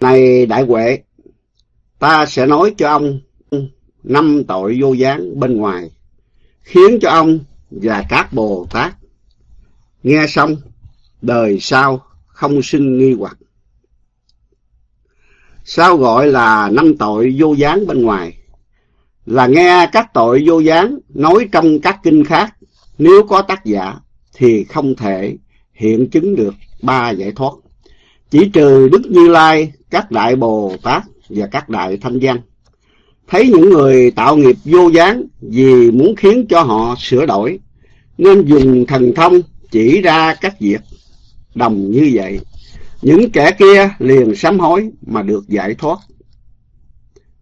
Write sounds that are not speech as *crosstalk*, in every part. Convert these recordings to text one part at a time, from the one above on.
Này đại huệ, ta sẽ nói cho ông năm tội vô gián bên ngoài, khiến cho ông và các Bồ Tát nghe xong đời sau không sinh nghi hoặc. Sao gọi là năm tội vô gián bên ngoài? Là nghe các tội vô gián nói trong các kinh khác, nếu có tác giả thì không thể hiện chứng được ba giải thoát. Chỉ trừ Đức Như Lai, các đại Bồ Tát và các đại Thanh Văn. Thấy những người tạo nghiệp vô gián vì muốn khiến cho họ sửa đổi, nên dùng thần thông chỉ ra các việc đồng như vậy. Những kẻ kia liền sám hối mà được giải thoát.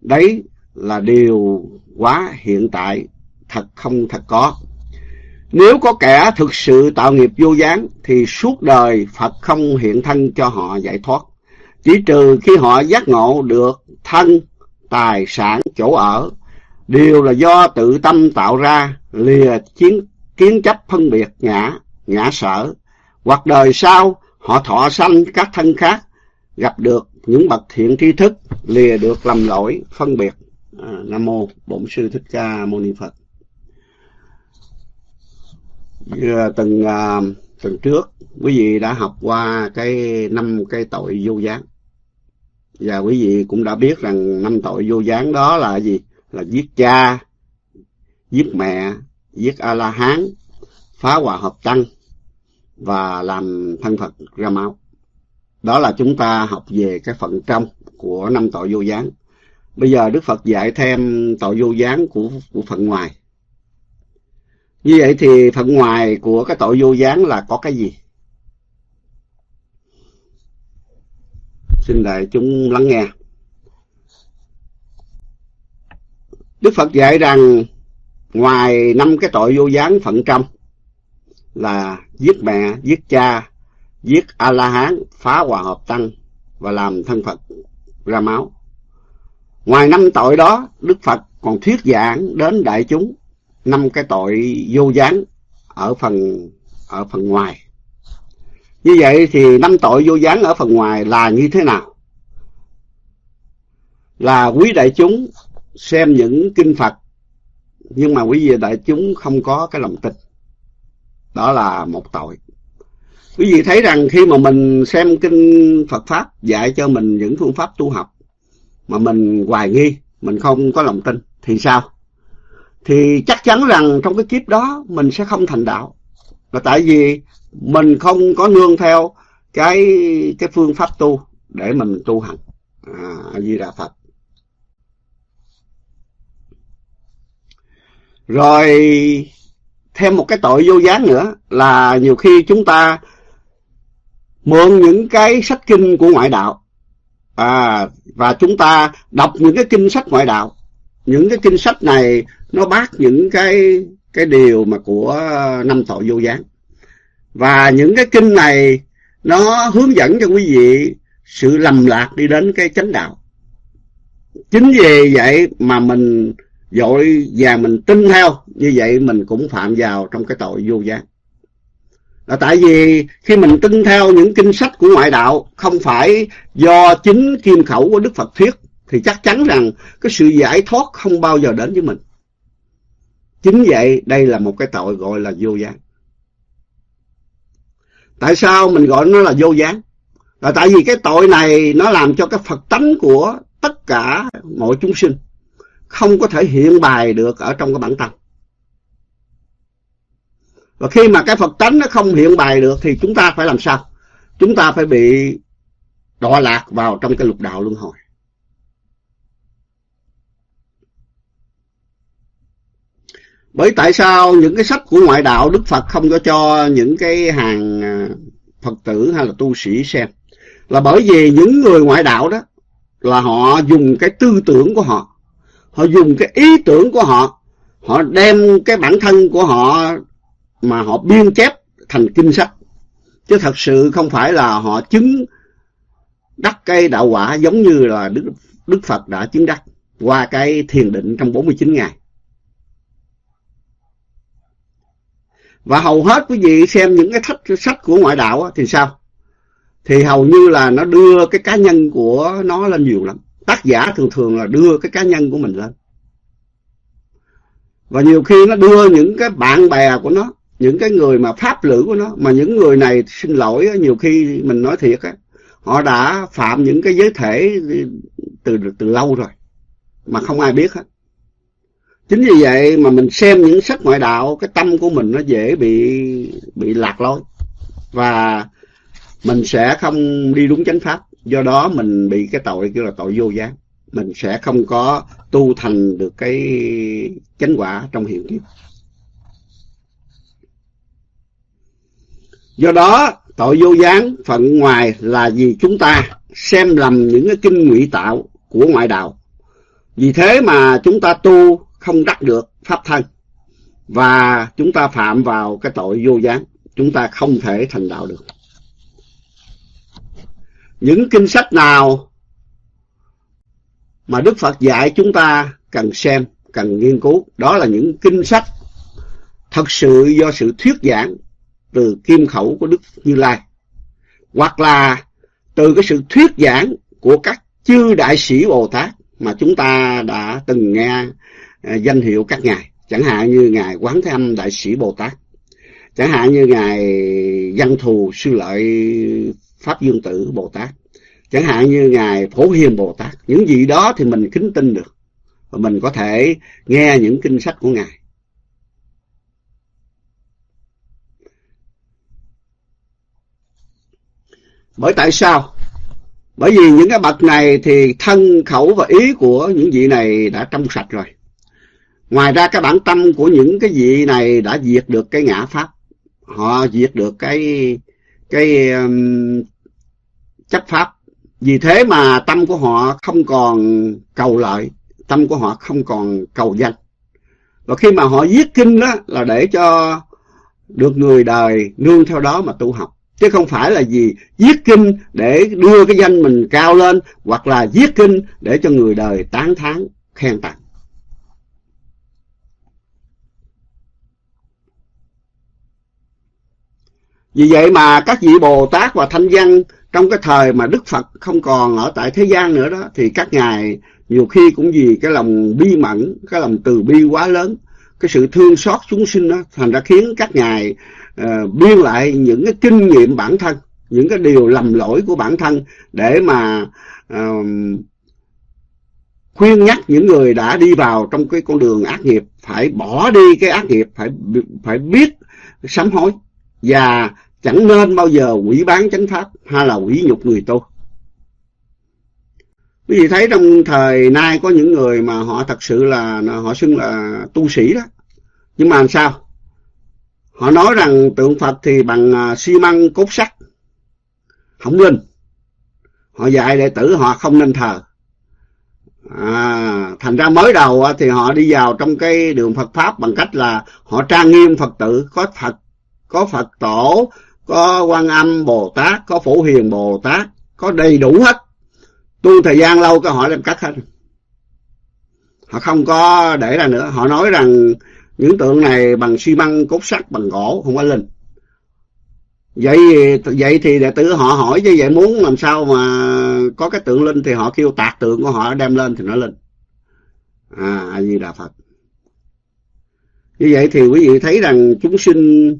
Đấy là điều quá hiện tại, thật không thật có. Nếu có kẻ thực sự tạo nghiệp vô gián thì suốt đời Phật không hiện thân cho họ giải thoát. Chỉ trừ khi họ giác ngộ được thân, tài sản, chỗ ở, đều là do tự tâm tạo ra, lìa chiến, kiến chấp phân biệt ngã, ngã sở. Hoặc đời sau, họ thọ sanh các thân khác, gặp được những bậc thiện tri thức, lìa được lầm lỗi, phân biệt. À, Nam Mô Bổn Sư Thích Ca Mâu Ni Phật. Như từng à, tuần trước quý vị đã học qua cái năm cái tội vô gián và quý vị cũng đã biết rằng năm tội vô gián đó là gì? Là giết cha, giết mẹ, giết a la hán phá hòa hợp tăng và làm thân phật ra máu. Đó là chúng ta học về cái phận trong của năm tội vô gián. Bây giờ đức phật dạy thêm tội vô gián của của phận ngoài. Như vậy thì phần ngoài của cái tội vô gián là có cái gì? Xin đại chúng lắng nghe. Đức Phật dạy rằng ngoài năm cái tội vô gián phận trăm là giết mẹ, giết cha, giết A-la-hán, phá hòa hợp tăng và làm thân Phật ra máu. Ngoài năm tội đó, Đức Phật còn thuyết giảng đến đại chúng năm cái tội vô gián ở phần ở phần ngoài. Như vậy thì năm tội vô gián ở phần ngoài là như thế nào? Là quý đại chúng xem những kinh Phật nhưng mà quý vị đại chúng không có cái lòng tin. Đó là một tội. Quý vị thấy rằng khi mà mình xem kinh Phật Pháp dạy cho mình những phương pháp tu học mà mình hoài nghi, mình không có lòng tin thì sao? thì chắc chắn rằng trong cái kiếp đó mình sẽ không thành đạo là tại vì mình không có nương theo cái cái phương pháp tu để mình tu hành. À, di đà phật. Rồi thêm một cái tội vô gián nữa là nhiều khi chúng ta mượn những cái sách kinh của ngoại đạo. À, và chúng ta đọc những cái kinh sách ngoại đạo. Những cái kinh sách này nó bác những cái cái điều mà của năm tội vô gián và những cái kinh này nó hướng dẫn cho quý vị sự lầm lạc đi đến cái chánh đạo. Chính vì vậy mà mình dội và mình tin theo, như vậy mình cũng phạm vào trong cái tội vô gián là tại vì khi mình tin theo những kinh sách của ngoại đạo, không phải do chính kim khẩu của đức phật thuyết, thì chắc chắn rằng cái sự giải thoát không bao giờ đến với mình. Chính vậy đây là một cái tội gọi là vô gián. Tại sao mình gọi nó là vô gián? Là tại vì cái tội này nó làm cho cái Phật tánh của tất cả mọi chúng sinh không có thể hiện bài được ở trong cái bản tâm. Và khi mà cái Phật tánh nó không hiện bài được thì chúng ta phải làm sao? Chúng ta phải bị đọa lạc vào trong cái lục đạo luân hồi. Bởi tại sao những cái sách của ngoại đạo Đức Phật không có cho những cái hàng à, Phật tử hay là tu sĩ xem? Là bởi vì những người ngoại đạo đó là họ dùng cái tư tưởng của họ, họ dùng cái ý tưởng của họ, họ đem cái bản thân của họ mà họ biên chép thành kinh sách. Chứ thật sự không phải là họ chứng đắc cây đạo quả giống như là Đức, Đức Phật đã chứng đắc qua cái thiền định trong 49 ngày. Và hầu hết quý vị xem những cái sách, sách của ngoại đạo thì sao? thì hầu như là nó đưa cái cá nhân của nó lên nhiều lắm. Tác giả thường thường là đưa cái cá nhân của mình lên. Và nhiều khi nó đưa những cái bạn bè của nó những cái người mà pháp lữ của nó mà những người này xin lỗi nhiều khi mình nói thiệt á họ đã phạm những cái giới thể từ từ lâu rồi mà không ai biết hết chính vì vậy mà mình xem những sách ngoại đạo, cái tâm của mình nó dễ bị bị lạc lối. Và mình sẽ không đi đúng chánh pháp. Do đó mình bị cái tội kêu là tội vô gián mình sẽ không có tu thành được cái chánh quả trong hiện kiếp. Do đó, tội vô gián phận ngoài là vì chúng ta xem lầm những cái kinh ngụy tạo của ngoại đạo. Vì thế mà chúng ta tu không đắc được pháp thân và chúng ta phạm vào cái tội vô gián chúng ta không thể thành đạo được những kinh sách nào mà Đức Phật dạy chúng ta cần xem, cần nghiên cứu. Đó là những kinh sách thật sự do sự thuyết giảng từ kim khẩu của Đức Như Lai. Hoặc là từ cái sự thuyết giảng của các chư đại sĩ Bồ Tát mà chúng ta đã từng nghe À, danh hiệu các ngài. Chẳng hạn như Ngài Quán Thế Âm Đại sĩ Bồ Tát. Chẳng hạn như Ngài Văn Thù Sư Lợi Pháp Dương Tử Bồ Tát. Chẳng hạn như ngài phổ hiền bồ tát. Những gì đó thì mình kính tin được. Và mình có thể nghe những kinh sách của ngài. Bởi tại sao? Bởi vì những cái bậc này thì thân khẩu và ý của những vị này đã trong sạch rồi ngoài ra cái bản tâm của những cái vị này đã diệt được cái ngã pháp họ diệt được cái cái um, chấp pháp vì thế mà tâm của họ không còn cầu lợi, tâm của họ không còn cầu danh. Và khi mà họ viết kinh đó là để cho được người đời nương theo đó mà tu học. Chứ không phải là gì viết kinh để đưa cái danh mình cao lên hoặc là viết kinh để cho người đời tán thán khen tặng. Vì vậy mà các vị Bồ Tát và Thanh Văn trong cái thời mà Đức Phật không còn ở tại thế gian nữa đó thì các ngài nhiều khi cũng vì cái lòng bi mẫn, cái lòng từ bi quá lớn, cái sự thương xót chúng sinh đó thành ra khiến các ngài uh, biên lại những cái kinh nghiệm bản thân, những cái điều lầm lỗi của bản thân để mà uh, khuyên nhắc những người đã đi vào trong cái con đường ác nghiệp phải bỏ đi cái ác nghiệp, phải phải biết sám hối và chẳng nên bao giờ quỷ bán chánh pháp hay là quỷ nhục người tu. Quý vị thấy trong thời nay có những người mà họ thật sự là họ xưng là tu sĩ đó. Nhưng mà làm sao? Họ nói rằng tượng Phật thì bằng à, xi măng cốt sắt. Không linh. Họ dạy đệ tử họ không nên thờ. À, thành ra mới đầu thì họ đi vào trong cái đường Phật Pháp bằng cách là họ trang nghiêm Phật tử, có Phật, có Phật tổ, có quan âm bồ tát, có phổ hiền bồ tát, có đầy đủ hết. Tu thời gian lâu cái họ đem cắt hết. Họ không có để ra nữa. Họ nói rằng những tượng này bằng xi măng cốt sắt, bằng gỗ, không có linh. Vậy vậy thì đệ tử họ hỏi như vậy muốn làm sao mà có cái tượng linh thì họ kêu tạc tượng của họ đem lên thì nó linh. À a di đà phật. Như vậy thì quý vị thấy rằng chúng sinh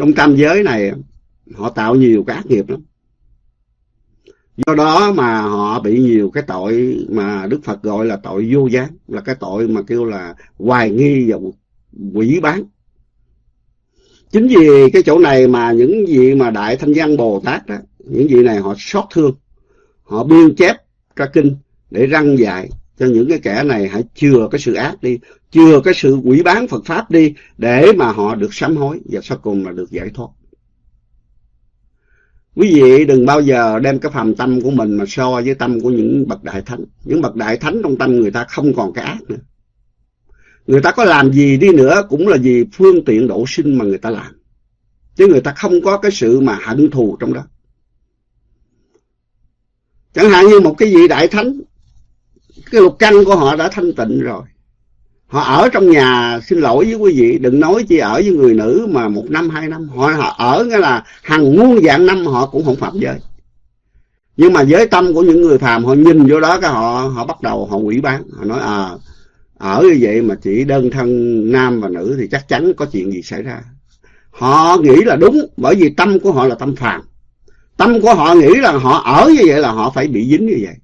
trong tam giới này, họ tạo nhiều cái ác nghiệp lắm. Do đó mà họ bị nhiều cái tội mà đức phật gọi là tội vô gián, là cái tội mà kêu là hoài nghi và quỷ bán. Chính vì cái chỗ này mà những vị mà đại thanh văn bồ tát đó những vị này họ xót thương, họ biên chép ra kinh để răng dạy cho những cái kẻ này hãy chừa cái sự ác đi chừa cái sự quỷ bán Phật Pháp đi để mà họ được sám hối và sau cùng là được giải thoát. Quý vị đừng bao giờ đem cái phàm tâm của mình mà so với tâm của những bậc đại thánh. Những bậc đại thánh trong tâm người ta không còn cái ác nữa. Người ta có làm gì đi nữa cũng là vì phương tiện độ sinh mà người ta làm. Chứ người ta không có cái sự mà hận thù trong đó. Chẳng hạn như một cái vị đại thánh, cái lục căn của họ đã thanh tịnh rồi. Họ ở trong nhà xin lỗi với quý vị đừng nói chỉ ở với người nữ mà một năm hai năm. Họ, họ ở nghĩa là hàng muôn dạng năm họ cũng không phạm giới. Nhưng mà giới tâm của những người phàm họ nhìn vô đó cái họ họ bắt đầu họ quỷ bán. Họ nói à ở như vậy mà chỉ đơn thân nam và nữ thì chắc chắn có chuyện gì xảy ra. Họ nghĩ là đúng bởi vì tâm của họ là tâm phàm. Tâm của họ nghĩ là họ ở như vậy là họ phải bị dính như vậy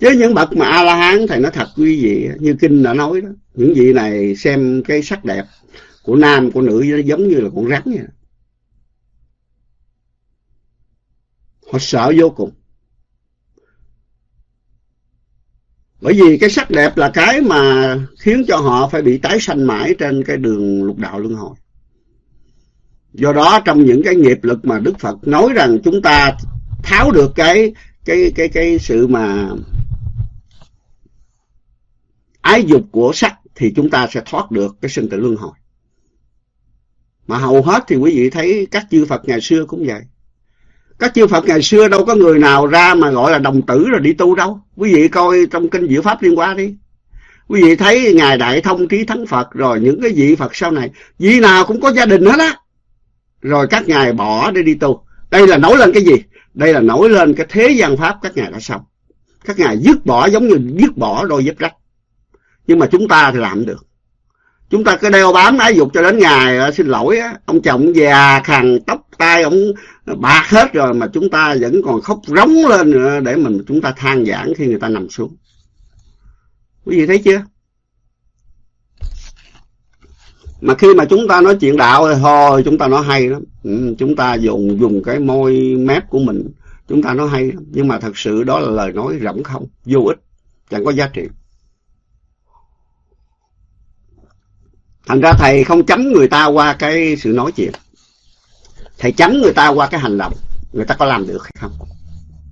chứ những bậc mà a la hán thì nó thật quý vị, như kinh đã nói đó, những vị này xem cái sắc đẹp của nam, của nữ giống như là con rắn vậy. Họ sợ vô cùng. Bởi vì cái sắc đẹp là cái mà khiến cho họ phải bị tái sanh mãi trên cái đường lục đạo luân hồi. Do đó trong những cái nghiệp lực mà đức phật nói rằng chúng ta tháo được cái cái cái cái sự mà ái dục của sắc thì chúng ta sẽ thoát được cái sinh tử luân hồi mà hầu hết thì quý vị thấy các chư phật ngày xưa cũng vậy các chư Phật ngày xưa đâu có người nào ra mà gọi là đồng tử rồi đi tu đâu. Quý vị coi trong kinh Diệu Pháp liên quan đi. Quý vị thấy Ngài Đại Thông Trí Thắng Phật rồi những cái vị Phật sau này. Vị nào cũng có gia đình hết á. Rồi các ngài bỏ để đi tu. Đây là nổi lên cái gì? Đây là nổi lên cái thế gian Pháp các ngài đã xong. Các ngài dứt bỏ giống như dứt bỏ đôi dép rách. Nhưng mà chúng ta thì làm được. Chúng ta cứ đeo bám ái dục cho đến ngày ờ, xin lỗi á, ông chồng già khàn tóc tai ông bạc hết rồi mà chúng ta vẫn còn khóc rống lên nữa để mình chúng ta than giảng khi người ta nằm xuống. Quý vị thấy chưa? Mà khi mà chúng ta nói chuyện đạo thì thôi chúng ta nói hay lắm. Ừ, chúng ta dùng dùng cái môi mép của mình chúng ta nói hay lắm. Nhưng mà thật sự đó là lời nói rỗng không, vô ích, chẳng có giá trị. Thành ra thầy không chấm người ta qua cái sự nói chuyện. Thầy chấm người ta qua cái hành động. Người ta có làm được hay không?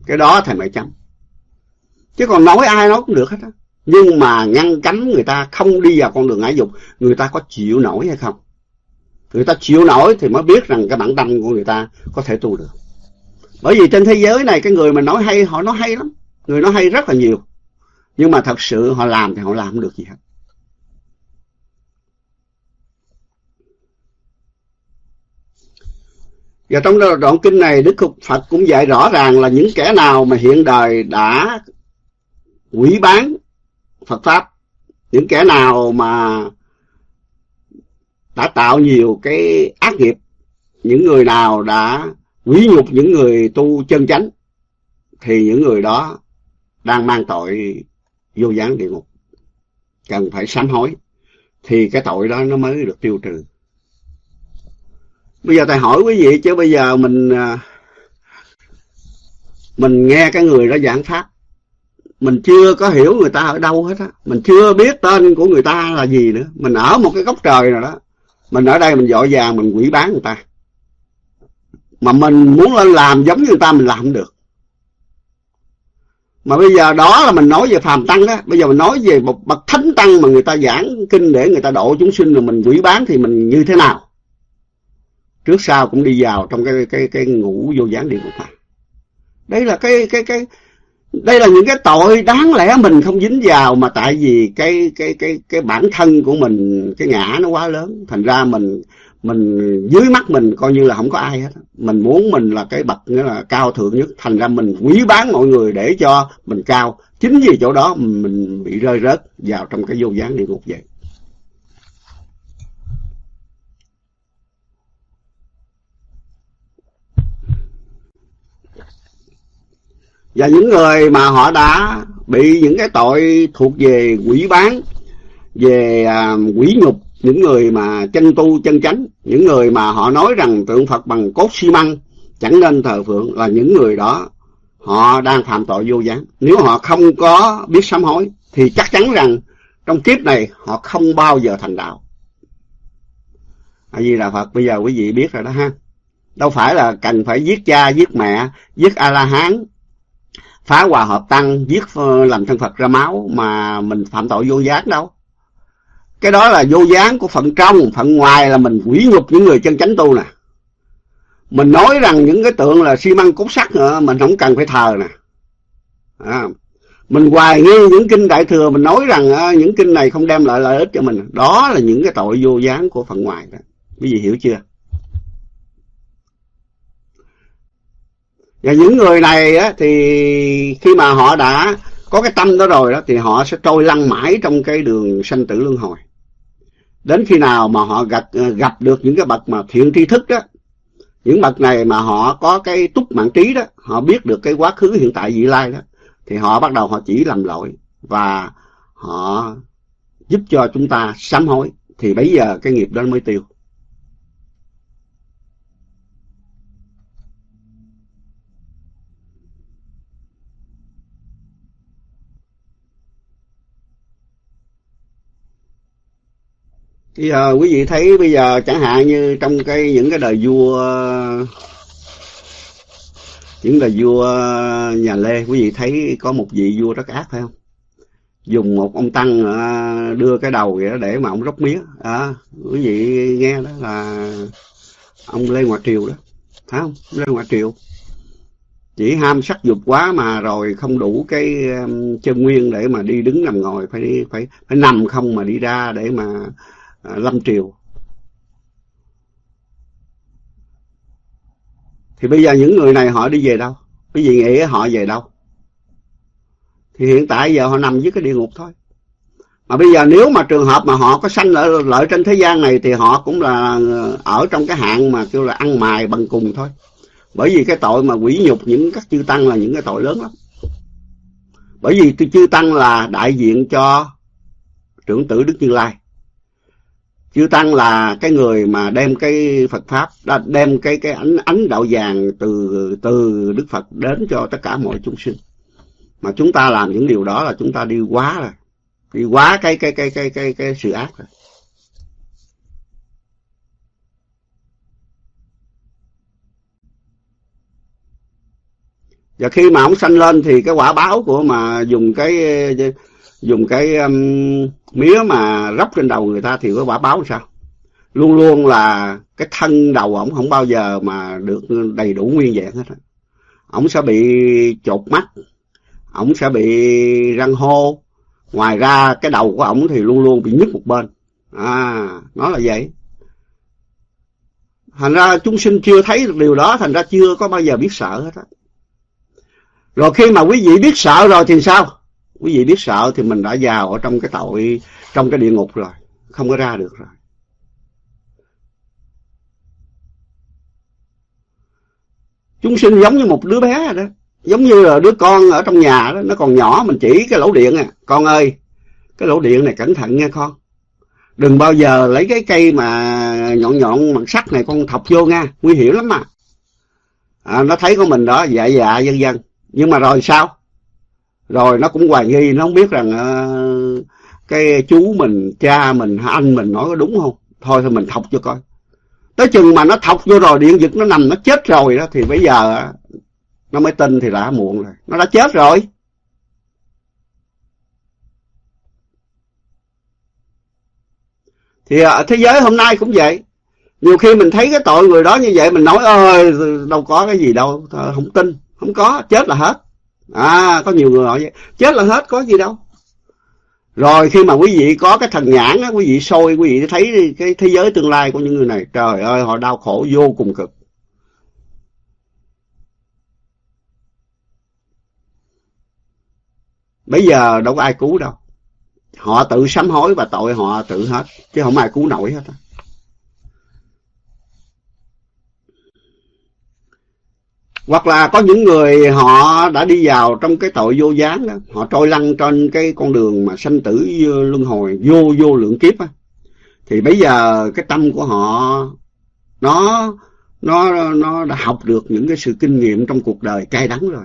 Cái đó thầy mới chấm. Chứ còn nói ai nói cũng được hết á. Nhưng mà ngăn cấm người ta không đi vào con đường ái dục, người ta có chịu nổi hay không? Người ta chịu nổi thì mới biết rằng cái bản tâm của người ta có thể tu được. Bởi vì trên thế giới này cái người mà nói hay họ nói hay lắm. Người nói hay rất là nhiều. Nhưng mà thật sự họ làm thì họ làm không được gì hết. Và trong đoạn kinh này Đức Phật cũng dạy rõ ràng là những kẻ nào mà hiện đời đã quỷ bán Phật Pháp, những kẻ nào mà đã tạo nhiều cái ác nghiệp, những người nào đã quý nhục những người tu chân chánh, thì những người đó đang mang tội vô gián địa ngục. Cần phải sám hối, thì cái tội đó nó mới được tiêu trừ. Bây giờ thầy hỏi quý vị chứ bây giờ mình à, mình nghe cái người đó giảng pháp. Mình chưa có hiểu người ta ở đâu hết á. Mình chưa biết tên của người ta là gì nữa. Mình ở một cái góc trời nào đó. Mình ở đây mình dội vàng, mình quỷ bán người ta. Mà mình muốn lên làm giống như người ta, mình làm không được. Mà bây giờ đó là mình nói về phàm tăng đó. Bây giờ mình nói về một bậc thánh tăng mà người ta giảng kinh để người ta độ chúng sinh rồi mình quỷ bán thì mình như thế nào? Trước sau cũng đi vào trong cái cái cái ngủ vô gián địa ngục mà đây là cái cái cái, đây là những cái tội đáng lẽ mình không dính vào mà tại vì cái cái cái cái bản thân của mình, cái ngã nó quá lớn. Thành ra mình mình, dưới mắt mình coi như là không có ai hết. Mình muốn mình là cái bậc nghĩa là cao thượng nhất. Thành ra mình quý bán mọi người để cho mình cao. Chính vì chỗ đó mình bị rơi rớt vào trong cái vô gián địa ngục vậy. Và những người mà họ đã bị những cái tội thuộc về quỷ bán về à, quỷ nhục những người mà chân tu chân chánh những người mà họ nói rằng tượng phật bằng cốt xi măng chẳng nên thờ phượng là những người đó họ đang phạm tội vô gián nếu họ không có biết sám hối thì chắc chắn rằng trong kiếp này họ không bao giờ thành đạo. A di đà phật bây giờ quý vị biết rồi đó ha. Đâu phải là cần phải giết cha giết mẹ giết a la hán phá hòa hợp tăng giết ờ, làm thân Phật ra máu mà mình phạm tội vô gián đâu. Cái đó là vô gián của phận trong, phận ngoài là mình quỷ nhục những người chân chánh tu nè. Mình nói rằng những cái tượng là xi măng cốt sắt nữa, mình không cần phải thờ nè. À, mình hoài nghi những kinh đại thừa mình nói rằng à, những kinh này không đem lại lợi ích cho mình đó là những cái tội vô gián của phận ngoài đó quý vị hiểu chưa và những người này á, thì khi mà họ đã có cái tâm đó rồi đó thì họ sẽ trôi lăn mãi trong cái đường sanh tử luân hồi. Đến khi nào mà họ gặp ờ, gặp được những cái bậc mà thiện tri thức đó những bậc này mà họ có cái túc mạng trí đó họ biết được cái quá khứ hiện tại vị lai đó thì họ bắt đầu họ chỉ làm lỗi và họ giúp cho chúng ta sám hối. Thì bây giờ cái nghiệp đó mới tiêu. Bây giờ quý vị thấy bây giờ chẳng hạn như trong cái những cái đời vua những đời vua nhà lê quý vị thấy có một vị vua rất ác phải không? Dùng một ông tăng ờ, đưa cái đầu vậy đó để mà ông róc mía. À, quý vị nghe đó là ông lê ngoại triều đó phải không? Lê ngoại triều. Chỉ ham sắc dục quá mà rồi không đủ cái chân nguyên để mà đi đứng nằm ngồi phải phải phải nằm không mà đi ra để mà à, lâm triều. Thì bây giờ những người này họ đi về đâu? Quý vị nghĩ họ về đâu? Thì hiện tại giờ họ nằm dưới cái địa ngục thôi. Mà bây giờ nếu mà trường hợp mà họ có sanh lợi, lợi trên thế gian này thì họ cũng là ờ, ở trong cái hạng mà kêu là ăn mài bằng cùng thôi. Bởi vì cái tội mà quỷ nhục những các chư tăng là những cái tội lớn lắm. Bởi vì chư tăng là đại diện cho trưởng tử đức như lai chư tăng là cái người mà đem cái phật pháp đem cái cái ánh ánh đạo vàng từ từ đức phật đến cho tất cả mọi chúng sinh. Mà chúng ta làm những điều đó là chúng ta đi quá rồi. Đi quá cái cái cái cái cái cái sự ác rồi. Và khi mà ông sanh lên thì cái quả báo của mà dùng cái dùng cái um, mía mà róc trên đầu người ta thì có quả báo sao? Luôn luôn là cái thân đầu ổng không bao giờ mà được đầy đủ nguyên vẹn hết ổng sẽ bị chột mắt, ổng sẽ bị răng hô. Ngoài ra cái đầu của ổng thì luôn luôn bị nhức một bên. À nó là vậy. Thành ra chúng sinh chưa thấy được điều đó, thành ra chưa có bao giờ biết sợ hết á. Rồi khi mà quý vị biết sợ rồi thì sao? Quý vị biết sợ thì mình đã vào ở trong cái tội trong cái địa ngục rồi không có ra được rồi. Chúng sinh giống như một đứa bé đó giống như là đứa con ở trong nhà đó nó còn nhỏ mình chỉ cái lỗ điện à. Con ơi cái lỗ điện này cẩn thận nha con. Đừng bao giờ lấy cái cây mà nhọn nhọn bằng sắt này con thọc vô nha nguy hiểm lắm mà. À, nó thấy của mình đó dạ dạ vân vân nhưng mà rồi sao? Rồi nó cũng hoài nghi nó không biết rằng uh, cái chú mình cha mình anh mình nói có đúng không? Thôi thì mình thọc cho coi. Tới chừng mà nó thọc vô rồi điện giật nó nằm nó chết rồi đó thì bây giờ nó mới tin thì đã muộn rồi. Nó đã chết rồi. Thì ở thế giới hôm nay cũng vậy. Nhiều khi mình thấy cái tội người đó như vậy mình nói ơi đâu có cái gì đâu không tin. Không có chết là hết à có nhiều người hỏi vậy. Chết là hết có gì đâu. Rồi khi mà quý vị có cái thần nhãn á quý vị sôi, quý vị thấy cái thế giới tương lai của những người này trời ơi họ đau khổ vô cùng cực. Bây giờ đâu có ai cứu đâu. Họ tự sám hối và tội họ tự hết chứ không ai cứu nổi hết á. Hoặc là có những người họ đã đi vào trong cái tội vô gián đó họ trôi lăn trên cái con đường mà sanh tử luân hồi, vô vô lượng kiếp á. Thì bây giờ cái tâm của họ, nó nó nó đã học được những cái sự kinh nghiệm trong cuộc đời cay đắng rồi.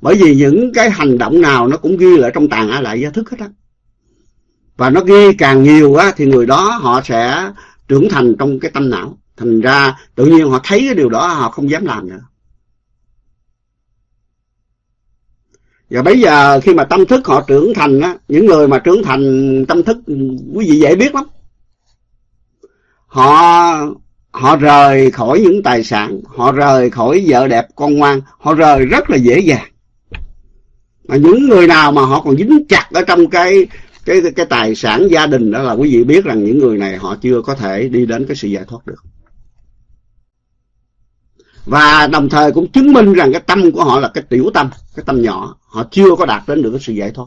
Bởi vì những cái hành động nào nó cũng ghi lại trong tàn á lại gia thức hết á. Và nó ghi càng nhiều á, thì người đó họ sẽ trưởng thành trong cái tâm não. Thành ra tự nhiên họ thấy cái điều đó, họ không dám làm nữa. Và bây giờ khi mà tâm thức họ trưởng thành á, những người mà trưởng thành tâm thức, quý vị dễ biết lắm. Họ họ rời khỏi những tài sản, họ rời khỏi vợ đẹp, con ngoan, họ rời rất là dễ dàng. Mà những người nào mà họ còn dính chặt ở trong cái cái cái tài sản gia đình đó là quý vị biết rằng những người này họ chưa có thể đi đến cái sự giải thoát được và đồng thời cũng chứng minh rằng cái tâm của họ là cái tiểu tâm, cái tâm nhỏ. Họ chưa có đạt đến được cái sự giải thoát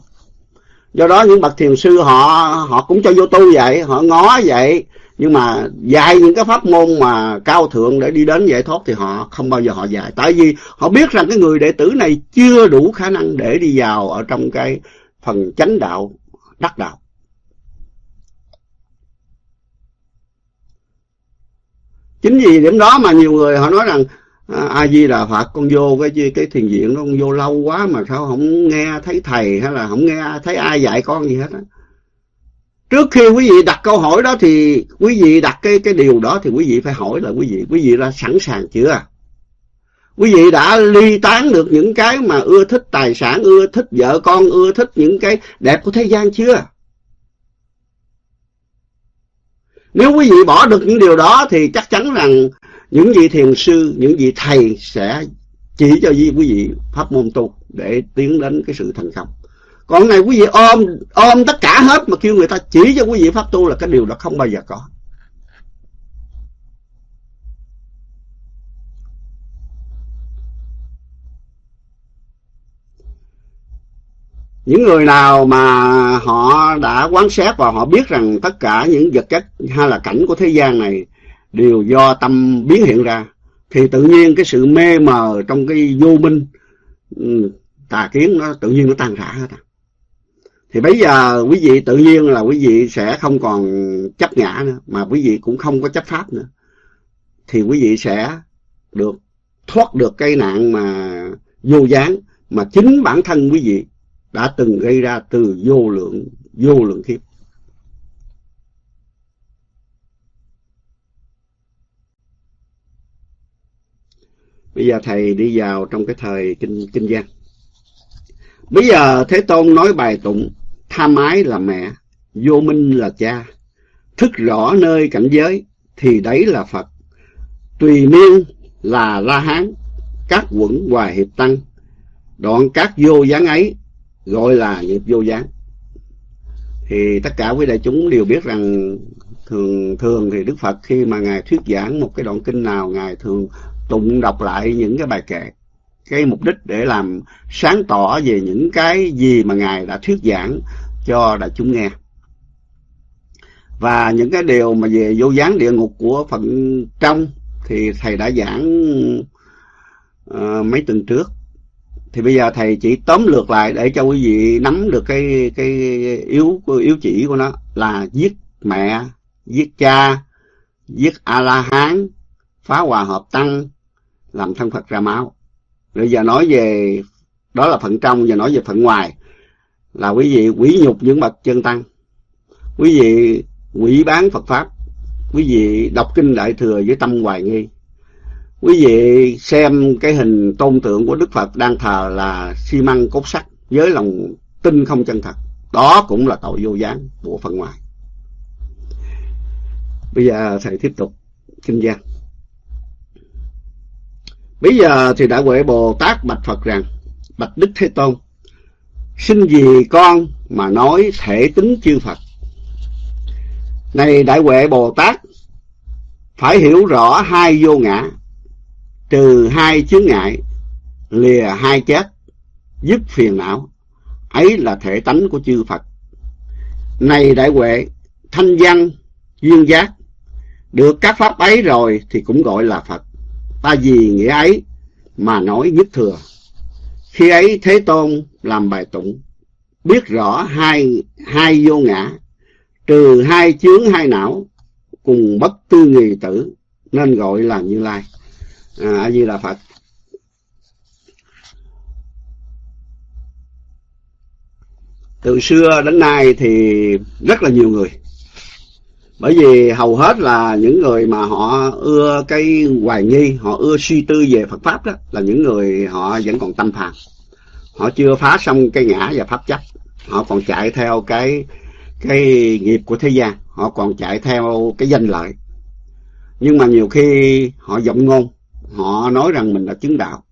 do đó những bậc thiền sư họ họ cũng cho vô tu vậy, họ ngó vậy. Nhưng mà dạy những cái pháp môn mà cao thượng để đi đến giải thoát thì họ không bao giờ họ dạy. Tại vì họ biết rằng cái người đệ tử này chưa đủ khả năng để đi vào ở trong cái phần chánh đạo, đắc đạo. Chính vì điểm đó mà nhiều người họ nói rằng à, a di đà phật con vô cái cái thiền viện nó con vô lâu quá mà sao không nghe thấy thầy hay là không nghe thấy ai dạy con gì hết á. Trước khi quý vị đặt câu hỏi đó thì quý vị đặt cái cái điều đó thì quý vị phải hỏi là quý vị quý vị đã sẵn sàng chưa? Quý vị đã ly tán được những cái mà ưa thích tài sản ưa thích vợ con ưa thích những cái đẹp của thế gian chưa? Nếu quý vị bỏ được những điều đó thì chắc chắn rằng những vị thiền sư, những vị thầy sẽ chỉ cho quý vị pháp môn tu để tiến đến cái sự thành công. Còn này quý vị ôm ôm tất cả hết mà kêu người ta chỉ cho quý vị pháp tu là cái điều đó không bao giờ có. Những người nào mà họ đã quán xét và họ biết rằng tất cả những vật chất hay là cảnh của thế gian này đều do tâm biến hiện ra, thì tự nhiên cái sự mê mờ trong cái vô minh ừ, tà kiến nó tự nhiên nó tan rã hết à. Thì bây giờ quý vị tự nhiên là quý vị sẽ không còn chấp ngã nữa, mà quý vị cũng không có chấp pháp nữa. Thì quý vị sẽ được thoát được cái nạn mà vô gián mà chính bản thân quý vị đã từng gây ra từ vô lượng vô lượng kiếp. Bây giờ thầy đi vào trong cái thời kinh kinh doanh bây giờ thế tôn nói bài tụng tham ái là mẹ, vô minh là cha. Thức rõ nơi cảnh giới, thì đấy là phật. Tùy miên là la hán, các quẩn hòa hiệp tăng. Đoạn các vô gián ấy, gọi là nghiệp vô gián. Thì tất cả quý đại chúng đều biết rằng thường thường thì đức phật khi mà ngài thuyết giảng một cái đoạn kinh nào, ngài thường tụng đọc lại những cái bài kệ. Cái mục đích để làm sáng tỏ về những cái gì mà ngài đã thuyết giảng cho đại chúng nghe. Và những cái điều mà về vô gián địa ngục của phận trong thì thầy đã giảng uh, mấy tuần trước. Thì bây giờ thầy chỉ tóm lược lại để cho quý vị nắm được cái cái yếu yếu chỉ của nó là giết mẹ giết cha giết a la hán phá hòa hợp tăng làm thân phật ra máu. Bây giờ nói về, đó là phận trong, giờ nói về phận ngoài. Là quý vị quỷ nhục những bậc chân tăng. Quý vị quỷ bán phật pháp. Quý vị đọc kinh đại thừa với tâm hoài nghi. Quý vị xem cái hình tôn tượng của đức phật đang thờ là xi măng cốt sắt, với lòng tin không chân thật. Đó cũng là tội vô gián của phần ngoài. Bây giờ thầy tiếp tục kinh giang bây giờ thì đại huệ bồ tát bạch phật rằng, bạch đức thế tôn, xin vì con mà nói thể tính chư phật. Này đại huệ bồ tát, phải hiểu rõ hai vô ngã, trừ hai chướng ngại, lìa hai chết, dứt phiền não, ấy là thể tánh của chư phật. Này đại huệ, thanh văn, duyên giác, được các pháp ấy rồi thì cũng gọi là phật ta vì nghĩa ấy mà nói nhất thừa. Khi ấy thế tôn làm bài tụng biết rõ hai hai vô ngã trừ hai chướng hai não cùng bất tư nghì tử nên gọi là như lai. À, a di đà phật. Từ xưa đến nay thì rất là nhiều người bởi vì hầu hết là những người mà họ ưa cái hoài nghi, họ ưa suy tư về phật pháp đó, là những người họ vẫn còn tâm phàm. Họ chưa phá xong cái ngã và pháp chấp. Họ còn chạy theo cái cái nghiệp của thế gian. Họ còn chạy theo cái danh lợi. Nhưng mà nhiều khi họ giọng ngôn. Họ nói rằng mình là chứng đạo.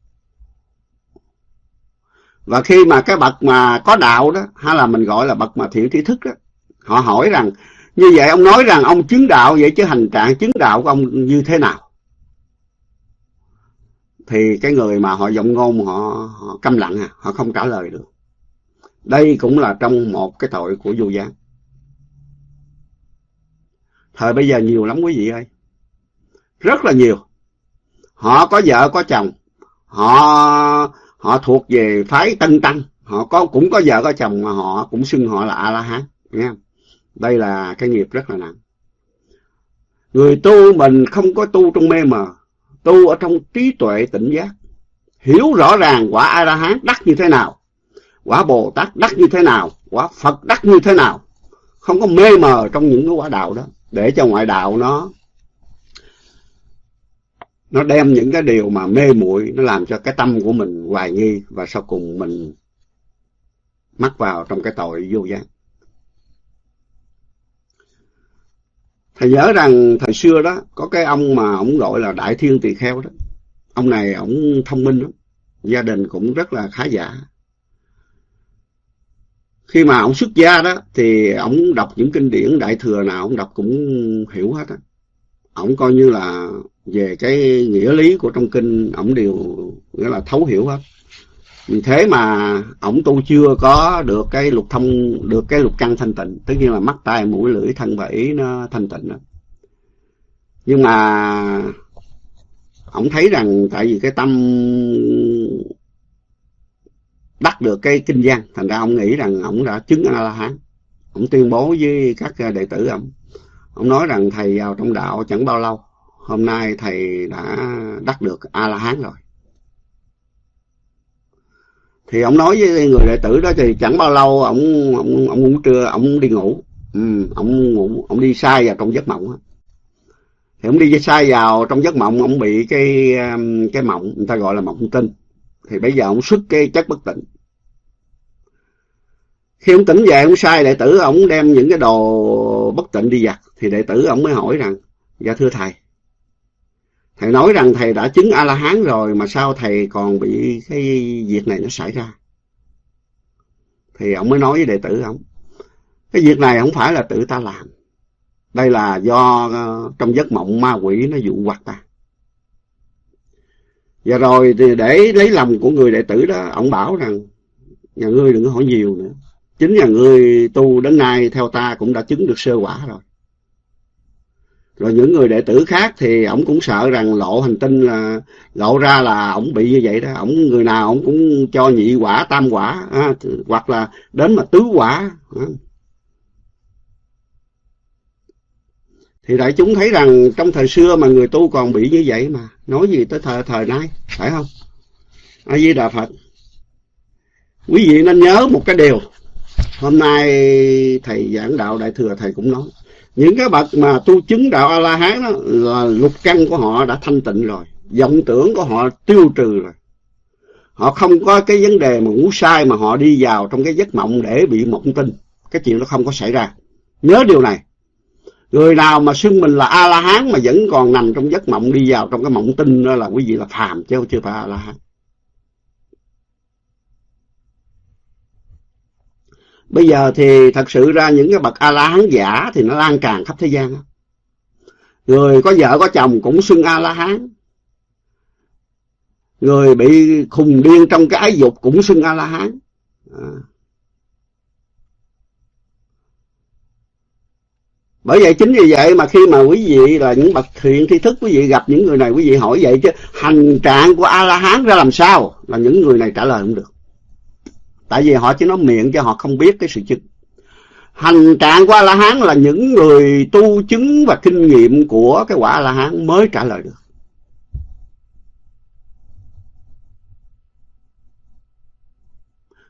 Và khi mà cái bậc mà có đạo đó, hay là mình gọi là bậc mà thiện trí thức đó, họ hỏi rằng như vậy ông nói rằng ông chứng đạo vậy chứ hành trạng chứng đạo của ông như thế nào? Thì cái người mà họ giọng ngôn họ, họ câm lặng à họ không trả lời được. Đây cũng là trong một cái tội của vô gián thời bây giờ nhiều lắm quý vị ơi. Rất là nhiều. Họ có vợ có chồng. Họ họ thuộc về phái tân tăng. Họ có cũng có vợ có chồng mà họ cũng xưng họ là a la hán. Nghe không? Đây là cái nghiệp rất là nặng. Người tu mình không có tu trong mê mờ, tu ở trong trí tuệ tỉnh giác. Hiểu rõ ràng quả a la hán đắc như thế nào, quả bồ tát đắc như thế nào, quả phật đắc như thế nào. Không có mê mờ trong những cái quả đạo đó, để cho ngoại đạo nó nó đem những cái điều mà mê muội, nó làm cho cái tâm của mình hoài nghi và sau cùng mình mắc vào trong cái tội vô giác. Thầy nhớ rằng thời xưa đó, có cái ông mà ông gọi là đại thiên tỳ kheo đó. Ông này ông thông minh lắm, gia đình cũng rất là khá giả. Khi mà ông xuất gia đó, thì ông đọc những kinh điển đại thừa nào, ông đọc cũng hiểu hết á. Ông coi như là về cái nghĩa lý của trong kinh, ông đều nghĩa là thấu hiểu hết vì thế mà ổng tu chưa có được cái lục thông, được cái lục căn thanh tịnh. Tất nhiên là mắt, tai, mũi, lưỡi, thân và ý nó thanh tịnh đó. Nhưng mà ổng thấy rằng tại vì cái tâm đắc được cái kinh văn thành ra ông nghĩ rằng ổng đã chứng a la hán ổng tuyên bố với các ờ, đệ tử ổng. Ông nói rằng, thầy vào trong đạo chẳng bao lâu, hôm nay thầy đã đắc được a la hán rồi thì ông nói với người đệ tử đó thì chẳng bao lâu ông ông ông ngủ trưa ông đi ngủ. Ừ, ông ngủ ông đi sai vào trong giấc mộng thì ông đi sai vào trong giấc mộng ông bị cái um, cái mộng người ta gọi là mộng tinh. Thì bây giờ ông xuất cái chất bất tỉnh khi ông tỉnh dậy ông sai đệ tử ông đem những cái đồ bất tịnh đi giặt. Thì đệ tử ông mới hỏi rằng dạ thưa thầy thầy nói rằng thầy đã chứng a la hán rồi mà sao thầy còn bị cái việc này nó xảy ra? Thì ông mới nói với đệ tử ông cái việc này không phải là tự ta làm. Đây là do uh, trong giấc mộng ma quỷ nó dụ hoặc ta. Và rồi thì để lấy lòng của người đệ tử đó ông bảo rằng nhà ngươi đừng có hỏi nhiều nữa. Chính nhà ngươi tu đến nay theo ta cũng đã chứng được sơ quả rồi rồi những người đệ tử khác thì ổng cũng sợ rằng lộ hành tinh là lộ ra là ổng bị như vậy đó. Ổng người nào ổng cũng cho nhị quả tam quả à, hoặc là đến mà tứ quả à. thì đại chúng thấy rằng trong thời xưa mà người tu còn bị như vậy mà nói gì tới thời thời nay phải không? A di đà phật. Quý vị nên nhớ một cái điều. Hôm nay thầy giảng đạo đại thừa thầy cũng nói những cái bậc mà tu chứng đạo a la hán đó là lục căn của họ đã thanh tịnh rồi, vọng tưởng của họ tiêu trừ rồi. Họ không có cái vấn đề mà ngủ sai mà họ đi vào trong cái giấc mộng để bị mộng tinh. Cái chuyện đó không có xảy ra. Nhớ điều này. Người nào mà xưng mình là a la hán mà vẫn còn nằm trong giấc mộng đi vào trong cái mộng tinh đó là quý vị là phàm chứ chưa phải a la hán Bây giờ thì thật sự ra những cái bậc A-la-hán giả thì nó lan tràn khắp thế gian. Người có vợ có chồng cũng xưng A-la-hán. Người bị khùng điên trong cái ái dục cũng xưng A-la-hán. À. Bởi vậy chính vì vậy mà khi mà quý vị là những bậc thiện tri thức, quý vị gặp những người này, quý vị hỏi vậy chứ, hành trạng của A-la-hán ra làm sao là những người này trả lời không được tại vì họ chỉ nói miệng cho họ không biết cái sự chứng. Hành trạng của a la hán là những người tu chứng và kinh nghiệm của cái quả a la hán mới trả lời được.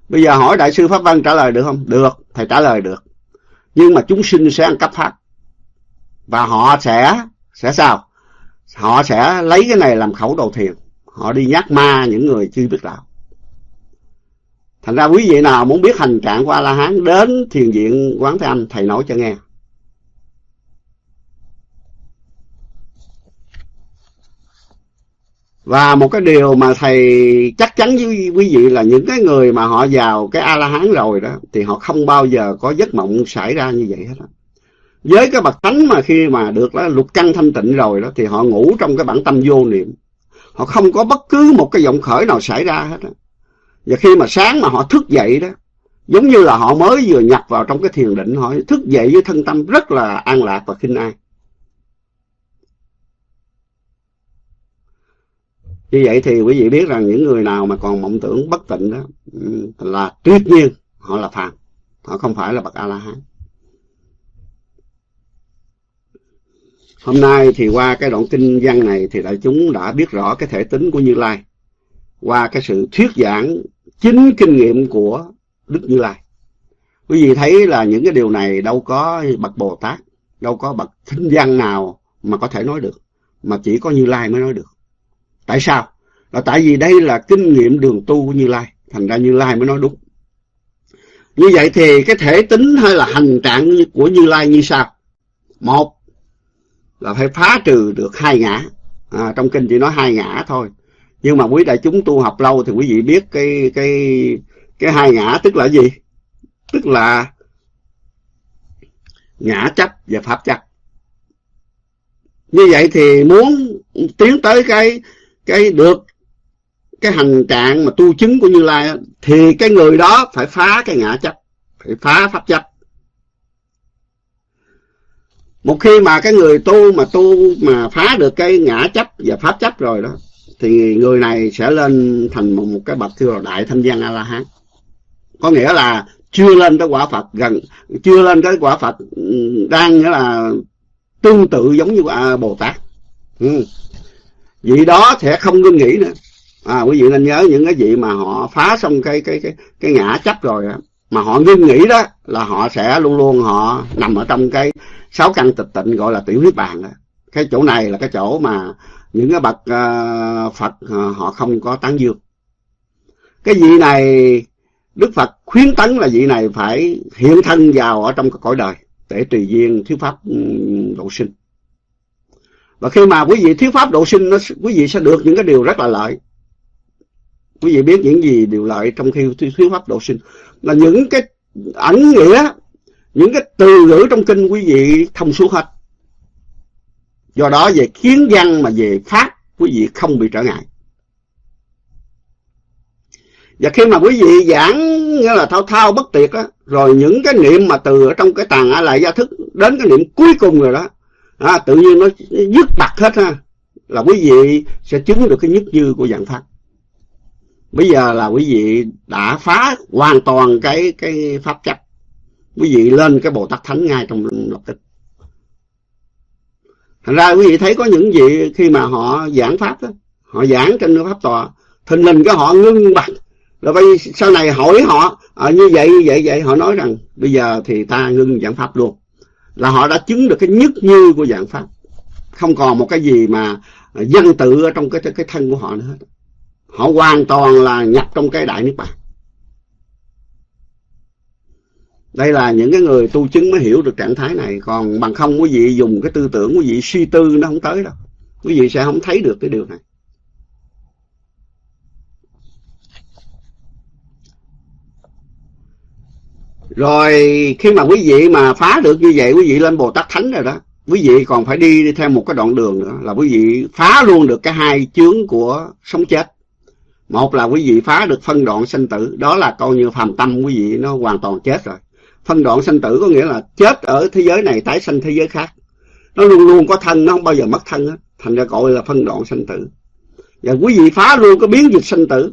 Bây giờ hỏi đại sư pháp văn trả lời được không? Được, thầy trả lời được. Nhưng mà chúng sinh sẽ ăn cắp pháp và họ sẽ sẽ sao? Họ sẽ lấy cái này làm khẩu đầu thiền. Họ đi nhắc ma những người chưa biết đạo thành ra quý vị nào muốn biết hành trạng của a la hán đến thiền viện quán thế âm thầy nói cho nghe và một cái điều mà thầy chắc chắn với quý vị là những cái người mà họ vào cái a la hán rồi đó thì họ không bao giờ có giấc mộng xảy ra như vậy hết đó. với cái bậc thánh mà khi mà được đó, lục căn thanh tịnh rồi đó thì họ ngủ trong cái bản tâm vô niệm họ không có bất cứ một cái giọng khởi nào xảy ra hết đó và khi mà sáng mà họ thức dậy đó, giống như là họ mới vừa nhập vào trong cái thiền định, họ thức dậy với thân tâm rất là an lạc và khinh an như vậy thì quý vị biết rằng những người nào mà còn mộng tưởng bất tịnh đó ừ, là tuyệt nhiên họ là phàm. Họ không phải là bậc a la hán hôm nay thì qua cái đoạn kinh văn này thì đại chúng đã biết rõ cái thể tính của như lai qua cái sự thuyết giảng chính kinh nghiệm của đức như lai quý vị thấy là những cái điều này đâu có bậc bồ tát đâu có bậc thính văn nào mà có thể nói được mà chỉ có như lai mới nói được Tại sao? Là tại vì đây là kinh nghiệm đường tu của Như Lai. Thành ra Như Lai mới nói đúng. Như vậy thì cái thể tính hay là hành trạng của Như Lai như sau? Một là phải phá trừ được hai ngã. À, trong kinh chỉ nói hai ngã thôi. Nhưng mà quý đại chúng tu học lâu thì quý vị biết cái cái cái hai ngã tức là gì? Tức là ngã chấp và pháp chấp. Như vậy thì muốn tiến tới cái cái được cái hành trạng mà tu chứng của Như Lai thì cái người đó phải phá cái ngã chấp, phải phá pháp chấp. Một khi mà cái người tu mà tu mà phá được cái ngã chấp và pháp chấp rồi đó thì người này sẽ lên thành một, một cái bậc thưa đại thanh văn a la hán. Có nghĩa là chưa lên tới quả Phật gần chưa lên tới quả Phật đang nghĩa là tương tự giống như Bồ Tát. Ừ vị đó sẽ không ngưng nghĩ nữa à quý vị nên nhớ những cái vị mà họ phá xong cái cái cái cái ngã chấp rồi đó. mà họ ngưng nghĩ đó là họ sẽ luôn luôn họ nằm ở trong cái sáu căn tịch tịnh gọi là tiểu niết bàn đó cái chỗ này là cái chỗ mà những cái bậc uh, phật uh, họ không có tán dương. Cái vị này đức phật khuyến tấn là vị này phải hiện thân vào ở trong cái cõi đời để tùy duyên thuyết pháp ừ, độ sinh. Và khi mà quý vị thuyết pháp độ sinh nó quý vị sẽ được những cái điều rất là lợi. Quý vị biết những gì điều lợi trong khi thuyết pháp độ sinh. Là những cái ẩn nghĩa những cái từ ngữ trong kinh quý vị thông suốt hết do đó về kiến văn mà về pháp quý vị không bị trở ngại. Và khi mà quý vị giảng nghĩa là thao thao bất tuyệt á rồi những cái niệm mà từ ở trong cái tàng a lại gia thức đến cái niệm cuối cùng rồi đó à, tự nhiên nó dứt bật hết ha là quý vị sẽ chứng được cái nhất dư của dạng pháp. Bây giờ là quý vị đã phá hoàn toàn cái cái pháp chấp quý vị lên cái bồ tát thánh ngay trong lập tức thành ra quý vị thấy có những vị khi mà họ giảng pháp đó, họ giảng trên pháp tòa thình lình cái họ ngưng bặt rồi bây sau này hỏi họ à, như vậy như vậy vậy. Họ nói rằng bây giờ thì ta ngưng giảng pháp luôn. Là họ đã chứng được cái nhất như của giảng pháp. Không còn một cái gì mà dân tự ở trong cái cái thân của họ nữa hết. Họ hoàn toàn là nhập trong cái đại nước bàn. Đây là những cái người tu chứng mới hiểu được trạng thái này còn bằng không quý vị dùng cái tư tưởng quý vị suy tư nó không tới đâu quý vị sẽ không thấy được cái điều này Rồi khi mà quý vị mà phá được như vậy quý vị lên Bồ Tát Thánh rồi đó. Quý vị còn phải đi theo một cái đoạn đường nữa là quý vị phá luôn được cái hai chướng của sống chết. Một là quý vị phá được phân đoạn sinh tử, đó là coi như phàm tâm quý vị nó hoàn toàn chết rồi. Phân đoạn sanh tử có nghĩa là chết ở thế giới này tái sanh thế giới khác. Nó luôn luôn có thân, nó không bao giờ mất thân hết. Thành ra gọi là phân đoạn sanh tử. Và quý vị phá luôn cái biến dịch sanh tử.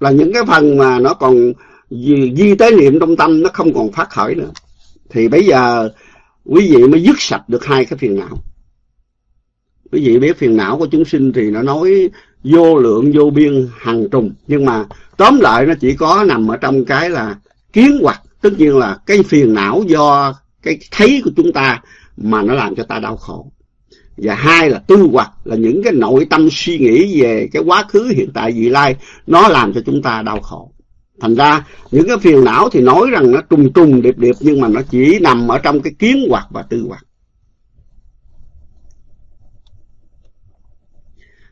Là những cái phần mà nó còn di, di tế niệm trong tâm nó không còn phát khởi nữa thì bây giờ quý vị mới dứt sạch được hai cái phiền não quý vị biết phiền não của chúng sinh thì nó nói vô lượng vô biên hằng trùng nhưng mà tóm lại nó chỉ có nằm ở trong cái là kiến hoặc tất nhiên là cái phiền não do cái thấy của chúng ta mà nó làm cho ta đau khổ. Và hai là tư hoặc là những cái nội tâm suy nghĩ về cái quá khứ hiện tại, vị lai, nó làm cho chúng ta đau khổ. Thành ra, những cái phiền não thì nói rằng nó trùng trùng, điệp điệp, nhưng mà nó chỉ nằm ở trong cái kiến hoặc và tư hoặc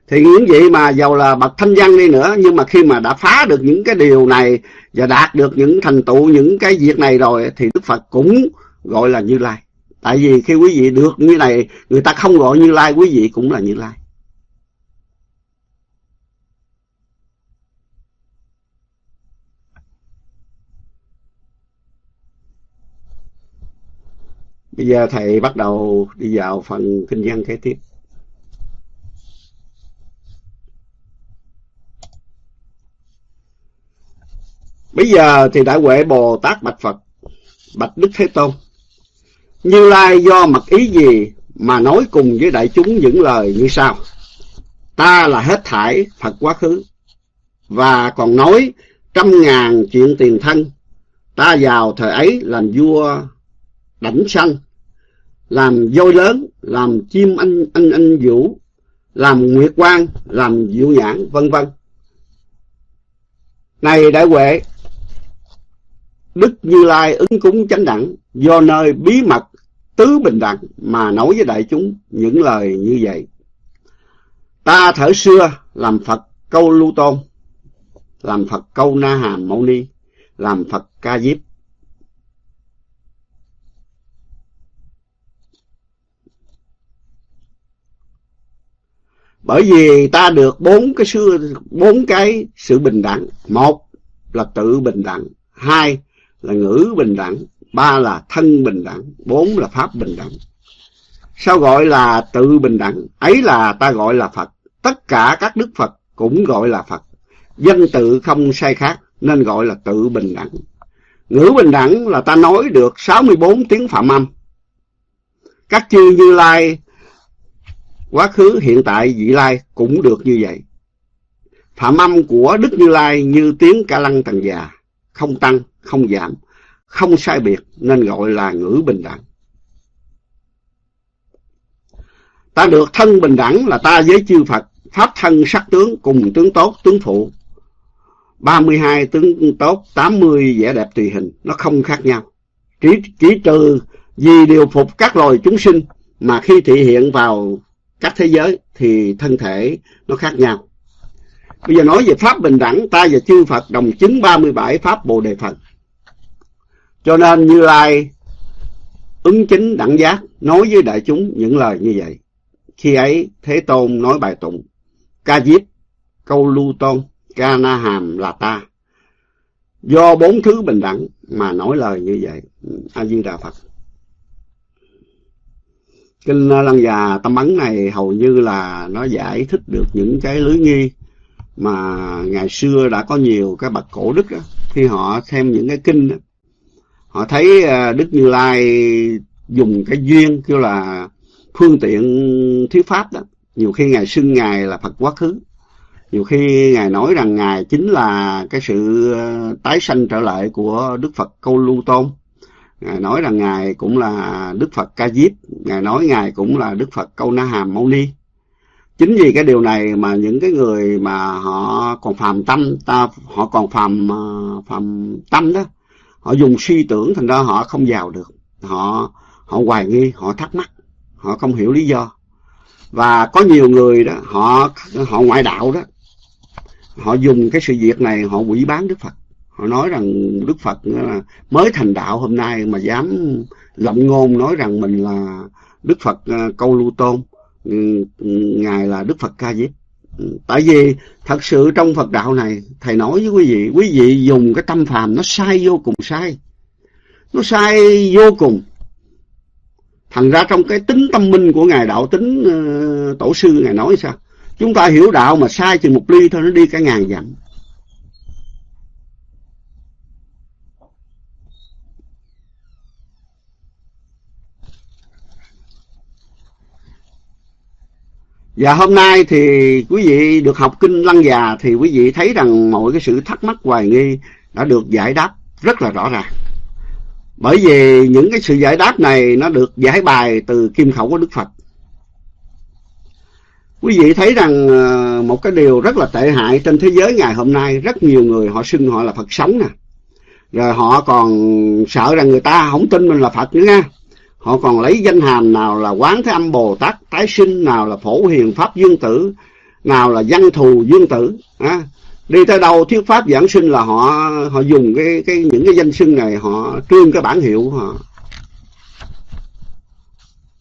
thì những vậy mà giàu là bậc thanh văn đi nữa, nhưng mà khi mà đã phá được những cái điều này và đạt được những thành tựu, những cái việc này rồi, thì Đức Phật cũng gọi là Như Lai. Tại vì khi quý vị được như này, người ta không gọi Như Lai, quý vị cũng là Như Lai. Bây giờ thầy bắt đầu đi vào phần kinh văn kế tiếp. Bây giờ thì Đại Huệ Bồ Tát Bạch Phật, Bạch Đức Thế Tôn. Như Lai do mặc ý gì mà nói cùng với đại chúng những lời như sau. Ta là hết thải Phật quá khứ, và còn nói trăm ngàn chuyện tiền thân. Ta vào thời ấy làm vua đảnh sanh, làm voi lớn, làm chim anh anh anh vũ, làm nguyệt quan, làm diệu nhãn, vân vân. Này đại huệ, Đức Như Lai ứng cúng chánh đẳng do nơi bí mật tứ bình đẳng mà nói với đại chúng những lời như vậy. Ta thở xưa làm Phật câu lưu tôn, làm Phật câu na hàm mâu ni, làm Phật ca diếp. Bởi vì ta được bốn cái sự bốn cái sự bình đẳng. Một là tự bình đẳng, hai là ngữ bình đẳng, ba là thân bình đẳng, bốn là pháp bình đẳng. Sao gọi là tự bình đẳng? Ấy là ta gọi là Phật. Tất cả các đức Phật cũng gọi là Phật. Danh tự không sai khác nên gọi là tự bình đẳng. Ngữ bình đẳng là ta nói được 64 tiếng phạm âm. Các chư Như Lai, quá khứ, hiện tại, vị Lai cũng được như vậy. Phạm âm của Đức Như Lai như tiếng ca lăng tầng già, không tăng, không giảm, không sai biệt nên gọi là ngữ bình đẳng. Ta được thân bình đẳng là ta với chư Phật, pháp thân sắc tướng cùng tướng tốt, tướng phụ. 32 tướng tốt, 80 vẻ đẹp tùy hình, nó không khác nhau. Chỉ, chỉ trừ vì điều phục các loài chúng sinh mà khi thị hiện vào các thế giới thì thân thể nó khác nhau. Bây giờ nói về Pháp bình đẳng, ta và chư Phật đồng chứng 37 Pháp Bồ Đề Phật. Cho nên Như Lai ứng chính đẳng giác nói với đại chúng những lời như vậy. Khi ấy Thế Tôn nói bài tụng, ca diếp, câu lưu tôn, ca na hàm là ta. Do bốn thứ bình đẳng mà nói lời như vậy. A-di-đà Phật. Kinh Lăng Già Tâm Ấn này hầu như là nó giải thích được những cái lưới nghi mà ngày xưa đã có nhiều cái bậc cổ đức đó, khi họ xem những cái kinh đó, họ thấy à, Đức Như Lai dùng cái duyên kêu là phương tiện thuyết pháp đó. Nhiều khi ngài xưng ngài là Phật quá khứ. Nhiều khi ngài nói rằng ngài chính là cái sự à, tái sanh trở lại của Đức Phật Câu Lưu Tôn. Ngài nói rằng ngài cũng là Đức Phật Ca Diếp. Ngài nói ngài cũng là Đức Phật Câu Na Hàm Mâu Ni. Chính vì cái điều này mà những cái người mà họ còn phàm tâm, ta, họ còn phàm à, phàm tâm đó họ dùng suy tưởng, thành ra họ không vào được. Họ họ hoài nghi, họ thắc mắc. Họ không hiểu lý do. Và có nhiều người đó, họ họ ngoại đạo đó. Họ dùng cái sự việc này, họ quỷ bán đức phật. Họ nói rằng đức phật là mới thành đạo hôm nay mà dám lộng ngôn nói rằng mình là đức phật ờ, câu lưu tôn ừ, ừ, ngài là đức phật ca diếp. Ừ, tại vì thật sự trong Phật đạo này, Thầy nói với quý vị, quý vị dùng cái tâm phàm nó sai vô cùng sai. Nó sai vô cùng. Thành ra trong cái tính tâm minh của Ngài Đạo Tính uh, Tổ sư Ngài nói sao? Chúng ta hiểu đạo mà sai chừng một ly thôi nó đi cả ngàn dặm. Và hôm nay thì quý vị được học Kinh Lăng Già thì quý vị thấy rằng mọi cái sự thắc mắc hoài nghi đã được giải đáp rất là rõ ràng. Bởi vì những cái sự giải đáp này nó được giải bài từ kim khẩu của Đức Phật. Quý vị thấy rằng ờ, một cái điều rất là tệ hại trên thế giới ngày hôm nay, rất nhiều người họ xưng họ là Phật sống nè. Rồi họ còn sợ rằng người ta không tin mình là Phật nữa nha. Họ còn lấy danh hàm nào là quán thế âm Bồ Tát tái sinh, nào là phổ hiền Pháp Dương Tử, nào là văn thù dương tử à, đi tới đâu thuyết pháp giảng sinh là họ họ dùng cái cái những cái danh xưng này họ trương cái bản hiệu họ.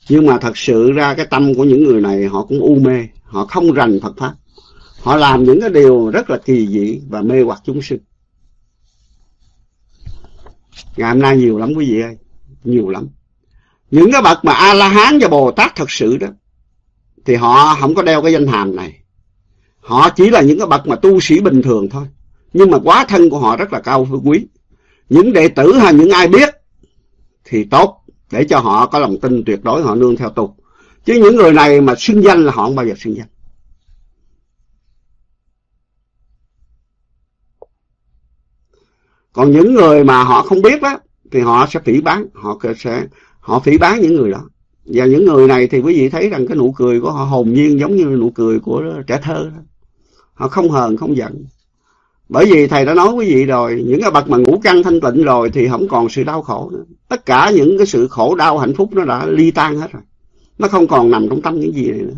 Nhưng mà thật sự ra cái tâm của những người này họ cũng u mê họ không rành Phật pháp. Họ làm những cái điều rất là kỳ dị và mê hoặc chúng sinh. Ngày hôm nay nhiều lắm quý vị ơi nhiều lắm những cái bậc mà a la hán và bồ tát thật sự đó, thì họ không có đeo cái danh hàm này. Họ chỉ là những cái bậc mà tu sĩ bình thường thôi. Nhưng mà quá thân của họ rất là cao quý. Những đệ tử hay những ai biết thì tốt, để cho họ có lòng tin tuyệt đối họ nương theo tu chứ những người này mà xưng danh là họ không bao giờ xưng danh. Còn những người mà họ không biết đó thì họ sẽ phỉ bán, họ sẽ họ phỉ bán những người đó. Và những người này thì quý vị thấy rằng cái nụ cười của họ hồn nhiên giống như nụ cười của trẻ thơ họ không hờn, không giận. Bởi vì thầy đã nói quý vị rồi, những cái bậc mà ngũ căn thanh tịnh rồi thì không còn sự đau khổ nữa. Tất cả những cái sự khổ đau, hạnh phúc nó đã ly tan hết rồi. Nó không còn nằm trong tâm những gì này nữa.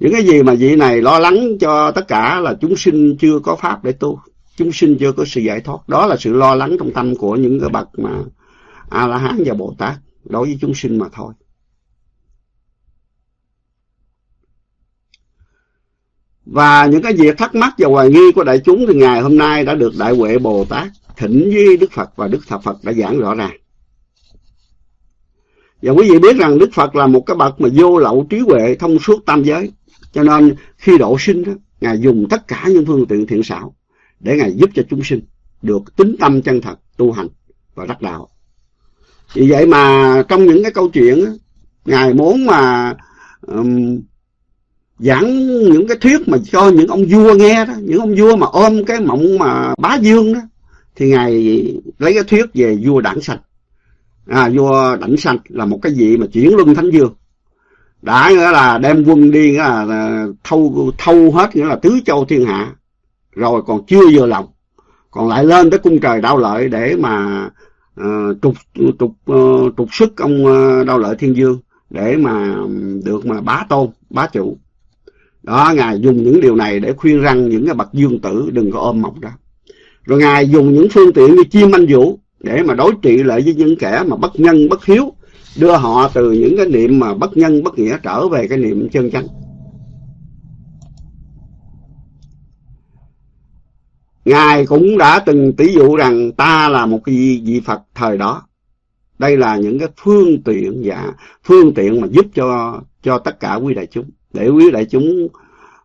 Những cái gì mà vị này lo lắng cho tất cả là chúng sinh chưa có pháp để tu. Chúng sinh chưa có sự giải thoát. Đó là sự lo lắng trong tâm của những cái bậc mà a la hán và bồ tát đối với chúng sinh mà thôi. Và những cái việc thắc mắc và hoài nghi của đại chúng thì ngày hôm nay đã được đại huệ bồ tát thỉnh với đức phật và đức thập phật đã giảng rõ ràng. Và quý vị biết rằng đức phật là một cái bậc mà vô lậu trí huệ thông suốt tam giới. Cho nên khi độ sinh đó, ngài dùng tất cả những phương tiện thiện xảo để ngài giúp cho chúng sinh được tính tâm chân thật tu hành và đắc đạo vì vậy mà trong những cái câu chuyện ngài muốn mà um, giảng những cái thuyết mà cho những ông vua nghe đó những ông vua mà ôm cái mộng mà bá dương đó thì ngài lấy cái thuyết về vua đảng sạch. À, vua đảnh sạch là một cái vị mà chuyển luân thánh dương đã nghĩa là đem quân đi nghĩa là thâu thâu hết nghĩa là tứ châu thiên hạ. Rồi còn chưa vừa lòng còn lại lên tới cung trời đau lợi để mà Ờ, trục trục uh, trục sức ông ờ, uh, đau lợi thiên dương để mà được mà bá tôn bá chủ. Đó ngài dùng những điều này để khuyên răng những cái bậc dương tử đừng có ôm mộng đó. Rồi ngài dùng những phương tiện như chim anh vũ để mà đối trị lại với những kẻ mà bất nhân bất hiếu đưa họ từ những cái niệm mà bất nhân bất nghĩa trở về cái niệm chân chánh. Ngài cũng đã từng tỷ dụ rằng ta là một cái vị Phật thời đó. Đây là những cái phương tiện và phương tiện mà giúp cho cho tất cả quý đại chúng, để quý đại chúng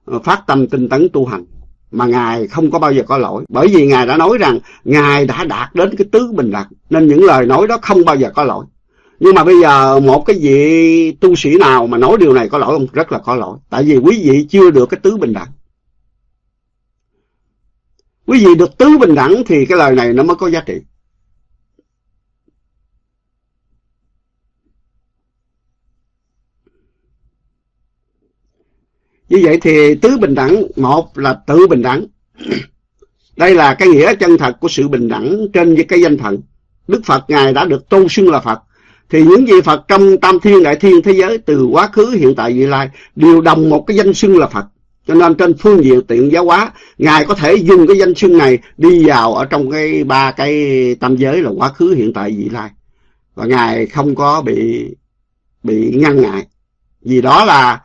ờ, phát tâm tinh tấn tu hành. Mà ngài không có bao giờ có lỗi, bởi vì ngài đã nói rằng ngài đã đạt đến cái tứ bình đẳng, nên những lời nói đó không bao giờ có lỗi. Nhưng mà bây giờ một cái vị tu sĩ nào mà nói điều này có lỗi không? Rất là có lỗi, tại vì quý vị chưa được cái tứ bình đẳng quý vị được tứ bình đẳng thì cái lời này nó mới có giá trị. Như vậy thì tứ bình đẳng, một là tự bình đẳng. Đây là cái nghĩa chân thật của sự bình đẳng trên cái danh thần. Đức phật ngài đã được tôn xưng là phật. Thì những vị phật trong tam thiên đại thiên thế giới từ quá khứ, hiện tại, vị lai đều đồng một cái danh xưng là phật cho nên trên phương diện tiện giáo hóa, ngài có thể dùng cái danh xưng này đi vào ở trong cái ba cái tam giới là quá khứ, hiện tại, vị lai. Và ngài không có bị bị ngăn ngại. Vì đó là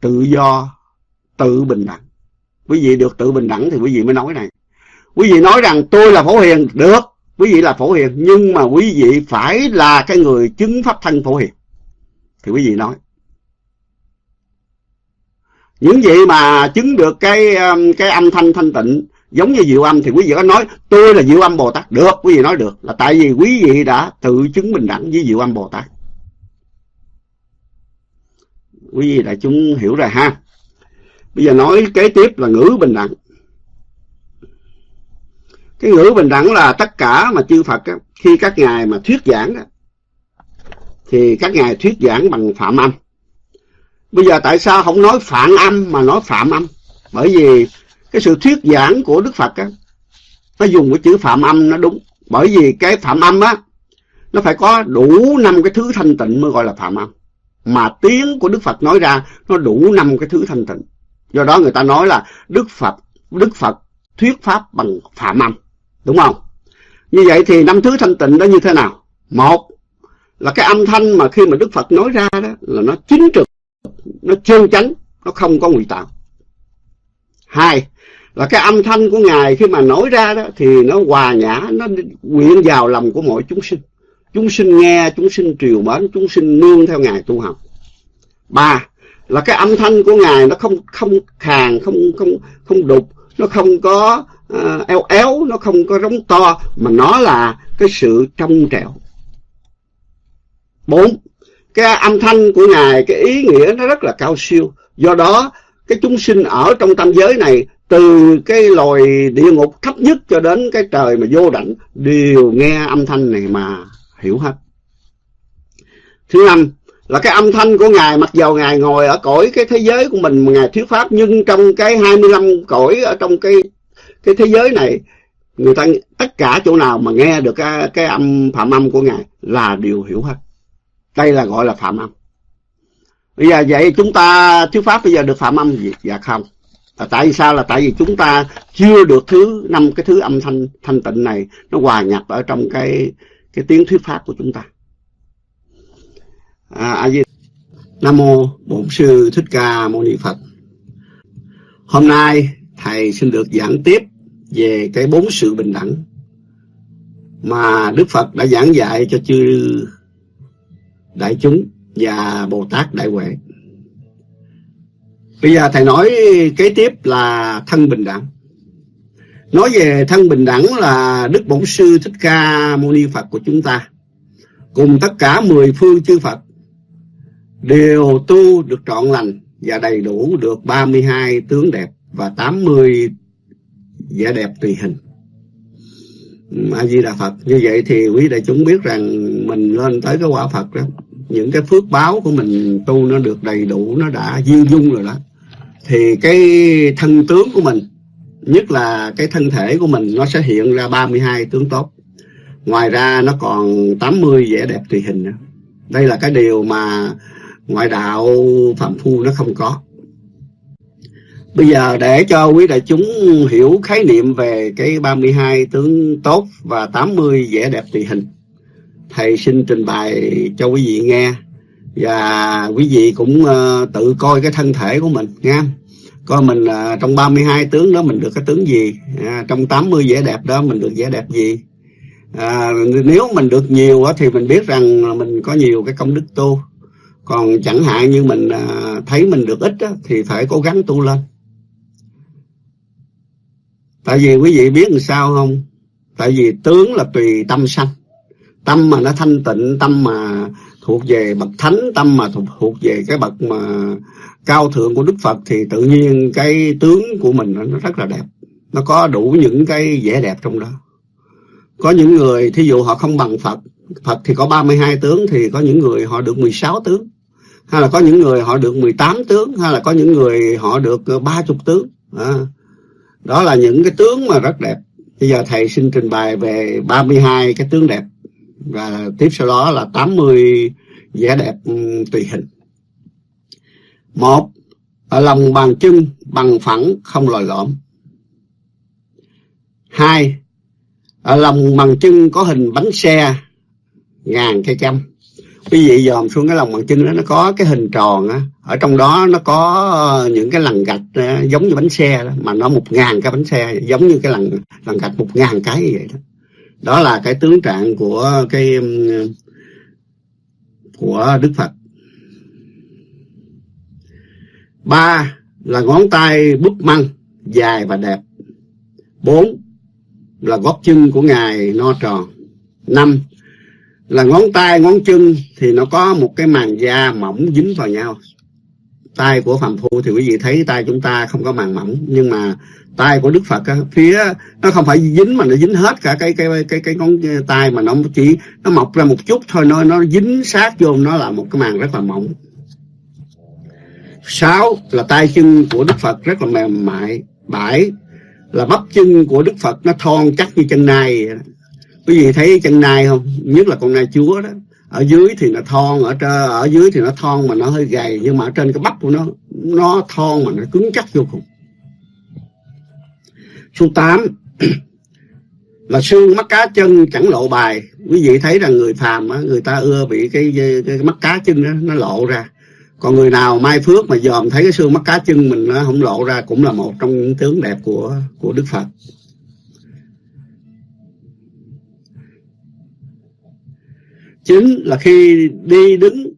tự do, tự bình đẳng. Quý vị được tự bình đẳng thì quý vị mới nói này. Quý vị nói rằng, tôi là phổ hiền. Được, quý vị là phổ hiền. Nhưng mà quý vị phải là cái người chứng pháp thân phổ hiền. Thì quý vị nói những vị mà chứng được cái um, cái âm thanh thanh tịnh giống như diệu âm thì quý vị có nói tôi là diệu âm bồ tát. Được quý vị nói được là tại vì quý vị đã tự chứng bình đẳng với diệu âm bồ tát. Quý vị đại chúng hiểu rồi ha. Bây giờ nói kế tiếp là ngữ bình đẳng. Cái ngữ bình đẳng là tất cả mà chư Phật á, khi các ngài mà thuyết giảng thì các ngài thuyết giảng bằng phạm âm bây giờ tại sao không nói phản âm mà nói phạm âm bởi vì cái sự thuyết giảng của Đức Phật á, nó dùng cái chữ phạm âm nó đúng bởi vì cái phạm âm á nó phải có đủ năm cái thứ thanh tịnh mới gọi là phạm âm mà tiếng của Đức Phật nói ra nó đủ năm cái thứ thanh tịnh. Do đó người ta nói là Đức Phật Đức Phật thuyết pháp bằng phạm âm, đúng không? Như vậy thì năm thứ thanh tịnh đó như thế nào? Một là cái âm thanh mà khi mà Đức Phật nói ra đó là nó chính trực, nó chân chánh, nó không có ngụy tạo. Hai là cái âm thanh của Ngài khi mà nói ra đó thì nó hòa nhã, nó quyện vào lòng của mọi chúng sinh. Chúng sinh nghe, chúng sinh triều mến, chúng sinh nương theo Ngài tu học. Ba là cái âm thanh của Ngài nó không không khàn, không không không đục, nó không có uh, eo éo, nó không có rống to, mà nó là cái sự trong trẻo. Bốn, cái âm thanh của Ngài, cái ý nghĩa nó rất là cao siêu. Do đó, cái chúng sinh ở trong tam giới này, từ cái loài địa ngục thấp nhất cho đến cái trời mà vô đảnh, đều nghe âm thanh này mà hiểu hết. Thứ năm, là cái âm thanh của Ngài mặc dầu Ngài ngồi ở cõi cái thế giới của mình Ngài thuyết pháp nhưng trong cái 25 cõi ở trong cái cái thế giới này người ta tất cả chỗ nào mà nghe được cái, cái âm phạm âm của Ngài là đều hiểu hết. Đây là gọi là phạm âm. Bây giờ vậy chúng ta thuyết pháp bây giờ được phạm âm gì? Dạ không. Là tại vì sao là tại vì chúng ta chưa được thứ năm cái thứ âm thanh thanh tịnh này nó hòa nhập ở trong cái cái tiếng thuyết pháp của chúng ta à, a à, di nam mô bổn sư thích ca mâu ni phật hôm nay thầy xin được giảng tiếp về cái bốn sự bình đẳng mà đức phật đã giảng dạy cho chư đại chúng và bồ tát đại huệ. Bây giờ thầy nói kế tiếp là thân bình đẳng. Nói về thân bình đẳng là đức bổn sư thích ca mâu ni phật của chúng ta. Cùng tất cả mười phương chư phật đều tu được trọn lành và đầy đủ được 32 tướng đẹp và 80 vẻ đẹp tùy hình. A Di Đà Phật. Như vậy thì quý đại chúng biết rằng mình lên tới cái quả Phật đó, những cái phước báo của mình tu nó được đầy đủ, nó đã viên dung rồi đó. Thì cái thân tướng của mình, nhất là cái thân thể của mình nó sẽ hiện ra 32 tướng tốt. Ngoài ra nó còn 80 vẻ đẹp tùy hình nữa. Đây là cái điều mà ngoại đạo phạm phu nó không có bây giờ để cho quý đại chúng hiểu khái niệm về cái 32 tướng tốt và 80 vẻ đẹp tùy hình thầy xin trình bày cho quý vị nghe. Và quý vị cũng uh, tự coi cái thân thể của mình nha. Coi mình uh, trong 32 tướng đó mình được cái tướng gì? À, trong 80 vẻ đẹp đó mình được vẻ đẹp gì? À, nếu mình được nhiều thì mình biết rằng mình có nhiều cái công đức tu. Còn chẳng hạn như mình uh, thấy mình được ít thì phải cố gắng tu lên tại vì quý vị biết làm sao không? Tại vì tướng là tùy tâm sanh. Tâm mà nó thanh tịnh tâm mà thuộc về bậc thánh tâm mà thuộc, thuộc về cái bậc mà cao thượng của đức phật thì tự nhiên cái tướng của mình nó rất là đẹp. Nó có đủ những cái vẻ đẹp trong đó. Có những người thí dụ họ không bằng phật phật thì có 32 tướng thì có những người họ được 16 tướng. Hay là có những người họ được 18 tướng hay là có những người họ được 30 tướng. À, đó là những cái tướng mà rất đẹp. Bây giờ thầy xin trình bày về 32 cái tướng đẹp. Và tiếp sau đó là 80 vẻ đẹp ừ, tùy hình. Một, ở lòng bàn chân, bằng phẳng, không lồi lõm. Hai, ở lòng bàn chân có hình bánh xe, ngàn cây trăm quý vị dòm xuống cái lòng bàn chân đó nó có cái hình tròn á. Ở trong đó nó có những cái lằn gạch giống như bánh xe đó, mà nó một ngàn cái bánh xe giống như cái lằn lằn gạch một ngàn cái như vậy đó. Đó là cái tướng trạng của cái của đức phật. Ba là ngón tay bút măng dài và đẹp. Bốn là gót chân của ngài no tròn. Năm là ngón tay ngón chân thì nó có một cái màng da mỏng dính vào nhau. Tay của phàm phu thì quý vị thấy tay chúng ta không có màng mỏng nhưng mà tay của đức phật á, phía nó không phải dính mà nó dính hết cả cái cái cái cái ngón tay mà nó chỉ nó mọc ra một chút thôi nó nó dính sát vô nó là một cái màng rất là mỏng. Sáu là tay chân của đức phật rất là mềm mại bảy là bắp chân của đức phật nó thon chắc như chân nai quý vị thấy chân nai không? Nhất là con nai chúa đó. Ở dưới thì nó thon ở trên ở dưới thì nó thon mà nó hơi gầy nhưng mà ở trên cái bắp của nó nó thon mà nó cứng chắc vô cùng. Số 8 là xương mắt cá chân chẳng lộ bài. Quý vị thấy rằng người phàm á người ta ưa bị cái, cái, cái mắt cá chân đó, nó lộ ra. Còn người nào mai phước mà dòm thấy cái xương mắt cá chân mình nó không lộ ra cũng là một trong những tướng đẹp của của đức phật. Chính là khi đi đứng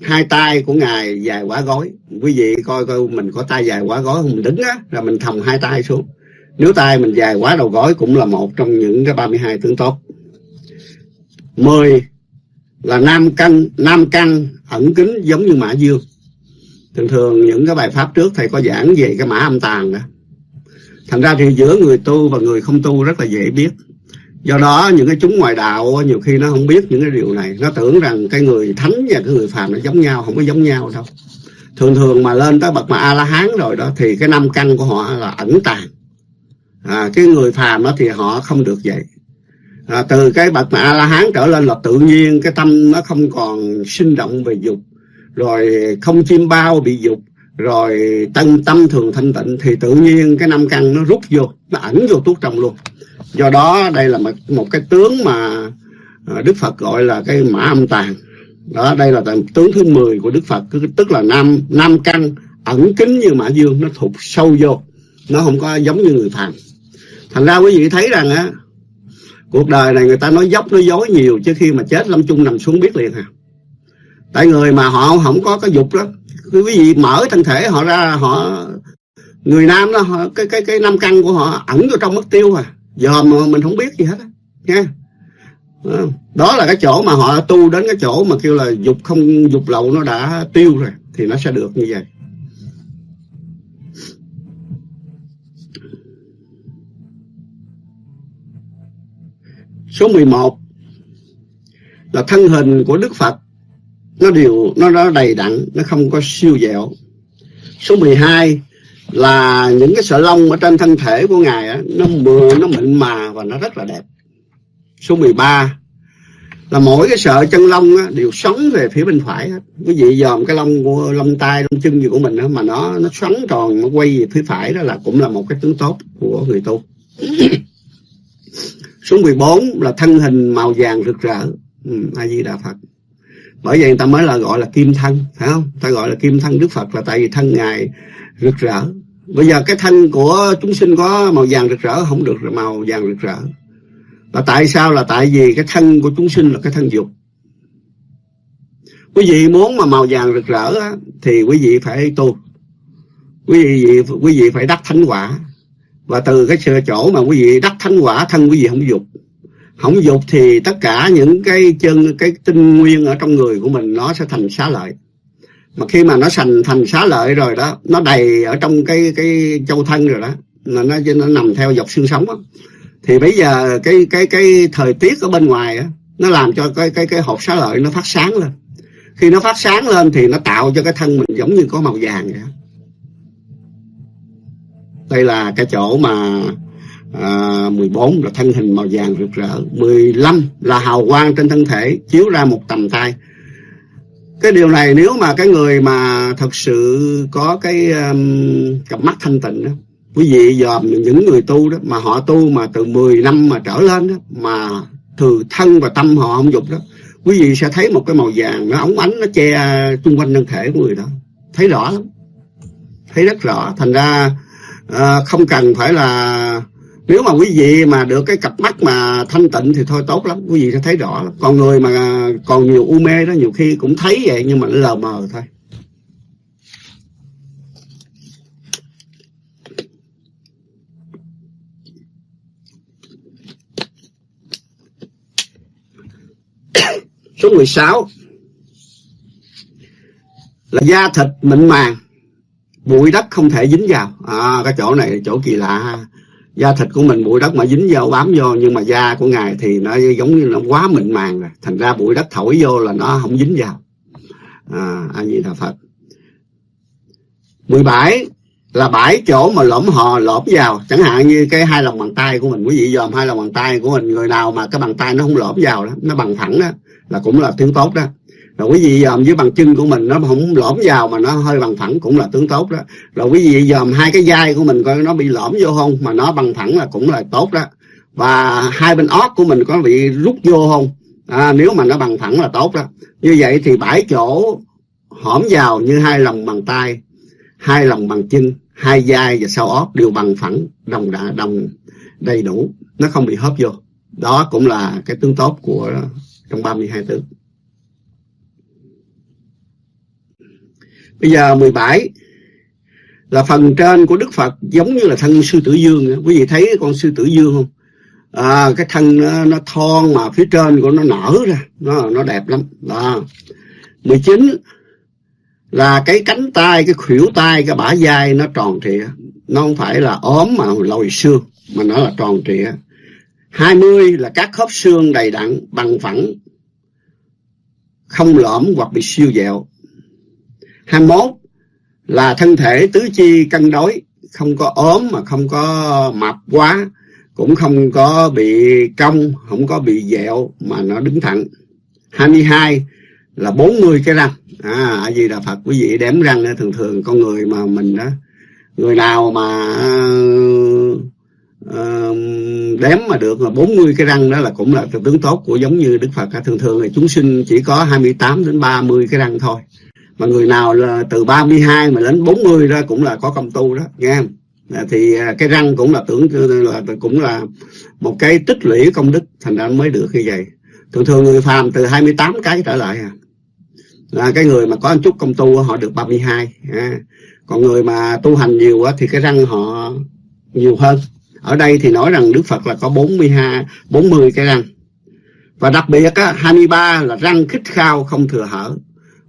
hai tay của ngài dài quá gói quý vị coi coi mình có tay dài quá gói không? Mình đứng á, là mình thòng hai tay xuống. Nếu tay mình dài quá đầu gối cũng là một trong những cái 32 tướng tốt. Mười là nam căn nam căn ẩn kính giống như mã dương. Thường thường những cái bài pháp trước thầy có giảng về cái mã âm tàng đó. Thành ra thì giữa người tu và người không tu rất là dễ biết do đó những cái chúng ngoài đạo nhiều khi nó không biết những cái điều này. Nó tưởng rằng cái người thánh và cái người phàm nó giống nhau không có giống nhau đâu. Thường thường mà lên tới bậc mà a la hán rồi đó thì cái năm căn của họ là ẩn tàng. À, cái người phàm đó thì họ không được vậy à, từ cái bậc mà a la hán trở lên là tự nhiên cái tâm nó không còn sinh động về dục. Rồi không chim bao bị dục. Rồi tâm tâm thường thanh tịnh thì tự nhiên cái năm căn nó rút vô nó ẩn vô tuốt trong luôn do đó đây là một, một cái tướng mà à, đức phật gọi là cái mã âm tàng. Đó đây là tướng thứ 10 của đức phật. Tức là nam nam căn ẩn kính như mã dương nó thụt sâu vô. Nó không có giống như người phàm. Thành ra quý vị thấy rằng á cuộc đời này người ta nói dốc nói dối nhiều chứ khi mà chết lâm chung nằm xuống biết liền à. Tại người mà họ không có cái dục đó quý vị mở thân thể họ ra họ người nam đó họ, cái cái cái nam căn của họ ẩn vô trong mất tiêu à dòm mà mình không biết gì hết á nha. Ờ, đó là cái chỗ mà họ tu đến cái chỗ mà kêu là dục không dục lậu nó đã tiêu rồi thì nó sẽ được như vậy. Số 11 là thân hình của Đức Phật nó đều nó nó đầy đặn, nó không có siêu dẻo. Số 12 là những cái sợi lông ở trên thân thể của ngài á, nó mượt, nó mịn mà và nó rất là đẹp. Số 13 là mỗi cái sợi chân lông á, đều xoắn về phía bên phải hết. Quý vị dòm cái lông của lông tay, lông chân gì của mình á, mà nó nó xoắn tròn, nó quay về phía phải đó là cũng là một cái tướng tốt của người tu. Số 14 là thân hình màu vàng rực rỡ. Ừ, A Di Đà Phật. Bởi vậy người ta mới là gọi là kim thân, phải không? Ta gọi là kim thân Đức Phật là tại vì thân ngài rực rỡ. Bây giờ cái thân của chúng sinh có màu vàng rực rỡ không được màu vàng rực rỡ. Là tại sao? Là tại vì cái thân của chúng sinh là cái thân dục. Quý vị muốn mà màu vàng rực rỡ á, thì quý vị phải tu. Quý vị quý vị phải đắc thánh quả và từ cái chỗ mà quý vị đắc thánh quả thân quý vị không dục không dục thì tất cả những cái chân cái tinh nguyên ở trong người của mình nó sẽ thành xá lợi mà khi mà nó thành thành xá lợi rồi đó nó đầy ở trong cái cái châu thân rồi đó mà nó nó nằm theo dọc xương sống đó. thì bây giờ cái cái cái thời tiết ở bên ngoài đó, nó làm cho cái cái cái hộp xá lợi nó phát sáng lên khi nó phát sáng lên thì nó tạo cho cái thân mình giống như có màu vàng vậy đây là cái chỗ mà à, 14 là thân hình màu vàng rực rỡ. 15 là hào quang trên thân thể chiếu ra một tầm tay. Cái điều này nếu mà cái người mà thật sự có cái um, cặp mắt thanh tịnh đó quý vị dòm những người tu đó mà họ tu mà từ 10 năm mà trở lên đó mà từ thân và tâm họ không dục đó quý vị sẽ thấy một cái màu vàng nó ống ánh nó che xung quanh thân thể của người đó. Thấy rõ lắm. Thấy rất rõ. Thành ra à, không cần phải là nếu mà quý vị mà được cái cặp mắt mà thanh tịnh thì thôi tốt lắm quý vị sẽ thấy rõ lắm. còn người mà còn nhiều u mê đó nhiều khi cũng thấy vậy nhưng mà nó lờ mờ thôi. *coughs* Số 16 là da thịt mịn màng bụi đất không thể dính vào. À, cái chỗ này chỗ kỳ lạ ha da thịt của mình bụi đất mà dính vào bám vô nhưng mà da của ngài thì nó giống như nó quá mịn màng rồi thành ra bụi đất thổi vô là nó không dính vào. À, a di đà phật. 17 là bảy chỗ mà lõm hò lõm vào. Chẳng hạn như cái hai lòng bàn tay của mình quý vị dòm hai lòng bàn tay của mình người nào mà cái bàn tay nó không lõm vào đó nó bằng phẳng đó là cũng là tướng tốt đó rồi quý vị dòm với bằng chân của mình nó không lõm vào mà nó hơi bằng phẳng cũng là tướng tốt đó. Rồi quý vị dòm hai cái vai của mình coi nó bị lõm vô không mà nó bằng phẳng là cũng là tốt đó. Và hai bên óc của mình có bị rút vô không? À, nếu mà nó bằng phẳng là tốt đó. Như vậy thì bảy chỗ hõm vào như hai lòng bàn tay hai lòng bằng chân hai vai và sau óc đều bằng phẳng đồng đà đồng đầy đủ. Nó không bị hớp vô. Đó cũng là cái tướng tốt của trong 32 tướng bây giờ 17 là phần trên của Đức Phật giống như là thân sư tử dương quý vị thấy con sư tử dương không? À, cái thân nó, nó thon mà phía trên của nó nở ra. Nó nó đẹp lắm. Đó. 19 là cái cánh tay cái khuỷu tay cái bả vai nó tròn trịa. Nó không phải là ốm mà lồi xương mà nó là tròn trịa. 20 là các khớp xương đầy đặn bằng phẳng không lõm hoặc bị siêu dẹo. 21 là thân thể tứ chi cân đối không có ốm mà không có mập quá cũng không có bị cong không có bị dẹo mà nó đứng thẳng. 22 là 40 cái răng. À gì là Phật quý vị đếm răng thường thường con người mà mình đó người nào mà uh, đếm mà được là 40 cái răng đó là cũng là tướng tốt của giống như Đức Phật thường thường là chúng sinh chỉ có 28 đến 30 cái răng thôi mà người nào là từ 32 mà đến 40 đó cũng là có công tu đó, nghe không? À, thì à, cái răng cũng là tưởng à, là cũng là một cái tích lũy công đức, thành ra mới được như vậy. Thường thường người phàm từ 28 cái trở lại à. Là cái người mà có một chút công tu họ được 32 à. còn người mà tu hành nhiều thì cái răng họ nhiều hơn. Ở đây thì nói rằng Đức Phật là có 42 40 cái răng. Và đặc biệt á 23 là răng khích khao không thừa hở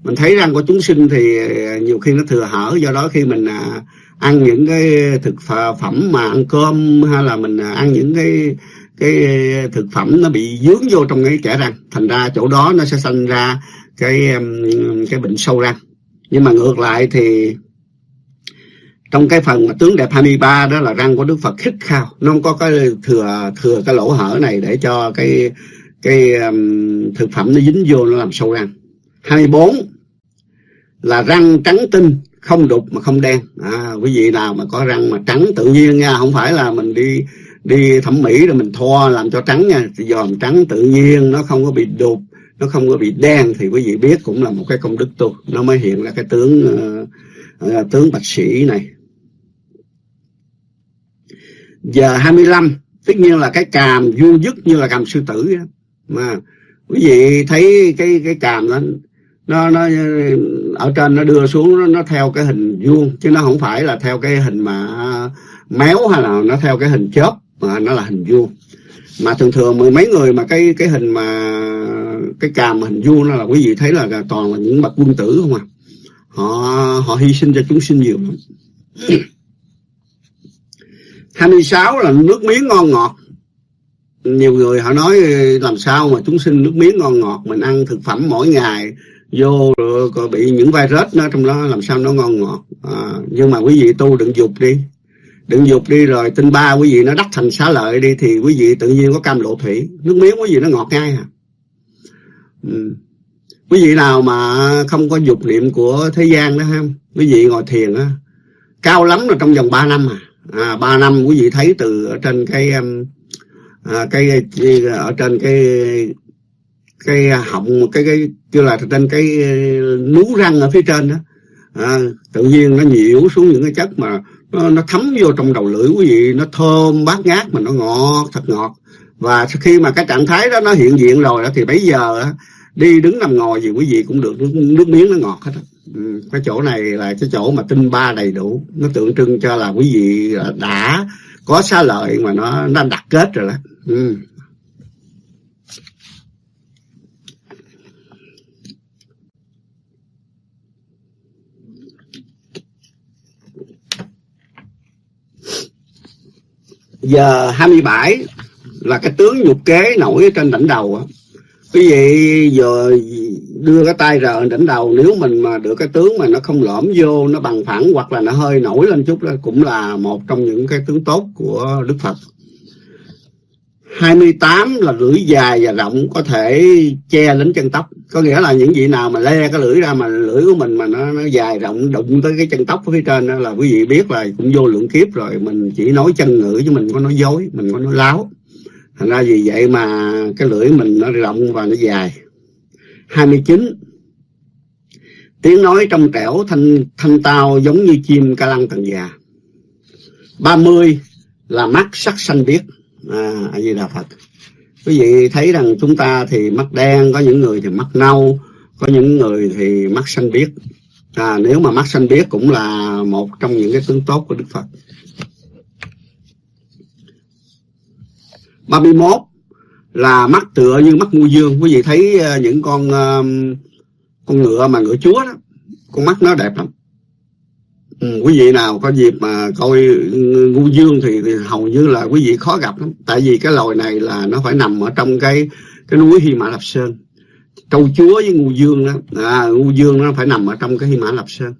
mình thấy răng của chúng sinh thì à, nhiều khi nó thừa hở do đó khi mình à, ăn những cái thực phẩm mà ăn cơm hay là mình à, ăn những cái cái thực phẩm nó bị dướng vô trong cái kẽ răng thành ra chỗ đó nó sẽ sinh ra cái cái bệnh sâu răng. Nhưng mà ngược lại thì trong cái phần mà tướng đẹp 23 đó là răng của Đức Phật khích khao nó không có cái thừa thừa cái lỗ hở này để cho cái cái um, thực phẩm nó dính vô nó làm sâu răng. 24 là răng trắng tinh không đục mà không đen. À, quý vị nào mà có răng mà trắng tự nhiên nha không phải là mình đi đi thẩm mỹ rồi mình thoa làm cho trắng nha. Dòm trắng tự nhiên nó không có bị đục nó không có bị đen thì quý vị biết cũng là một cái công đức tu. Nó mới hiện ra cái tướng uh, uh, tướng bạch sĩ này. Giờ 25 tất nhiên là cái càm du dứt như là càm sư tử đó. mà quý vị thấy cái cái càm đó nó nó ở trên nó đưa xuống nó, nó theo cái hình vuông chứ nó không phải là theo cái hình mà à, méo hay là nó theo cái hình chớp mà nó là hình vuông. Mà thường thường mười mấy người mà cái cái hình mà cái càm hình vuông nó là quý vị thấy là toàn là những bậc quân tử không à. Họ họ hy sinh cho chúng sinh nhiều lắm. *clears throat* 26 là nước miếng ngon ngọt. Nhiều người họ nói làm sao mà chúng sinh nước miếng ngon ngọt mình ăn thực phẩm mỗi ngày vô rồi còn bị những virus nó trong đó làm sao nó ngon ngọt. À, nhưng mà quý vị tu đừng dục đi. Đừng dục đi rồi tinh ba quý vị nó đắc thành xá lợi đi thì quý vị tự nhiên có cam lộ thủy. Nước miếng quý vị nó ngọt ngay à. Ừ. quý vị nào mà không có dục niệm của thế gian đó ha quý vị ngồi thiền á cao lắm là trong vòng 3 năm à. À, 3 năm quý vị thấy từ ở trên cái à, cái ở trên cái cái họng cái cái kêu là trên cái ờ, nú răng ở phía trên đó à, tự nhiên nó nhiễu xuống những cái chất mà nó, nó thấm vô trong đầu lưỡi quý vị nó thơm bát ngát mà nó ngọt thật ngọt và khi mà cái trạng thái đó nó hiện diện rồi đó, thì bây giờ đi đứng nằm ngồi gì quý vị cũng được nước, nước miếng nó ngọt hết đó. Ừ, cái chỗ này là cái chỗ mà tinh ba đầy đủ nó tượng trưng cho là quý vị đã có xá lợi mà nó nó đặt kết rồi đó ừ. Giờ 27 là cái tướng nhục kế nổi trên đỉnh đầu quý vị giờ đưa cái tay rờ đỉnh đầu, nếu mình mà được cái tướng mà nó không lõm vô, nó bằng phẳng hoặc là nó hơi nổi lên chút đó, cũng là một trong những cái tướng tốt của Đức Phật. 28 là lưỡi dài và rộng có thể che đến chân tóc. Có nghĩa là những vị nào mà le cái lưỡi ra mà lưỡi của mình mà nó, nó dài rộng đụng tới cái chân tóc ở phía trên đó là quý vị biết là cũng vô lượng kiếp rồi. Mình chỉ nói chân ngữ chứ mình có nói dối mình có nói láo. Thành ra vì vậy mà cái lưỡi mình nó rộng và nó dài. 29 tiếng nói trong trẻo thanh thanh tao giống như chim ca lăng tầng già. 30 là mắt sắc xanh biếc à, a di đà phật. Quý vị thấy rằng chúng ta thì mắt đen có những người thì mắt nâu có những người thì mắt xanh biếc. À, nếu mà mắt xanh biếc cũng là một trong những cái tướng tốt của đức phật. 31 là mắt tựa như mắt mua dương. Quý vị thấy à, những con à, con ngựa mà ngựa chúa đó con mắt nó đẹp lắm. Ừ, quý vị nào có dịp mà coi ngu dương thì, thì hầu như là quý vị khó gặp lắm. Tại vì cái loài này là nó phải nằm ở trong cái cái núi Hy Mã Lạp Sơn. Trâu chúa với ngu dương đó. À, ngu dương nó phải nằm ở trong cái Hy Mã Lạp Sơn.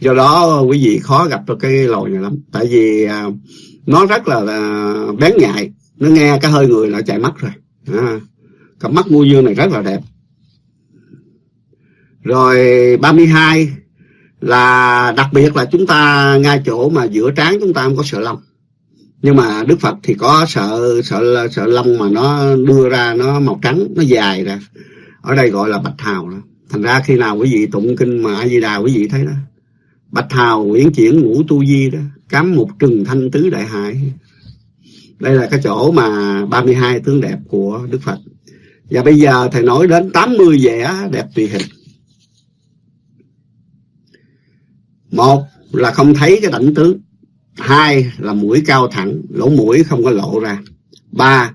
Do đó quý vị khó gặp được cái loài này lắm. Tại vì à, nó rất là, là bén nhạy. Nó nghe cái hơi người là chạy mất rồi. À, cặp mắt ngu dương này rất là đẹp. Rồi 32 là đặc biệt là chúng ta ngay chỗ mà giữa trán chúng ta không có sợ lông. Nhưng mà đức phật thì có sợ sợ sợ lông mà nó đưa ra nó màu trắng, nó dài ra. Ở đây gọi là bạch hào đó. Thành ra khi nào quý vị tụng kinh mà a di đà quý vị thấy đó, bạch hào uyển chuyển ngũ tu di đó cám một trừng thanh tứ đại hải. Đây là cái chỗ mà 32 tướng đẹp của đức phật. Và bây giờ thầy nói đến 80 vẻ đẹp tùy hình. Một là không thấy cái đảnh tướng. Hai là mũi cao thẳng lỗ mũi không có lộ ra. Ba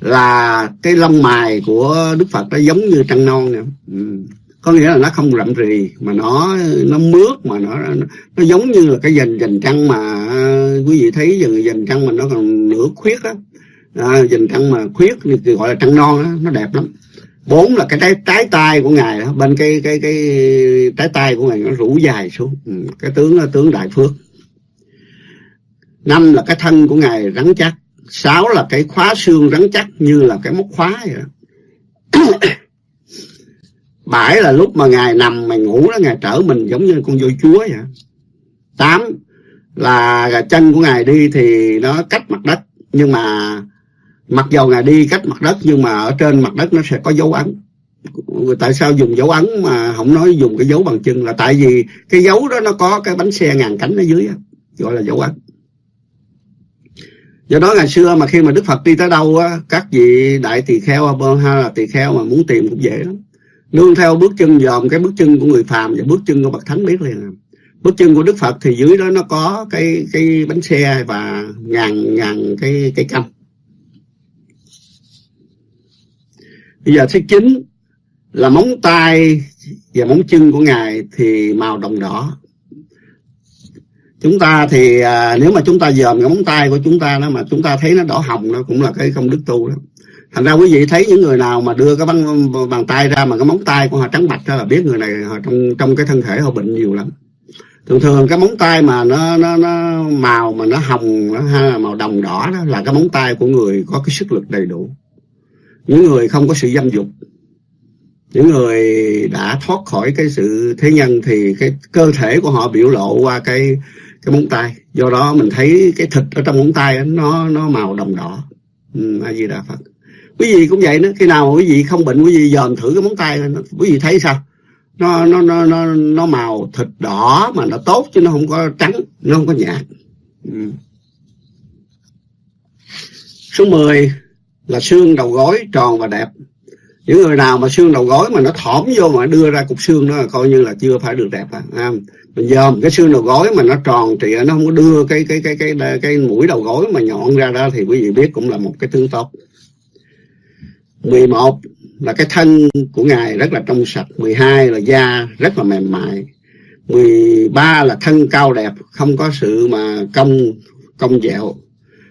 là cái lông mài của đức phật nó giống như trăng non nè. Ừ. có nghĩa là nó không rậm rì mà nó nó mướt mà nó nó giống như là cái dành dành trăng mà à, quý vị thấy dành dành trăng mà nó còn nửa khuyết á. À, dành trăng mà khuyết thì gọi là trăng non á nó đẹp lắm bốn là cái trái trái tay của ngài đó bên cái cái cái trái tay của ngài nó rủ dài xuống. Ừ, cái tướng là tướng đại phước. Năm là cái thân của ngài rắn chắc. Sáu là cái khóa xương rắn chắc như là cái móc khóa vậy đó. *coughs* Bảy là lúc mà ngài nằm mà ngủ đó ngài trở mình giống như con voi chúa vậy tám là chân của ngài đi thì nó cách mặt đất nhưng mà mặc dầu ngài đi cách mặt đất, nhưng mà ở trên mặt đất nó sẽ có dấu ấn. Tại sao dùng dấu ấn mà không nói dùng cái dấu bằng chân là tại vì cái dấu đó nó có cái bánh xe ngàn cánh ở dưới gọi là dấu ấn. Do đó ngày xưa mà khi mà đức phật đi tới đâu á, các vị đại tỳ kheo hay là tỳ kheo mà muốn tìm cũng dễ lắm. Nương theo bước chân dòm cái bước chân của người phàm và bước chân của bậc thánh biết liền. Bước chân của đức phật thì dưới đó nó có cái cái bánh xe và ngàn ngàn cái cái căm. Bây giờ thứ chín là móng tay và móng chân của ngài thì màu đồng đỏ. Chúng ta thì à, nếu mà chúng ta dòm cái móng tay của chúng ta đó mà chúng ta thấy nó đỏ hồng nó cũng là cái không đức tu đó. Thành ra quý vị thấy những người nào mà đưa cái bàn, bàn tay ra mà cái móng tay của họ trắng bạch đó là biết người này họ trong trong cái thân thể họ bệnh nhiều lắm. Thường thường cái móng tay mà nó nó nó màu mà nó hồng nó hay là màu đồng đỏ đó là cái móng tay của người có cái sức lực đầy đủ những người không có sự dâm dục những người đã thoát khỏi cái sự thế nhân thì cái cơ thể của họ biểu lộ qua cái cái móng tay. Do đó mình thấy cái thịt ở trong móng tay nó nó màu đồng đỏ. Ừ, a di đà phật. Quý vị cũng vậy nữa khi nào quý vị không bệnh quý vị dòm thử cái móng tay quý vị thấy sao? Nó nó nó nó nó màu thịt đỏ mà nó tốt chứ nó không có trắng nó không có nhạt. Ừ. số 10 là xương đầu gối tròn và đẹp. Những người nào mà xương đầu gối mà nó thõm vô mà đưa ra cục xương đó coi như là chưa phải được đẹp à, à. mình dòm cái xương đầu gối mà nó tròn trịa nó không có đưa cái cái cái cái cái, cái mũi đầu gối mà nhọn ra đó thì quý vị biết cũng là một cái tướng tốt. 11 là cái thân của ngài rất là trong sạch. 12 là da rất là mềm mại. 13 là thân cao đẹp không có sự mà cong cong dẹo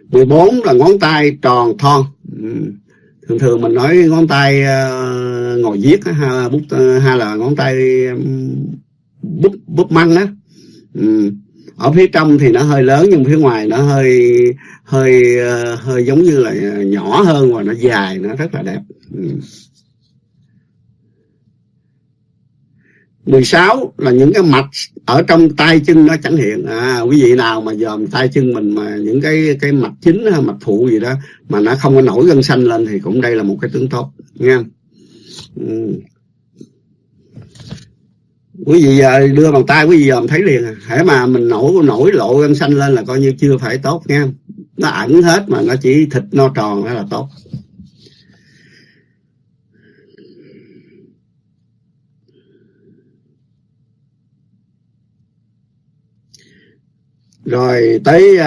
14 là ngón tay tròn thon thường thường mình nói ngón tay ờ, ngồi viết hay, bút, ờ, hay là ngón tay bút bút măng á ừ. ở phía trong thì nó hơi lớn nhưng phía ngoài nó hơi hơi ờ, hơi giống như là nhỏ hơn và nó dài nó rất là đẹp ừ. 16 là những cái mạch ở trong tay chân nó chẳng hiện. À, quý vị nào mà dòm tay chân mình mà những cái cái mạch chính hay mạch phụ gì đó mà nó không có nổi gân xanh lên thì cũng đây là một cái tướng tốt nha ừ. quý vị giờ đưa bàn tay quý vị dòm thấy liền à. hễ mà mình nổi nổi lộ gân xanh lên là coi như chưa phải tốt nha nó ẩn hết mà nó chỉ thịt no tròn đó là tốt. Rồi tới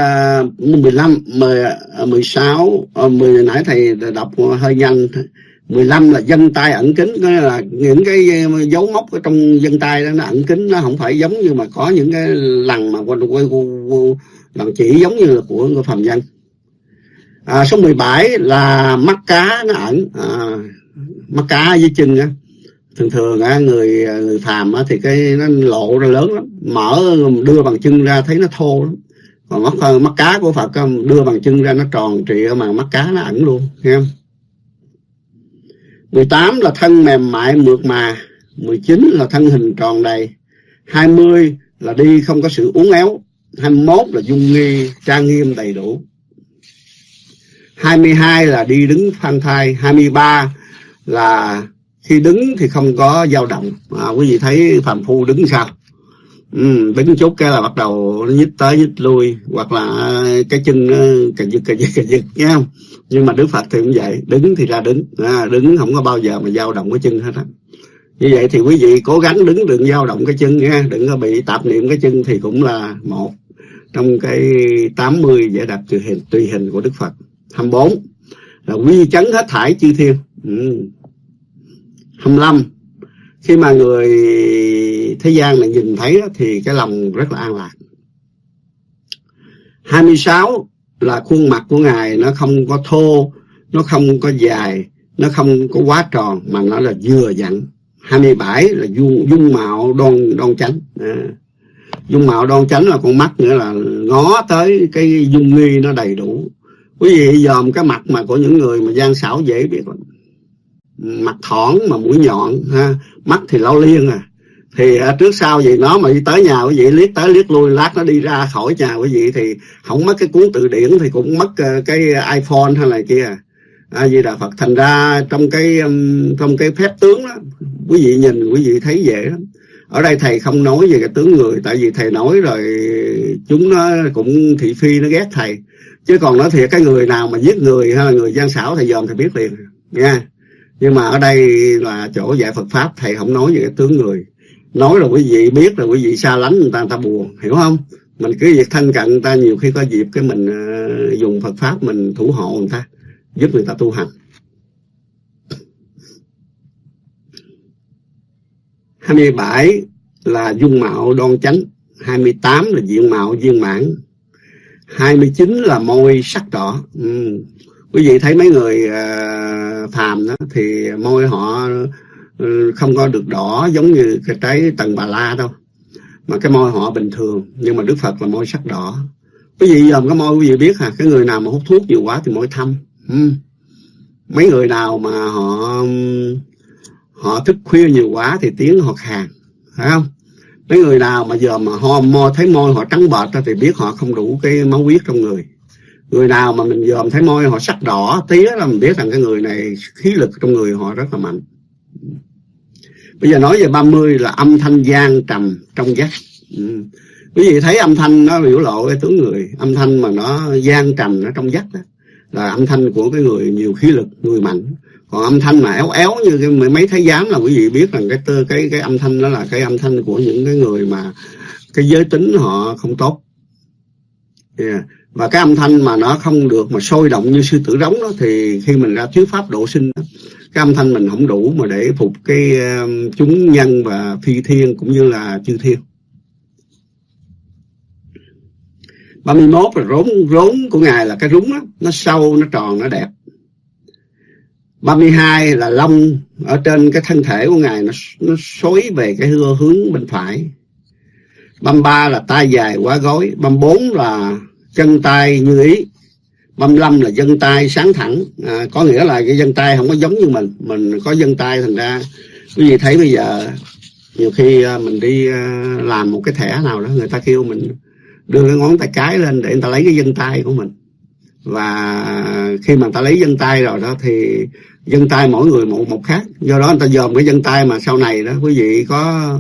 uh, 15 10, 16 uh, 10 nãy thầy đọc hơi nhanh. 15 là dân tay ẩn kín có là những cái dấu mốc ở trong dân tay đó nó ẩn kín nó không phải giống như mà có những cái lần mà quanh quay lần chỉ giống như là của người phàm nhân. À, số 17 là mắt cá nó ẩn à, mắt cá với chân á thường thường á, người à, người phàm á, thì cái nó lộ ra lớn lắm. Mở, đưa bằng chân ra thấy nó thô lắm. Còn mắt ờ, mắt cá của phật đưa bằng chân ra nó tròn trịa mà mắt cá nó ẩn luôn, nghe không? 18 là thân mềm mại mượt mà. 19 là thân hình tròn đầy. 20 là đi không có sự uốn éo. 21 là dung nghi, trang nghiêm đầy đủ. 22 là đi đứng phan thai. 23 là khi đứng thì không có dao động. À, quý vị thấy phàm phu đứng sao ừ, đứng chút cái là bắt đầu nó nhích tới nhích lui hoặc là cái chân nó cà giật cà giật cà giật nghe không? Nhưng mà đức phật thì cũng vậy đứng thì ra đứng. À, đứng không có bao giờ mà dao động cái chân hết á. Như vậy thì quý vị cố gắng đứng đừng dao động cái chân nha. Đừng có bị tạp niệm cái chân thì cũng là một trong cái 80 giải đáp tùy hình tùy hình của đức phật. 24 là quy chấn hết thải chư thiên. Ừ. 25 khi mà người thế gian này nhìn thấy đó, thì cái lòng rất là an lạc. 26 là khuôn mặt của ngài nó không có thô nó không có dài nó không có quá tròn mà nó là vừa dặn 27 là dung dung mạo đoan đoan chánh. À. dung mạo đoan chánh là con mắt nữa là ngó tới cái dung nghi nó đầy đủ. Quý vị dòm cái mặt mà của những người mà gian xảo dễ biết lắm mặt thỏn mà mũi nhọn ha. Mắt thì lao liên à. Thì à, trước sau gì nó mà đi tới nhà quý vị liếc tới liếc lui lát nó đi ra khỏi nhà quý vị thì không mất cái cuốn từ điển thì cũng mất uh, cái iphone hay là kia. À, vì là phật. Thành ra trong cái um, trong cái phép tướng đó quý vị nhìn quý vị thấy dễ lắm. Ở đây thầy không nói về cái tướng người tại vì thầy nói rồi chúng nó cũng thị phi nó ghét thầy. Chứ còn nói thiệt cái người nào mà giết người hay là người gian xảo thầy dòm thầy biết liền nha nhưng mà ở đây là chỗ dạy Phật pháp thầy không nói về cái tướng người. Nói là quý vị biết là quý vị xa lánh người ta người ta buồn hiểu không? Mình cứ việc thân cận người ta nhiều khi có dịp cái mình uh, dùng Phật pháp mình thủ hộ người ta giúp người ta tu hành. 27 là dung mạo đoan chánh 28 là diện mạo viên mãn 29 là môi sắc đỏ. Ừ quý vị thấy mấy người uh, phàm đó thì môi họ ừ, không có được đỏ giống như cái trái tầng bà la đâu. Mà cái môi họ bình thường nhưng mà đức phật là môi sắc đỏ. Quý vị dòm cái môi quý vị biết hả cái người nào mà hút thuốc nhiều quá thì môi thâm. Ừ. mấy người nào mà họ họ thức khuya nhiều quá thì tiếng họ khàn phải không? Mấy người nào mà giờ mà ho môi thấy môi họ trắng bệch thì biết họ không đủ cái máu huyết trong người người nào mà mình dòm thấy môi họ sắc đỏ tía là mình biết rằng cái người này, khí lực trong người họ rất là mạnh. Bây giờ nói về 30 là âm thanh gian trầm trong giác. Ừ. quý vị thấy âm thanh nó biểu lộ cái tướng người. Âm thanh mà nó gian trầm nó trong giác đó, là âm thanh của cái người nhiều khí lực, người mạnh. Còn âm thanh mà éo éo như cái mấy thái giám là quý vị biết rằng cái tơ, cái cái âm thanh đó là cái âm thanh của những cái người mà cái giới tính họ không tốt. Yeah và cái âm thanh mà nó không được mà sôi động như sư tử rống đó thì khi mình ra thuyết pháp độ sinh đó, cái âm thanh mình không đủ mà để phục cái uh, chúng nhân và phi thiên cũng như là chư thiên. 31 là rốn rốn của ngài là cái rúng đó, nó sâu nó tròn nó đẹp. 32 là lông ở trên cái thân thể của ngài nó nó xối về cái hướng bên phải. 33 là tay dài quá gối. 34 là chân tay như ý. 35 là dân tay sáng thẳng. À, có nghĩa là cái dân tay không có giống như mình. Mình có dân tay thành ra. Quý vị thấy bây giờ nhiều khi à, mình đi à, làm một cái thẻ nào đó người ta kêu mình đưa cái ngón tay cái lên để người ta lấy cái dân tay của mình. Và khi mà người ta lấy dân tay rồi đó thì dân tay mỗi người một một khác. Do đó người ta dòm cái dân tay mà sau này đó quý vị có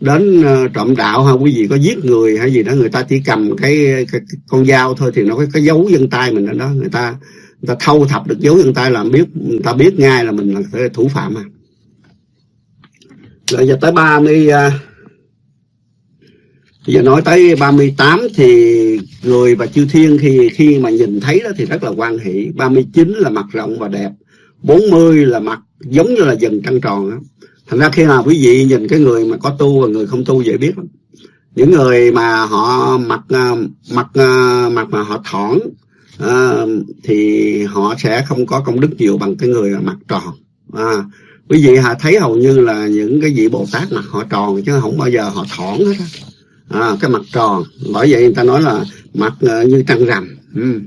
đến ờ, trộm đạo hay quý vị có giết người hay gì đó người ta chỉ cầm cái, cái, con dao thôi thì nó có cái dấu dân tay mình ở đó. Người ta người ta thâu thập được dấu dân tay là biết người ta biết ngay là mình là thủ phạm à rồi giờ tới ba mươi uh, giờ nói tới 38 thì người và chư thiên khi khi mà nhìn thấy đó thì rất là quan hỷ. 39 là mặt rộng và đẹp 40 là mặt giống như là dần trăng tròn đó thành ra khi nào quý vị nhìn cái người mà có tu và người không tu dễ biết lắm. Những người mà họ mặt mặc ờ, mặt mặt ờ, mà họ thỏn à, thì họ sẽ không có công đức nhiều bằng cái người mà mặt tròn. À, quý vị hả thấy hầu như là những cái vị bồ tát mặt họ tròn chứ không bao giờ họ thỏn hết á. À, cái mặt tròn. Bởi vậy người ta nói là mặt uh, như trăng rằm. Ừ.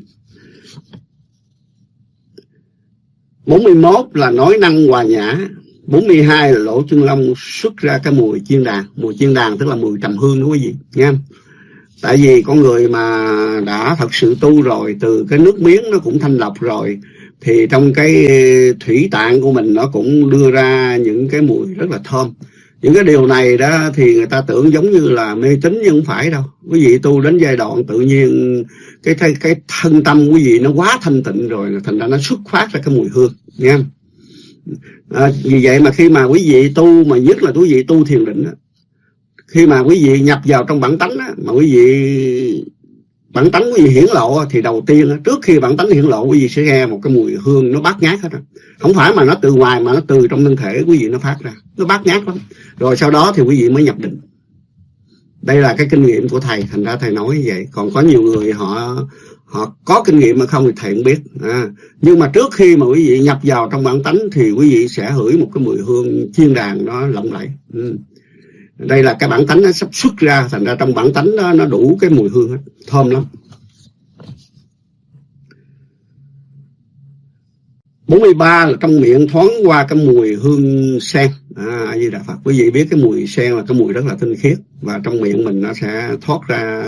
41 là nói năng hòa nhã. 42 là lỗ chân lông xuất ra cái mùi chiên đàn. Mùi chiên đàn tức là mùi trầm hương đó quý vị? Nha tại vì con người mà đã thật sự tu rồi từ cái nước miếng nó cũng thanh lọc rồi thì trong cái ờ, thủy tạng của mình nó cũng đưa ra những cái mùi rất là thơm. Những cái điều này đó thì người ta tưởng giống như là mê tín nhưng không phải đâu. Quý vị tu đến giai đoạn tự nhiên cái cái, cái thân tâm quý vị nó quá thanh tịnh rồi thành ra nó xuất phát ra cái mùi hương. Nha à, vì vậy mà khi mà quý vị tu mà nhất là quý vị tu thiền định đó, khi mà quý vị nhập vào trong bản tánh đó, mà quý vị bản tánh quý vị hiển lộ thì đầu tiên trước khi bản tánh hiển lộ quý vị sẽ nghe một cái mùi hương nó bát ngát hết rồi không phải mà nó từ ngoài mà nó từ trong thân thể quý vị nó phát ra nó bát ngát lắm. Rồi sau đó thì quý vị mới nhập định. Đây là cái kinh nghiệm của thầy thành ra thầy nói như vậy. Còn có nhiều người họ họ có kinh nghiệm mà không thì thầy cũng biết à, nhưng mà trước khi mà quý vị nhập vào trong bản tánh thì quý vị sẽ hửi một cái mùi hương chiên đàn nó lộng lẫy. Ừ. đây là cái bản tánh nó sắp xuất ra thành ra trong bản tánh đó, nó đủ cái mùi hương hết thơm lắm. 43 là trong miệng thoáng qua cái mùi hương sen. À, Di Đà Phật quý vị biết cái mùi sen là cái mùi rất là tinh khiết và trong miệng mình nó sẽ thoát ra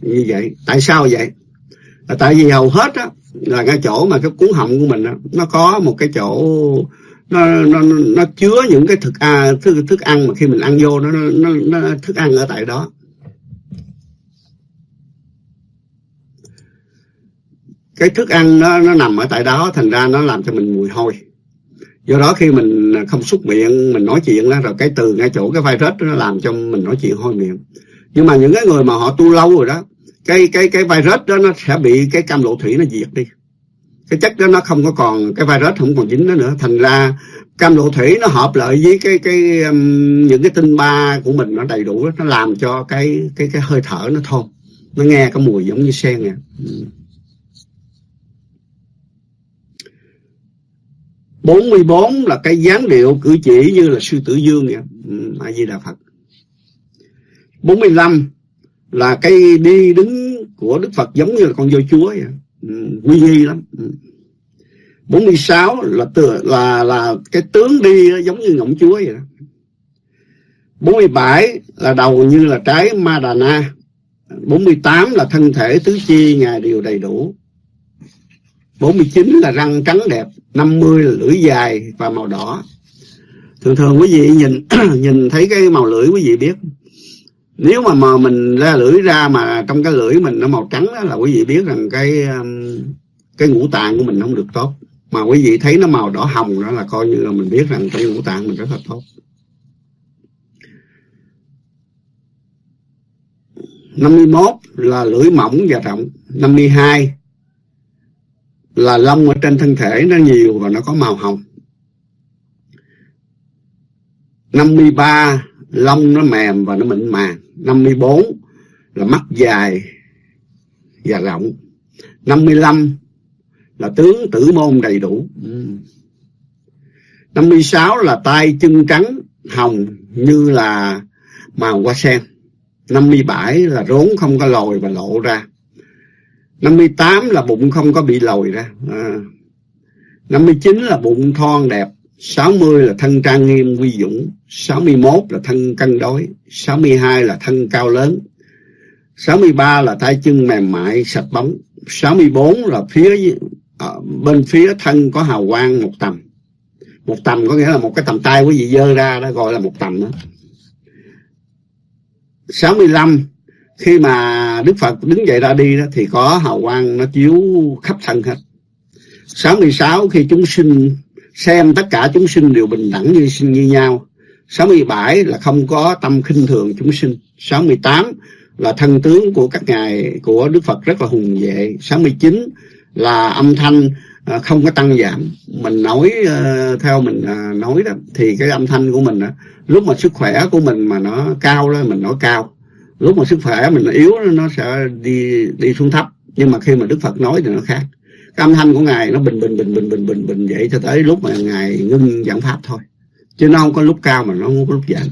như vậy. Tại sao vậy? Là tại vì hầu hết á là cái chỗ mà cái cuốn họng của mình á nó có một cái chỗ nó nó nó chứa những cái thực à, thức, thức ăn mà khi mình ăn vô nó nó, nó thức ăn ở tại đó. Cái thức ăn nó, nó nằm ở tại đó thành ra nó làm cho mình mùi hôi. Do đó khi mình không xúc miệng mình nói chuyện đó rồi cái từ ngay chỗ cái virus nó làm cho mình nói chuyện hôi miệng. Nhưng mà những cái người mà họ tu lâu rồi đó cái cái cái virus đó nó sẽ bị cái cam lộ thủy nó diệt đi. Cái chất đó nó không có còn cái virus không còn dính nó nữa. Thành ra cam lộ thủy nó hợp lại với cái cái um, những cái tinh ba của mình nó đầy đủ đó, nó làm cho cái cái cái hơi thở nó thơm. Nó nghe cái mùi giống như sen nè. Ừ. 44 là cái dáng điệu cử chỉ như là sư tử dương nè. Ừ, A Di Đà Phật. 45 là cái đi đứng của Đức Phật giống như là con voi chúa vậy. Ừ, quy nghi lắm. Ừ. 46 là tựa là là cái tướng đi giống như ngỗng chúa vậy đó. 47 là đầu như là trái ma đà na. 48 là thân thể tứ chi ngài đều đầy đủ. 49 là răng trắng đẹp, 50 là lưỡi dài và màu đỏ. Thường thường quý vị nhìn *clears throat* nhìn thấy cái màu lưỡi quý vị biết. Nếu mà mà mình ra lưỡi ra mà trong cái lưỡi mình nó màu trắng đó là quý vị biết rằng cái um, cái ngũ tạng của mình không được tốt. Mà quý vị thấy nó màu đỏ hồng đó là coi như là mình biết rằng cái ngũ tạng mình rất là tốt. 51 là lưỡi mỏng và rộng. 52 là lông ở trên thân thể, nó nhiều và nó có màu hồng. 53 lông nó mềm và nó mịn màng. 54 là mắt dài và rộng. 55 là tướng tử môn đầy đủ. 56 là tay chân trắng hồng như là màu hoa sen. 57 là rốn không có lồi và lộ ra 58 là bụng không có bị lồi ra à. 59 là bụng thon đẹp 60 là thân trang nghiêm quy dũng. 61 là thân cân đối. 62 là thân cao lớn. 63 là tay chân mềm mại sạch bóng. 64 là phía à, bên phía thân có hào quang một tầm. Một tầm có nghĩa là một cái tầm tay quý vị dơ ra đó gọi là một tầm đó. 65 khi mà Đức Phật đứng dậy ra đi đó thì có hào quang nó chiếu khắp thân hết. 66 khi chúng sinh xem tất cả chúng sinh đều bình đẳng như sinh như nhau. 67 là không có tâm khinh thường chúng sinh. 68 là thân tướng của các ngài của Đức Phật rất là hùng vệ 69 là âm thanh à, không có tăng giảm. Mình nói à, theo mình à, nói đó thì cái âm thanh của mình đó, lúc mà sức khỏe của mình mà nó cao đó mình nói cao. Lúc mà sức khỏe mình yếu nó sẽ đi đi xuống thấp. Nhưng mà khi mà Đức Phật nói thì nó khác âm thanh của ngài nó bình bình bình bình bình bình bình vậy cho tới lúc mà ngài ngưng giảng pháp thôi. Chứ nó không có lúc cao mà nó không có lúc giảm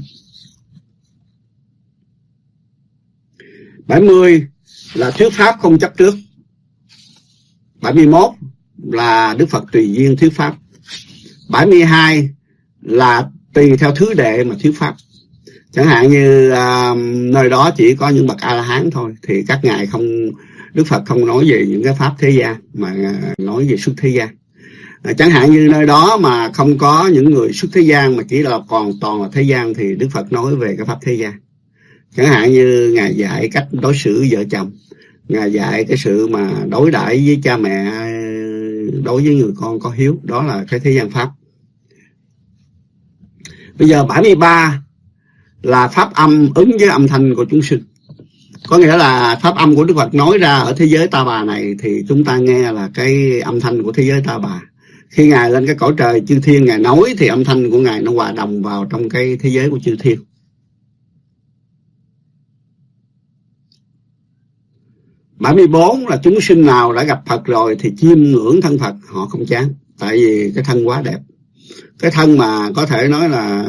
70 là thuyết pháp không chấp trước. 71 là Đức Phật tùy duyên thuyết pháp. 72 là tùy theo thứ đệ mà thuyết pháp. Chẳng hạn như à, nơi đó chỉ có những bậc a la hán thôi thì các ngài không đức phật không nói về những cái pháp thế gian, mà à, nói về xuất thế gian. À, chẳng hạn như nơi đó mà không có những người xuất thế gian, mà chỉ là còn toàn là thế gian, thì đức phật nói về cái pháp thế gian. Chẳng hạn như ngài dạy cách đối xử vợ chồng. Ngài dạy cái sự mà đối đãi với cha mẹ, đối với người con có hiếu. Đó là cái thế gian pháp. Bây giờ 73 là pháp âm ứng với âm thanh của chúng sinh có nghĩa là pháp âm của Đức Phật nói ra ở thế giới ta bà này thì chúng ta nghe là cái âm thanh của thế giới ta bà. Khi ngài lên cái cõi trời chư thiên, ngài nói thì âm thanh của ngài nó hòa đồng vào trong cái thế giới của chư thiên. Bảy mươi bốn là chúng sinh nào đã gặp Phật rồi thì chiêm ngưỡng thân Phật, họ không chán. Tại vì cái thân quá đẹp. Cái thân mà có thể nói là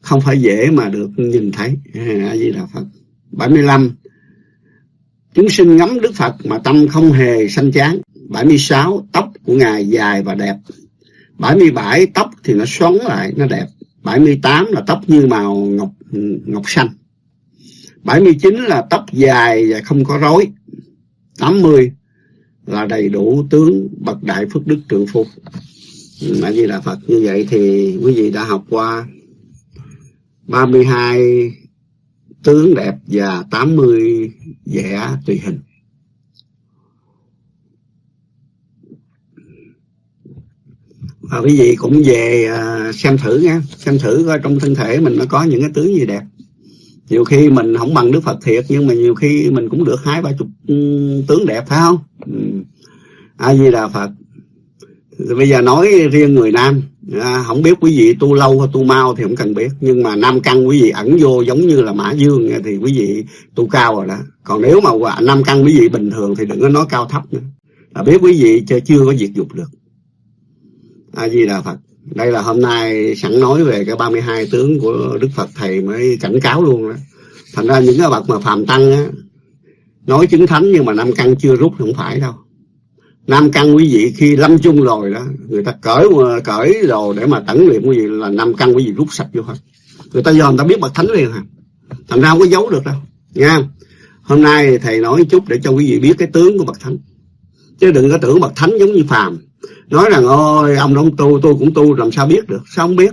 không phải dễ mà được nhìn thấy. A di đà phật. 75 chúng sinh ngắm đức phật mà tâm không hề sanh chán. 76 tóc của ngài dài và đẹp. 77 tóc thì nó xoắn lại, nó đẹp. 78 là tóc như màu ngọc ngọc xanh. 79 là tóc dài và không có rối. 80 là đầy đủ tướng bậc đại phước đức trượng phu. A Di Đà Phật như vậy thì quý vị đã học qua 32 tướng đẹp và 80 vẽ tùy hình. Và quý vị cũng về à, xem thử nha, xem thử coi trong thân thể mình nó có những cái tướng gì đẹp. Nhiều khi mình không bằng Đức Phật thiệt nhưng mà nhiều khi mình cũng được hai ba chục ừ, tướng đẹp phải không? Ừ. A Di Đà Phật. Bây giờ nói riêng người nam à, không biết quý vị tu lâu hay tu mau thì không cần biết. Nhưng mà nam căn quý vị ẩn vô giống như là mã dương thì quý vị tu cao rồi đó. Còn nếu mà nam căn quý vị bình thường thì đừng có nói cao thấp nữa. Là biết quý vị chưa, chưa có diệt dục được. A di đà phật. Đây là hôm nay sẵn nói về cái 32 tướng của đức phật thầy mới cảnh cáo luôn đó. Thành ra những cái bậc mà phàm tăng á nói chứng thánh nhưng mà năm căn chưa rút thì không phải đâu nam căn quý vị khi lâm chung rồi đó người ta cởi cởi đồ để mà tẩn niệm quý vị là nam căn quý vị rút sạch vô hết. Người ta do người ta biết bậc thánh liền hả? Thành ra không có giấu được đâu nha hôm nay thầy nói chút để cho quý vị biết cái tướng của bậc thánh. Chứ đừng có tưởng bậc thánh giống như phàm. Nói rằng ôi ông đó tu tôi cũng tu làm sao biết được? Sao không biết?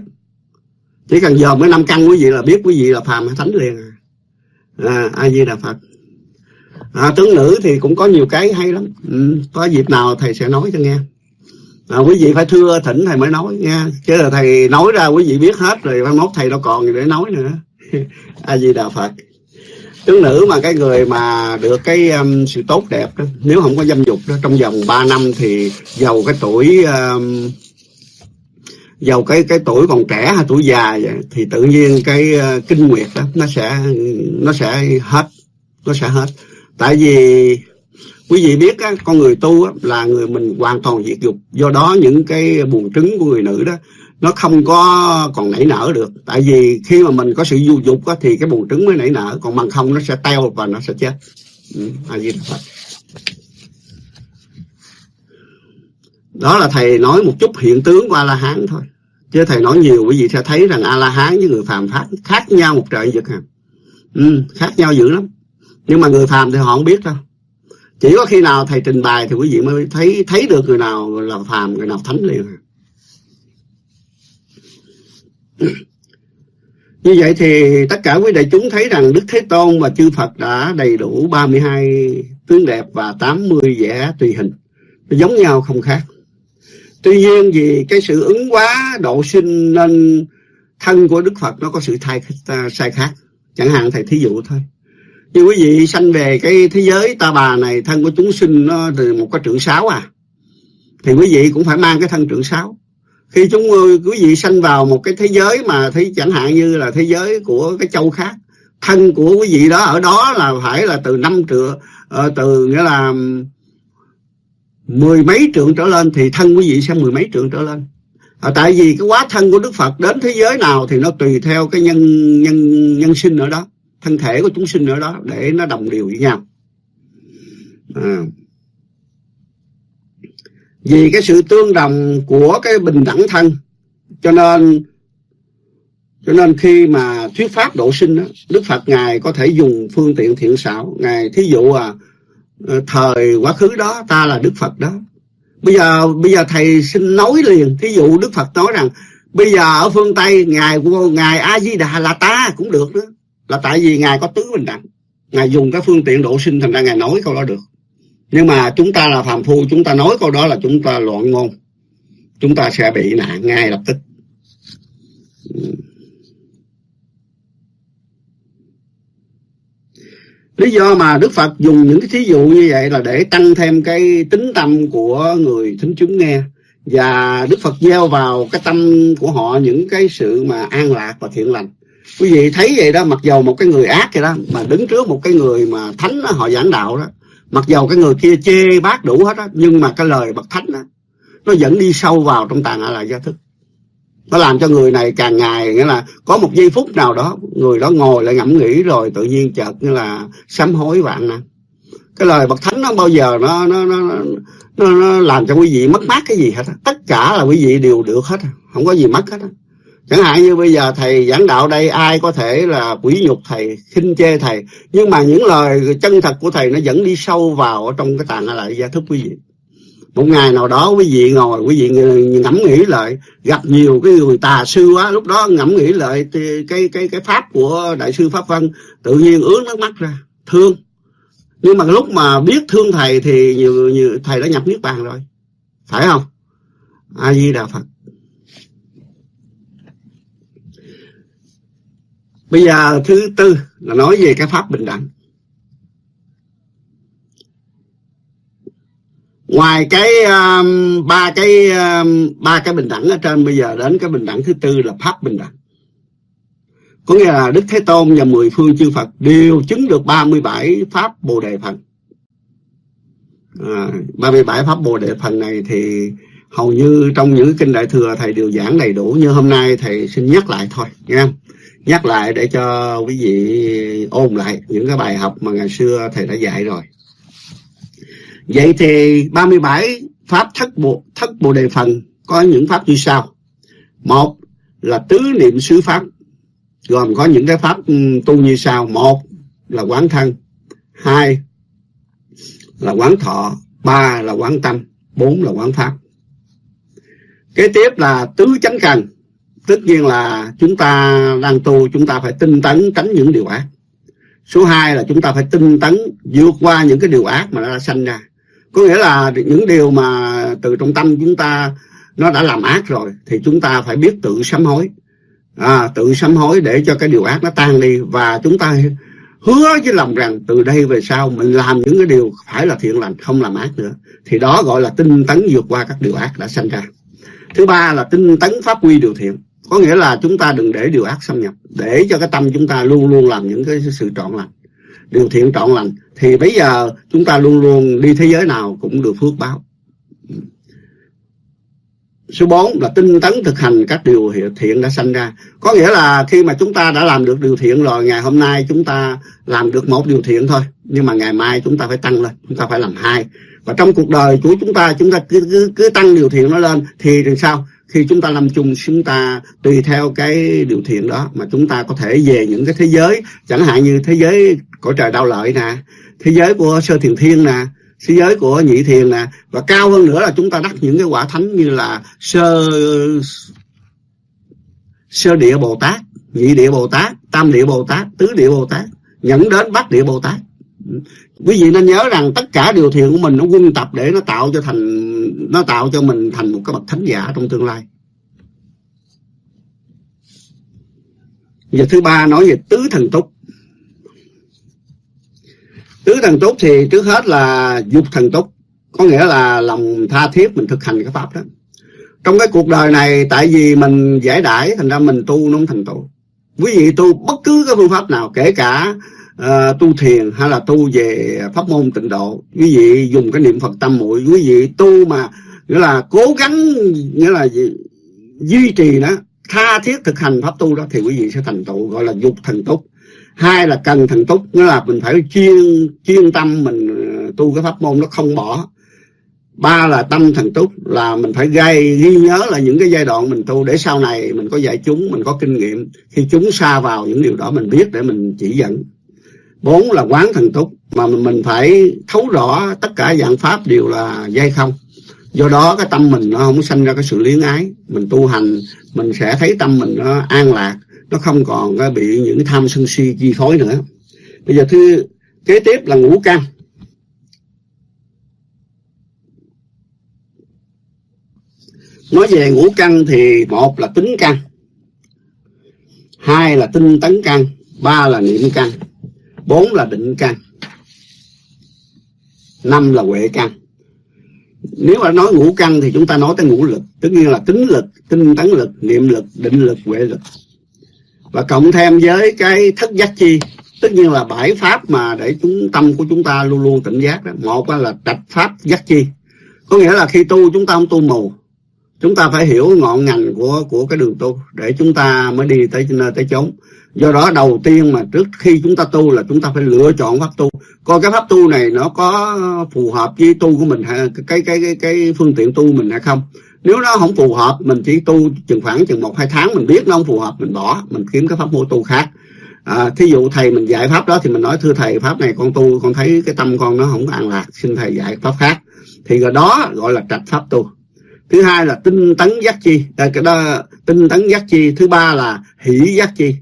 Chỉ cần giờ mấy năm căn quý vị là biết quý vị là phàm hay thánh liền à, à ai di đà phật à, tướng nữ thì cũng có nhiều cái hay lắm. Ừ, có dịp nào thầy sẽ nói cho nghe. À, quý vị phải thưa thỉnh thầy mới nói nha chứ là thầy nói ra quý vị biết hết rồi mai mốt thầy đâu còn gì để nói nữa. *laughs* A di đà phật. Tướng nữ mà cái người mà được cái um, sự tốt đẹp đó nếu không có dâm dục đó trong vòng 3 năm thì giàu cái tuổi um, giàu cái cái tuổi còn trẻ hay tuổi già vậy, thì tự nhiên cái uh, kinh nguyệt đó nó sẽ nó sẽ hết nó sẽ hết tại vì quý vị biết á, con người tu á, là người mình hoàn toàn diệt dục. Do đó những cái buồn trứng của người nữ đó nó không có còn nảy nở được. Tại vì khi mà mình có sự du dục á, thì cái buồng trứng mới nảy nở. Còn bằng không nó sẽ teo và nó sẽ chết. Ừ, a đó là thầy nói một chút hiện tướng của a la hán thôi. Chứ thầy nói nhiều quý vị sẽ thấy rằng a la hán với người phàm pháp khác nhau một trời vực à ừ, khác nhau dữ lắm nhưng mà người phàm thì họ không biết đâu chỉ có khi nào thầy trình bày thì quý vị mới thấy thấy được người nào là phàm người nào thánh liền *clears throat* như vậy thì tất cả quý đại chúng thấy rằng Đức Thế Tôn và chư Phật đã đầy đủ 32 tướng đẹp và 80 vẻ tùy hình. Nó giống nhau không khác. Tuy nhiên vì cái sự ứng quá độ sinh nên thân của Đức Phật nó có sự thay, sai khác. Chẳng hạn thầy thí dụ thôi. Như quý vị sanh về cái thế giới ta bà này thân của chúng sinh nó từ một cái trượng sáu à. Thì quý vị cũng phải mang cái thân trượng sáu. Khi chúng ờ, quý vị sanh vào một cái thế giới mà thấy chẳng hạn như là thế giới của cái châu khác. Thân của quý vị đó ở đó là phải là từ năm trượng, uh, ờ, từ nghĩa là mười mấy trượng trở lên thì thân quý vị sẽ mười mấy trượng trở lên. À, tại vì cái quá thân của Đức Phật đến thế giới nào thì nó tùy theo cái nhân nhân nhân sinh ở đó thân thể của chúng sinh ở đó để nó đồng đều với nhau. À. vì cái sự tương đồng của cái bình đẳng thân cho nên cho nên khi mà thuyết pháp độ sinh đó, Đức Phật ngài có thể dùng phương tiện thiện xảo. Ngài thí dụ à ờ, thời quá khứ đó ta là Đức Phật đó. Bây giờ bây giờ thầy xin nói liền. Thí dụ Đức Phật nói rằng bây giờ ở phương Tây ngài ngài A Di Đà là ta cũng được nữa là tại vì ngài có tứ bình đẳng. Ngài dùng cái phương tiện độ sinh, thành ra ngài nói câu đó được. Nhưng mà chúng ta là phàm phu, chúng ta nói câu đó là chúng ta loạn ngôn. Chúng ta sẽ bị nạn ngay lập tức. Lý do mà đức phật dùng những cái thí dụ như vậy là để tăng thêm cái tính tâm của người thính chúng nghe. Và đức phật gieo vào cái tâm của họ những cái sự mà an lạc và thiện lành quý vị thấy vậy đó mặc dầu một cái người ác vậy đó mà đứng trước một cái người mà thánh đó, họ giảng đạo đó mặc dầu cái người kia chê bác đủ hết á nhưng mà cái lời bậc thánh đó nó vẫn đi sâu vào trong tàng lại gia thức. Nó làm cho người này càng ngày nghĩa là có một giây phút nào đó người đó ngồi lại ngẫm nghĩ rồi tự nhiên chợt như là sám hối vạn năng. Cái lời bậc thánh nó bao giờ nó nó nó nó, nó làm cho quý vị mất mát cái gì hết tất cả là quý vị đều được hết không có gì mất hết chẳng hạn như bây giờ thầy giảng đạo đây ai có thể là quỷ nhục thầy khinh chê thầy. Nhưng mà những lời chân thật của thầy nó vẫn đi sâu vào ở trong cái tạng lại gia thức quý vị. Một ngày nào đó quý vị ngồi quý vị ngẫm nghĩ lại gặp nhiều cái người tà sư quá lúc đó ngẫm nghĩ lại cái cái cái pháp của đại sư pháp vân tự nhiên ướt nước mắt ra thương. Nhưng mà lúc mà biết thương thầy thì nhiều, nhiều thầy đã nhập niết bàn rồi. Phải không? A di đà phật. Bây giờ thứ tư là nói về cái pháp bình đẳng. Ngoài cái um, ba cái um, ba cái bình đẳng ở trên bây giờ đến cái bình đẳng thứ tư là pháp bình đẳng. Có nghĩa là Đức Thế Tôn và mười phương chư Phật đều chứng được 37 pháp Bồ Đề Phần. À, 37 pháp Bồ Đề Phần này thì hầu như trong những kinh đại thừa thầy đều giảng đầy đủ như hôm nay thầy xin nhắc lại thôi nha nhắc lại để cho quý vị ôn lại những cái bài học mà ngày xưa thầy đã dạy rồi. Vậy thì 37 pháp thất bộ thất bộ đề phần có những pháp như sau. Một là tứ niệm xứ pháp, gồm có những cái pháp tu như sau. Một là quán thân, hai là quán thọ, ba là quán tâm, bốn là quán pháp. Kế tiếp là tứ chánh cần tất nhiên là chúng ta đang tu chúng ta phải tinh tấn tránh những điều ác. Số 2 là chúng ta phải tinh tấn vượt qua những cái điều ác mà nó đã sanh ra. Có nghĩa là những điều mà từ trong tâm chúng ta nó đã làm ác rồi thì chúng ta phải biết tự sám hối. À, tự sám hối để cho cái điều ác nó tan đi. Và chúng ta hứa với lòng rằng từ đây về sau mình làm những cái điều phải là thiện lành không làm ác nữa. Thì đó gọi là tinh tấn vượt qua các điều ác đã sanh ra. Thứ ba là tinh tấn pháp quy điều thiện có nghĩa là chúng ta đừng để điều ác xâm nhập. Để cho cái tâm chúng ta luôn luôn làm những cái sự trọn lành. Điều thiện trọn lành. Thì bây giờ chúng ta luôn luôn đi thế giới nào cũng được phước báo. Số 4 là tinh tấn thực hành các điều thiện đã sanh ra. Có nghĩa là khi mà chúng ta đã làm được điều thiện rồi ngày hôm nay chúng ta làm được một điều thiện thôi. Nhưng mà ngày mai chúng ta phải tăng lên chúng ta phải làm hai. Và trong cuộc đời của chúng ta chúng ta cứ cứ, cứ tăng điều thiện nó lên thì làm sao? Khi chúng ta lâm chung, chúng ta tùy theo cái điều thiện đó mà chúng ta có thể về những cái thế giới, chẳng hạn như thế giới cõi trời đau lợi nè, thế giới của sơ thiền thiên nè, thế giới của nhị thiền nè, và cao hơn nữa là chúng ta đắc những cái quả thánh như là sơ sơ địa bồ tát, nhị địa bồ tát, tam địa bồ tát, tứ địa bồ tát nhẫn đến bát địa bồ tát. Quý vị nên nhớ rằng tất cả điều thiện của mình nó quân tập để nó tạo cho thành nó tạo cho mình thành một cái bậc thánh giả trong tương lai. Và thứ ba nói về tứ thần túc. Tứ thần túc thì trước hết là dục thần túc, có nghĩa là lòng tha thiết mình thực hành cái pháp đó. Trong cái cuộc đời này, tại vì mình giải đãi, thành ra mình tu nó không thành tựu. Quý vị tu bất cứ cái phương pháp nào, kể cả À, tu thiền hay là tu về pháp môn tịnh độ. Quý vị dùng cái niệm phật tâm muội, quý vị tu mà, nghĩa là cố gắng, nghĩa là duy trì nó, tha thiết thực hành pháp tu đó thì quý vị sẽ thành tựu, gọi là dục thần túc. Hai là cần thần túc, nghĩa là mình phải chuyên chuyên tâm mình ờ, tu cái pháp môn nó không bỏ. Ba là tâm thần túc, là mình phải gây ghi nhớ là những cái giai đoạn mình tu để sau này mình có dạy chúng, mình có kinh nghiệm. Khi chúng xa vào những điều đó mình biết để mình chỉ dẫn bốn là quán thần túc, mà mình phải thấu rõ tất cả dạng pháp đều là dây không. Do đó cái tâm mình nó không sanh ra cái sự luyến ái. Mình tu hành, mình sẽ thấy tâm mình nó an lạc, nó không còn bị những tham sân si chi phối nữa. Bây giờ thứ kế tiếp là ngũ căn. Nói về ngũ căn thì một là tính căn, hai là tinh tấn căn, ba là niệm căn bốn là định căn, năm là huệ căn. Nếu mà nói ngũ căn thì chúng ta nói tới ngũ lực, tất nhiên là tính lực, tinh tấn lực, niệm lực, định lực, huệ lực. Và cộng thêm với cái thất giác chi, tất nhiên là bảy pháp mà để chúng, tâm của chúng ta luôn luôn tỉnh giác đó. Một là trạch pháp giác chi. Có nghĩa là khi tu chúng ta không tu mù, chúng ta phải hiểu ngọn ngành của của cái đường tu, để chúng ta mới đi tới nơi tới chốn do đó đầu tiên mà trước khi chúng ta tu là chúng ta phải lựa chọn pháp tu. Coi cái pháp tu này nó có phù hợp với tu của mình hay cái cái cái cái phương tiện tu mình hay không. Nếu nó không phù hợp mình chỉ tu chừng khoảng chừng một hai tháng mình biết nó không phù hợp mình bỏ mình kiếm cái pháp môn tu khác. À, thí dụ thầy mình dạy pháp đó thì mình nói thưa thầy pháp này con tu con thấy cái tâm con nó không an lạc xin thầy dạy pháp khác. Thì rồi đó gọi là trạch pháp tu. Thứ hai là tinh tấn giác chi. À, cái đó tinh tấn giác chi. Thứ ba là hỷ giác chi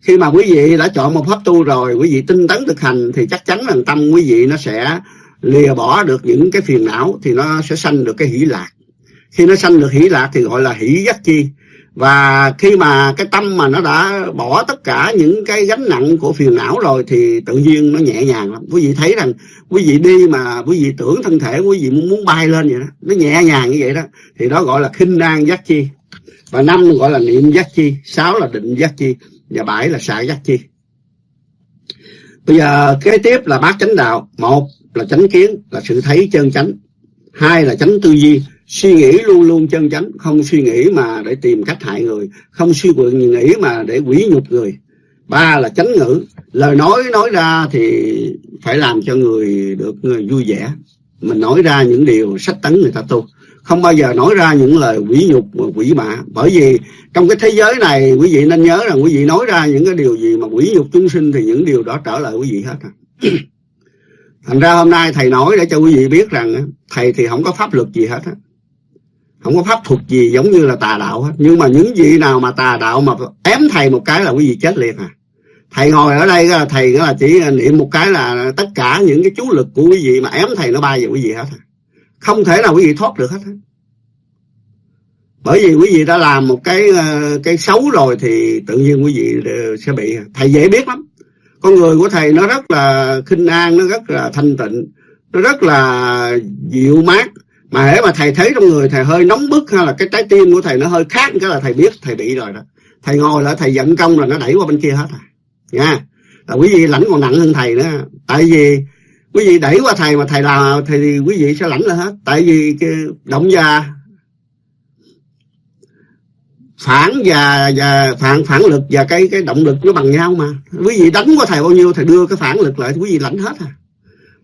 khi mà quý vị đã chọn một pháp tu rồi, quý vị tinh tấn thực hành, thì chắc chắn là tâm quý vị nó sẽ lìa bỏ được những cái phiền não, thì nó sẽ sanh được cái hỷ lạc. Khi nó sanh được hỷ lạc thì gọi là hỷ giác chi. Và khi mà cái tâm mà nó đã bỏ tất cả những cái gánh nặng của phiền não rồi, thì tự nhiên nó nhẹ nhàng lắm. Quý vị thấy rằng, quý vị đi mà quý vị tưởng thân thể, quý vị muốn muốn bay lên vậy đó, nó nhẹ nhàng như vậy đó, thì đó gọi là khinh an giác chi. Và năm gọi là niệm giác chi, sáu là định giác chi và bảy là xạ giác chi. Bây giờ kế tiếp là bát chánh đạo. Một là chánh kiến, là sự thấy chân chánh. Hai là chánh tư duy. Suy nghĩ luôn luôn chân chánh, không suy nghĩ mà để tìm cách hại người, không suy nghĩ mà để quỷ nhục người. Ba là chánh ngữ. Lời nói nói ra thì phải làm cho người được người vui vẻ. Mình nói ra những điều sách tấn người ta tu không bao giờ nói ra những lời quỷ nhục và quỷ mạ bởi vì trong cái thế giới này, quý vị nên nhớ rằng quý vị nói ra những cái điều gì mà quỷ nhục chúng sinh thì những điều đó trở lại quý vị hết à. *clears throat* thành ra hôm nay thầy nói để cho quý vị biết rằng thầy thì không có pháp luật gì hết á không có pháp thuật gì giống như là tà đạo hết nhưng mà những gì nào mà tà đạo mà ém thầy một cái là quý vị chết liệt à thầy ngồi ở đây là thầy là chỉ niệm một cái là tất cả những cái chú lực của quý vị mà ém thầy nó bay về quý vị hết à không thể nào quý vị thoát được hết bởi vì quý vị đã làm một cái ờ, cái xấu rồi thì tự nhiên quý vị ờ, sẽ bị, thầy dễ biết lắm. Con người của thầy nó rất là khinh an, nó rất là thanh tịnh, nó rất là dịu mát. Mà hễ mà thầy thấy trong người thầy hơi nóng bức hay là cái trái tim của thầy nó hơi khác cái là thầy biết thầy bị rồi đó. Thầy ngồi lại, thầy giận công là nó đẩy qua bên kia hết à. Nha. Là quý vị lãnh còn nặng hơn thầy nữa. Tại vì quý vị đẩy qua thầy mà thầy làm thì quý vị sẽ lãnh là hết. Tại vì cái động già phản và và phản phản lực và cái cái động lực nó bằng nhau mà. Quý vị đánh của thầy bao nhiêu thầy đưa cái phản lực lại quý vị lãnh hết à.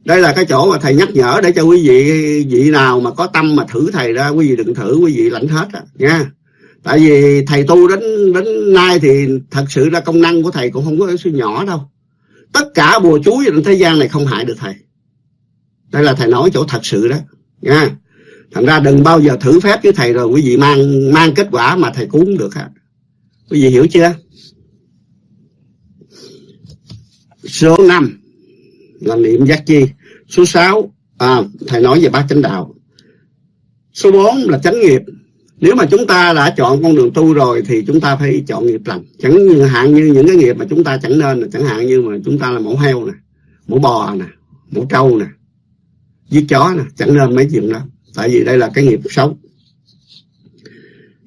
Đây là cái chỗ mà thầy nhắc nhở để cho quý vị vị nào mà có tâm mà thử thầy ra quý vị đừng thử quý vị lãnh hết à, nha. Tại vì thầy tu đến đến nay thì thật sự ra công năng của thầy cũng không có suy nhỏ đâu tất cả bùa chú trên thế gian này không hại được thầy. Đây là thầy nói chỗ thật sự đó. Nha. Thành ra đừng bao giờ thử phép với thầy rồi quý vị mang mang kết quả mà thầy cũng được hả, quý vị hiểu chưa? Số 5 là niệm giác chi. Số 6 à, thầy nói về ba chánh đạo. Số 4 là chánh nghiệp nếu mà chúng ta đã chọn con đường tu rồi thì chúng ta phải chọn nghiệp lành. Chẳng hạn như những cái nghiệp mà chúng ta chẳng nên chẳng hạn như mà chúng ta là mẫu heo nè, mẫu bò nè, mẫu trâu nè, giết chó nè, chẳng nên mấy chuyện đó. Tại vì đây là cái nghiệp xấu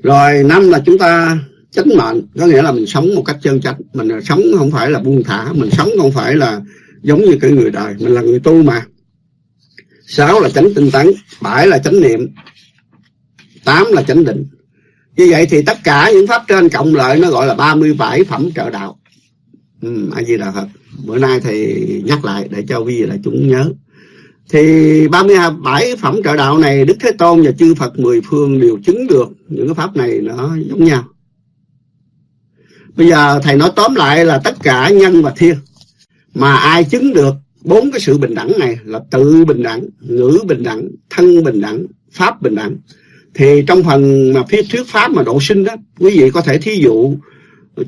rồi năm là chúng ta chánh mệnh, có nghĩa là mình sống một cách chân chánh. Mình sống không phải là buông thả, mình sống không phải là giống như cái người đời. Mình là người tu mà. Sáu là chánh tinh tấn, bảy là chánh niệm tám là chánh định. Như vậy thì tất cả những pháp trên cộng lại nó gọi là 37 phẩm trợ đạo. Ừ, ai gì là thật bữa nay thì nhắc lại để cho quý vị là chúng nhớ. Thì 37 phẩm trợ đạo này Đức Thế Tôn và chư Phật mười phương đều chứng được những cái pháp này nó giống nhau. Bây giờ thầy nói tóm lại là tất cả nhân và thiên mà ai chứng được bốn cái sự bình đẳng này là tự bình đẳng ngữ bình đẳng thân bình đẳng pháp bình đẳng thì trong phần mà phía thuyết pháp mà độ sinh đó, quý vị có thể thí dụ,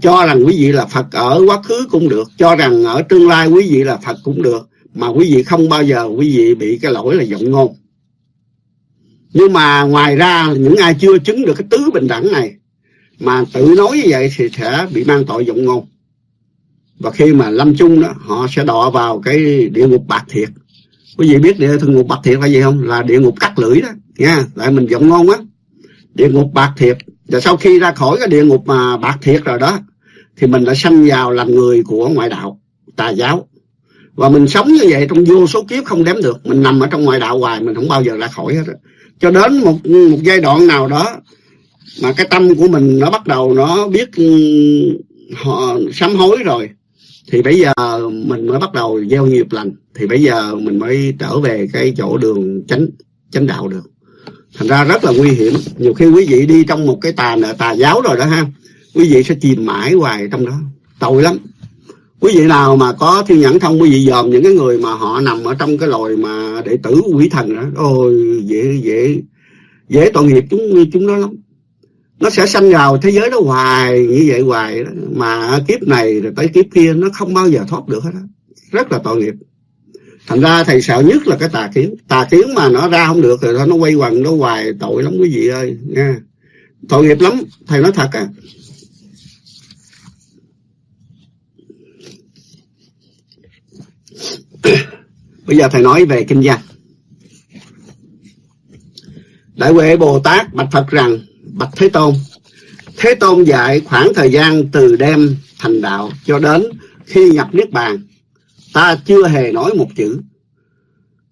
cho rằng quý vị là Phật ở quá khứ cũng được, cho rằng ở tương lai quý vị là Phật cũng được, mà quý vị không bao giờ quý vị bị cái lỗi là giọng ngôn. Nhưng mà ngoài ra, những ai chưa chứng được cái tứ bình đẳng này, mà tự nói như vậy thì sẽ bị mang tội giọng ngôn. Và khi mà lâm chung đó, họ sẽ đọa vào cái địa ngục bạc thiệt. Quý vị biết địa ngục bạc thiệt là gì không? Là địa ngục cắt lưỡi đó nha, tại mình giọng ngon quá. Địa ngục bạc thiệt. Và sau khi ra khỏi cái địa ngục mà bạc thiệt rồi đó, thì mình đã sanh vào làm người của ngoại đạo, tà giáo. Và mình sống như vậy trong vô số kiếp không đếm được. Mình nằm ở trong ngoại đạo hoài, mình không bao giờ ra khỏi hết đó. cho đến một một giai đoạn nào đó mà cái tâm của mình nó bắt đầu nó biết ừ, họ sám hối rồi, thì bây giờ mình mới bắt đầu gieo nghiệp lành. Thì bây giờ mình mới trở về cái chỗ đường chánh chánh đạo được thành ra rất là nguy hiểm. Nhiều khi quý vị đi trong một cái tà tà giáo rồi đó ha, quý vị sẽ chìm mãi hoài trong đó. Tội lắm. Quý vị nào mà có thiên nhãn thông, quý vị dòm những cái người mà họ nằm ở trong cái loài mà đệ tử quỷ thần đó, ôi, dễ dễ dễ tội nghiệp chúng chúng đó lắm. Nó sẽ sanh vào thế giới đó hoài như vậy hoài đó. mà kiếp này rồi tới kiếp kia nó không bao giờ thoát được hết đó. rất là tội nghiệp thành ra thầy sợ nhất là cái tà kiến. Tà kiến mà nó ra không được rồi nó quay quần, nó hoài tội lắm quý vị ơi, nha. Tội nghiệp lắm. Thầy nói thật à. *coughs* Bây giờ thầy nói về kinh doanh đại huệ bồ tát bạch phật rằng, bạch thế tôn thế tôn dạy khoảng thời gian từ đêm thành đạo cho đến khi nhập niết bàn ta chưa hề nói một chữ.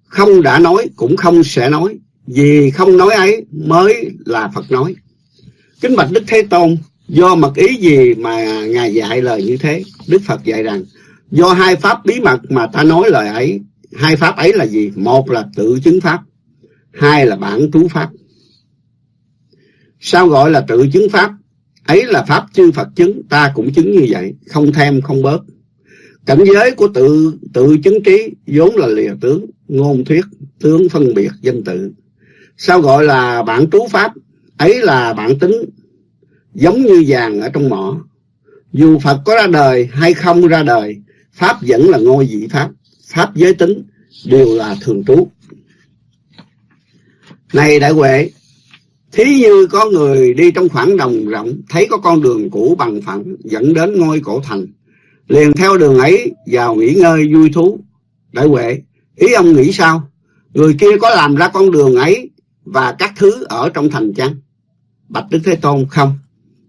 Không đã nói cũng không sẽ nói. Vì không nói ấy mới là phật nói. Kính bạch đức thế tôn, do mật ý gì mà ngài dạy lời như thế? Đức phật dạy rằng, do hai pháp bí mật mà ta nói lời ấy, hai pháp ấy là gì? Một là tự chứng pháp, hai là bản trú pháp. Sao gọi là tự chứng pháp? Ấy là pháp chư phật chứng, ta cũng chứng như vậy, không thêm, không bớt cảnh giới của tự tự chứng trí vốn là lìa tướng, ngôn thuyết, tướng phân biệt, danh tự. Sao gọi là bản trú pháp? Ấy là bản tính, giống như vàng ở trong mỏ. Dù phật có ra đời hay không ra đời, pháp vẫn là ngôi vị pháp pháp giới tính, đều là thường trú. Này đại huệ, thí như có người đi trong khoảng đồng rộng, thấy có con đường cũ bằng phẳng, dẫn đến ngôi cổ thành liền theo đường ấy vào nghỉ ngơi vui thú. Đại huệ, ý ông nghĩ sao? Người kia có làm ra con đường ấy và các thứ ở trong thành chăng? Bạch đức thế tôn, không.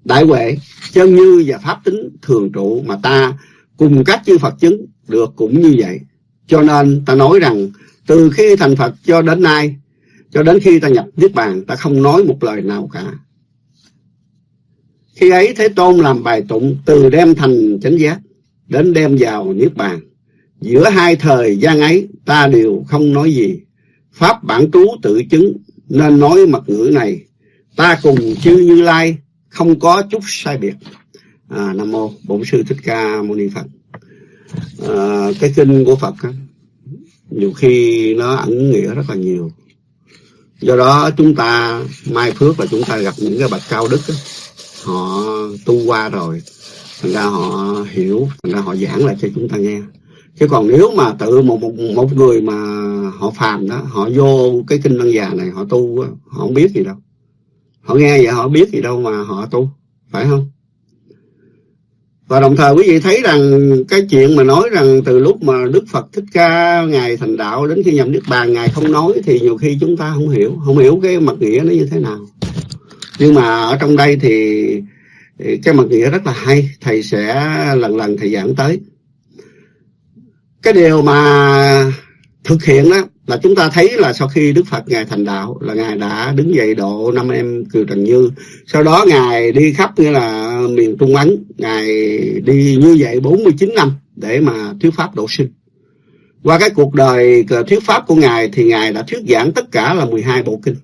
Đại huệ chân như và pháp tính thường trụ mà ta cùng các chư phật chứng được cũng như vậy. Cho nên ta nói rằng, từ khi thành phật cho đến nay, cho đến khi ta nhập niết bàn, ta không nói một lời nào cả. Khi ấy Thế Tôn làm bài tụng từ đem thành chánh giác đến đem vào Niết Bàn. Giữa hai thời gian ấy ta đều không nói gì. Pháp bản trú tự chứng nên nói mật ngữ này. Ta cùng chư Như Lai không có chút sai biệt. À, Nam Mô Bổn Sư Thích Ca Mâu Ni Phật. À, cái kinh của Phật á, nhiều khi nó ẩn nghĩa rất là nhiều. Do đó chúng ta mai phước là chúng ta gặp những cái bậc cao đức đó, họ tu qua rồi thành ra họ hiểu thành ra họ giảng lại cho chúng ta nghe. Chứ còn nếu mà tự một một, một người mà họ phàm đó họ vô cái kinh lăng già này họ tu họ không biết gì đâu. Họ nghe vậy họ biết gì đâu mà họ tu phải không? Và đồng thời quý vị thấy rằng cái chuyện mà nói rằng từ lúc mà Đức Phật Thích Ca Ngài thành đạo đến khi nhập Niết Bàn Ngài không nói thì nhiều khi chúng ta không hiểu, không hiểu cái mặt nghĩa nó như thế nào. Nhưng mà ở trong đây thì cái mặt nghĩa rất là hay, Thầy sẽ lần lần Thầy giảng tới. Cái điều mà thực hiện đó là chúng ta thấy là sau khi Đức Phật Ngài thành đạo là Ngài đã đứng dậy độ năm em Kiều Trần Như. Sau đó Ngài đi khắp như là miền Trung Ấn, Ngài đi như vậy 49 năm để mà thuyết pháp độ sinh. Qua cái cuộc đời thuyết pháp của Ngài thì Ngài đã thuyết giảng tất cả là 12 bộ kinh.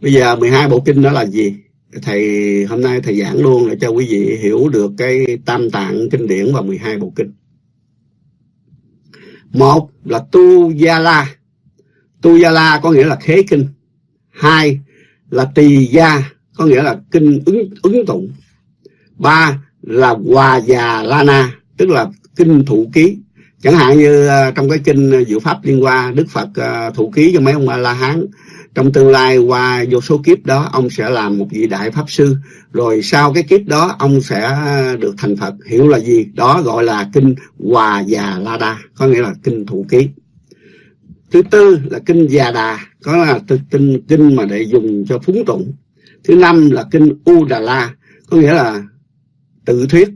Bây giờ 12 bộ kinh đó là gì? Thầy hôm nay thầy giảng luôn để cho quý vị hiểu được cái tam tạng kinh điển và 12 bộ kinh. Một là tu gia la. Tu gia la có nghĩa là khế kinh. Hai là tỳ gia có nghĩa là kinh ứng ứng tụng. Ba là hòa già la na tức là kinh thụ ký. Chẳng hạn như à, trong cái kinh à, Diệu Pháp Liên Hoa, Đức Phật à, thụ ký cho mấy ông La Hán. Trong tương lai qua vô số kiếp đó, ông sẽ làm một vị đại Pháp Sư. Rồi sau cái kiếp đó, ông sẽ được thành Phật. Hiểu là gì? Đó gọi là kinh Hòa Già La Đa, có nghĩa là kinh thụ ký. Thứ tư là kinh Già Đà, có là kinh, kinh mà để dùng cho phúng tụng. Thứ năm là kinh U Đà La, có nghĩa là tự thuyết.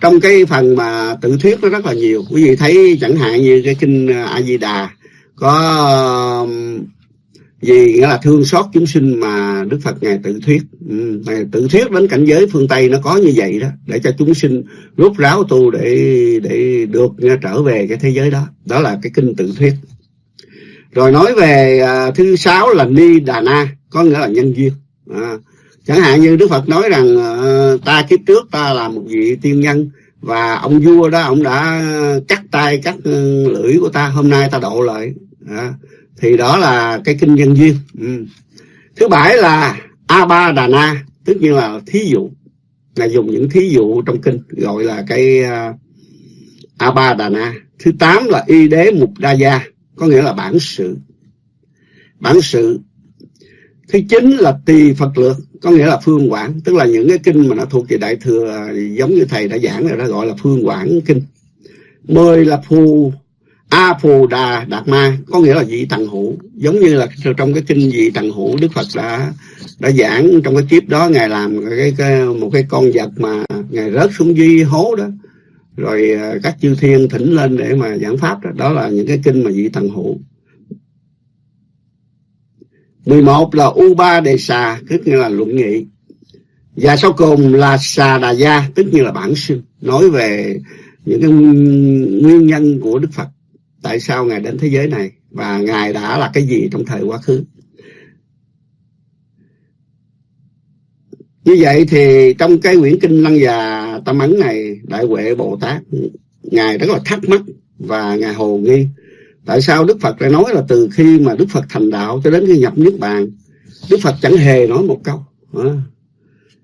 Trong cái phần mà tự thuyết nó rất là nhiều. Quý vị thấy chẳng hạn như cái kinh A Di Đà có vì nghĩa là thương xót chúng sinh mà Đức Phật ngài tự thuyết, ừ, ngài tự thuyết đến cảnh giới phương Tây nó có như vậy đó, để cho chúng sinh rút ráo tu để để được trở về cái thế giới đó, đó là cái kinh tự thuyết. Rồi nói về à, thứ sáu là Ni Đà Na, có nghĩa là nhân duyên. À, chẳng hạn như Đức Phật nói rằng à, ta kiếp trước ta là một vị tiên nhân và ông vua đó ông đã cắt tay cắt ừ, lưỡi của ta hôm nay ta độ lại à, thì đó là cái kinh nhân duyên. Ừ. thứ bảy là a ba đà na tức như là thí dụ là dùng những thí dụ trong kinh gọi là cái uh, a ba đà na thứ tám là y đế mục đa gia có nghĩa là bản sự. Bản sự. Thứ chín là tỳ phật lược có nghĩa là phương quảng tức là những cái kinh mà nó thuộc về đại thừa giống như thầy đã giảng rồi đó gọi là phương quảng kinh. Mười là phù A Phù Đà Đạt Ma có nghĩa là vị thần hữu giống như là trong cái kinh vị thần hữu Đức Phật đã đã giảng trong cái kiếp đó ngài làm cái, cái một cái con vật mà ngài rớt xuống duy hố đó rồi à, các chư thiên thỉnh lên để mà giảng pháp đó. Đó là những cái kinh mà vị thần hữu. 11 là U Ba Đề Xà tức như là luận nghị. Và sau cùng là Xà Đà Gia tức như là bản sinh nói về những cái nguyên nhân của Đức Phật tại sao ngài đến thế giới này? Và ngài đã là cái gì trong thời quá khứ? Như vậy thì trong cái quyển kinh lăng già tâm ấn này, đại huệ bồ tát, ngài rất là thắc mắc và ngài hồ nghi. Tại sao đức phật lại nói là từ khi mà đức phật thành đạo cho đến khi nhập niết bàn, đức phật chẳng hề nói một câu?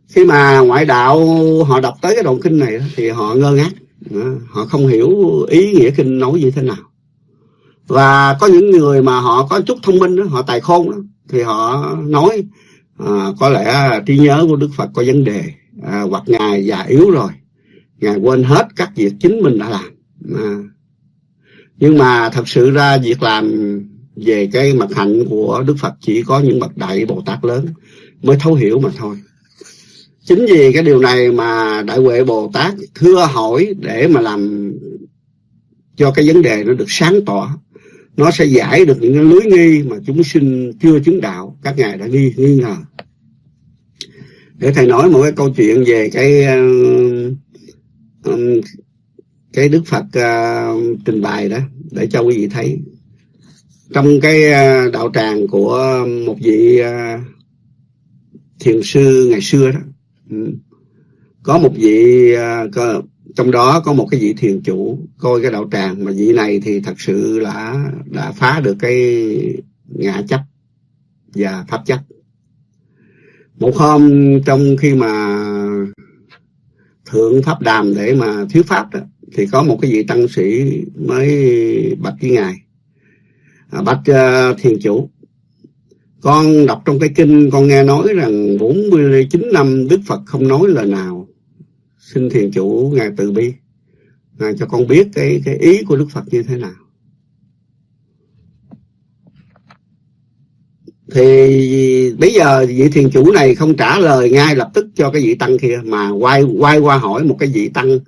Khi mà ngoại đạo họ đọc tới cái đoạn kinh này thì họ ngơ ngác. Họ không hiểu ý nghĩa kinh nói như thế nào và có những người mà họ có chút thông minh đó, họ tài khôn đó, thì họ nói à, có lẽ trí nhớ của Đức Phật có vấn đề à, hoặc ngài già yếu rồi ngài quên hết các việc chính mình đã làm. À. nhưng mà thật sự ra việc làm về cái mặt hạnh của Đức Phật chỉ có những bậc đại Bồ Tát lớn mới thấu hiểu mà thôi. Chính vì cái điều này mà đại huệ Bồ Tát thưa hỏi để mà làm cho cái vấn đề nó được sáng tỏ nó sẽ giải được những cái lưới nghi mà chúng sinh chưa chứng đạo. Các ngài đã nghi nghi ngờ. Để thầy nói một cái câu chuyện về cái um, um, cái đức phật uh, trình bày đó để cho quý vị thấy. Trong cái uh, đạo tràng của một vị uh, thiền sư ngày xưa đó um, có một vị có, trong đó có một cái vị thiền chủ coi cái đạo tràng mà vị này thì thật sự là đã phá được cái ngã chấp và pháp chấp. Một hôm trong khi mà thượng pháp đàm để mà thuyết pháp đó thì có một cái vị tăng sĩ mới bạch với ngài. À, bạch uh, thiền chủ con đọc trong cái kinh con nghe nói rằng 49 năm Đức Phật không nói lời nào xin thiền chủ ngài từ bi ngài cho con biết cái cái ý của Đức Phật như thế nào. Thì bây giờ vị thiền chủ này không trả lời ngay lập tức cho cái vị tăng kia mà quay quay qua hỏi một cái vị tăng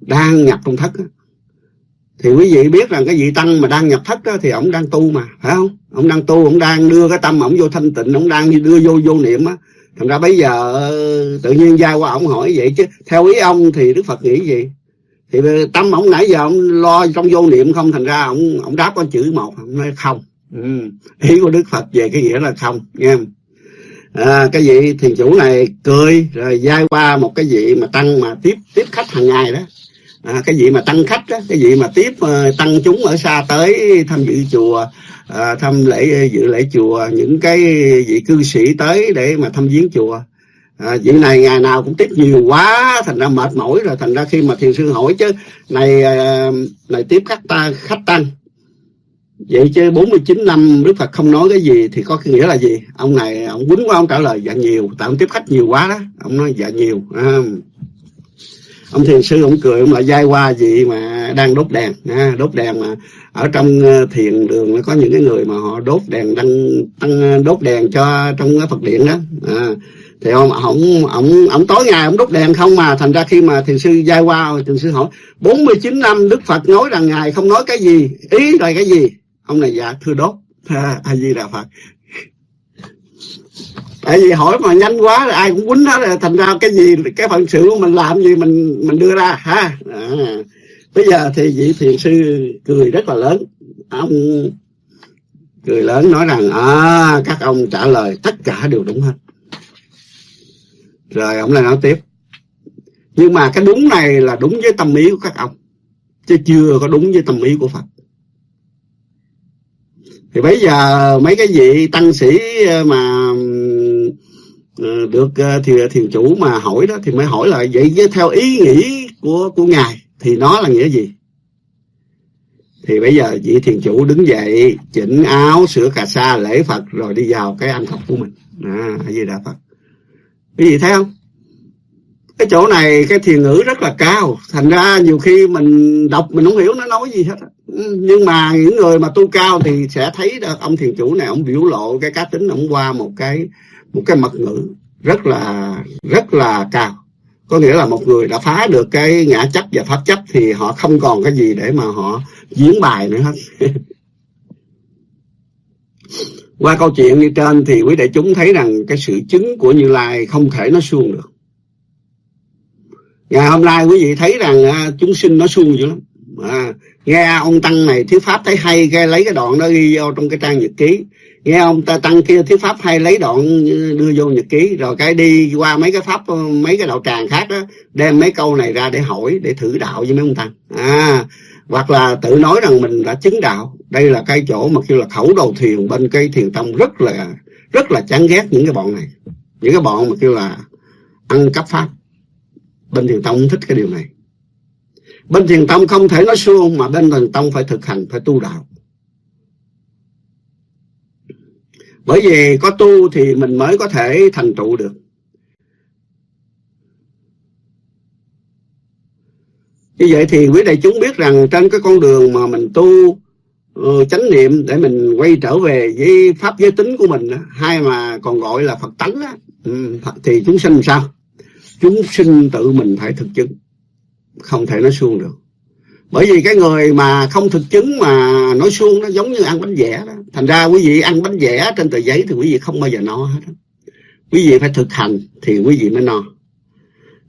đang nhập trong thất đó. thì quý vị biết rằng cái vị tăng mà đang nhập thất đó, thì ông đang tu mà phải không? Ông đang tu ông đang đưa cái tâm ông vô thanh tịnh ông đang đưa vô vô niệm á thành ra bây giờ tự nhiên ra qua ông hỏi vậy chứ theo ý ông thì đức phật nghĩ gì? Thì tâm ông nãy giờ ông lo trong vô niệm không? Thành ra ông ông đáp con chữ một ông nói không. Ừ. *laughs* ý của đức phật về cái nghĩa là không nghe à, cái vị thiền chủ này cười rồi dai qua một cái vị mà tăng mà tiếp tiếp khách hàng ngày đó à, cái vị mà tăng khách đó cái vị mà tiếp uh, tăng chúng ở xa tới tham dự chùa ờ, uh, thăm lễ dự lễ chùa những cái vị cư sĩ tới để mà thăm viếng chùa. À, vị này ngày nào cũng tiếp nhiều quá thành ra mệt mỏi rồi thành ra khi mà thiền sư hỏi chứ này uh, này tiếp khách ta khách tăng. Vậy chứ 49 năm Đức Phật không nói cái gì thì có nghĩa là gì? Ông này ông quýnh quá ông trả lời dạ nhiều tại ông tiếp khách nhiều quá đó. Ông nói dạ nhiều. À, ông thiền sư ông cười ông là giai qua gì mà đang đốt đèn? Ha, đốt đèn mà ở trong ờ, thiền đường nó có những cái người mà họ đốt đèn đăng đang ờ, đốt đèn cho trong cái phật điện đó. À, thì ông ông ông ổng tối ngày ông đốt đèn không mà thành ra khi mà thiền sư giai qua thiền sư hỏi 49 năm đức phật nói rằng ngài không nói cái gì ý là cái gì? Ông này dạ thưa đốt. *laughs* A di đà phật tại vì hỏi mà nhanh quá, ai cũng quýnh hết, thành ra cái gì, cái phận sự của mình làm gì mình mình đưa ra, ha. À. bây giờ thì vị thiền sư cười rất là lớn. Ông cười lớn nói rằng à các ông trả lời tất cả đều đúng hết. Rồi ông lại nói tiếp, nhưng mà cái đúng này là đúng với tâm ý của các ông, chứ chưa có đúng với tâm ý của phật. Thì bây giờ mấy cái vị tăng sĩ mà Ờ, được ờ, thì ờ, thiền chủ mà hỏi đó thì mới hỏi là, vậy với theo ý nghĩ của của ngài thì nó là nghĩa gì? Thì bây giờ vị thiền chủ đứng dậy, chỉnh áo, sửa cà sa, lễ phật, rồi đi vào cái ăn học của mình. À gì đà phật. Cái gì thấy không? Cái chỗ này, cái thiền ngữ rất là cao. Thành ra nhiều khi mình đọc mình không hiểu nó nói gì hết ừ, nhưng mà những người mà tu cao thì sẽ thấy được ông thiền chủ này, ông biểu lộ cái cá tính, ông qua một cái một cái mật ngữ rất là rất là cao. Có nghĩa là một người đã phá được cái ngã chấp và pháp chấp thì họ không còn cái gì để mà họ diễn bài nữa hết. *laughs* Qua câu chuyện như trên thì quý đại chúng thấy rằng cái sự chứng của như lai không thể nó suông được. Ngày hôm nay quý vị thấy rằng à, chúng sinh nó suông dữ lắm. À, nghe ông tăng này thuyết pháp thấy hay cái lấy cái đoạn đó ghi vô trong cái trang nhật ký nghe ông ta tăng kia thuyết pháp hay lấy đoạn ờ, đưa vô nhật ký, rồi cái đi qua mấy cái pháp ờ, mấy cái đạo tràng khác đó, đem mấy câu này ra để hỏi, để thử đạo với mấy ông tăng à hoặc là tự nói rằng mình đã chứng đạo. Đây là cái chỗ mà kêu là khẩu đầu thiền bên cây thiền tông rất là rất là chán ghét những cái bọn này. Những cái bọn mà kêu là ăn cắp pháp. Bên thiền tông thích cái điều này. Bên thiền tông không thể nói suông mà bên thiền tông phải thực hành, phải tu đạo. Bởi vì có tu thì mình mới có thể thành trụ được. Như vậy thì quý đại chúng biết rằng trên cái con đường mà mình tu uh, chánh niệm để mình quay trở về với pháp giới tính của mình hay mà còn gọi là phật tánh ừ, thì chúng sinh sao? Chúng sinh tự mình phải thực chứng không thể nói suông được bởi vì cái người mà không thực chứng mà nói suông nó giống như ăn bánh vẽ đó. Thành ra quý vị ăn bánh vẽ trên tờ giấy thì quý vị không bao giờ no hết. Quý vị phải thực hành thì quý vị mới no.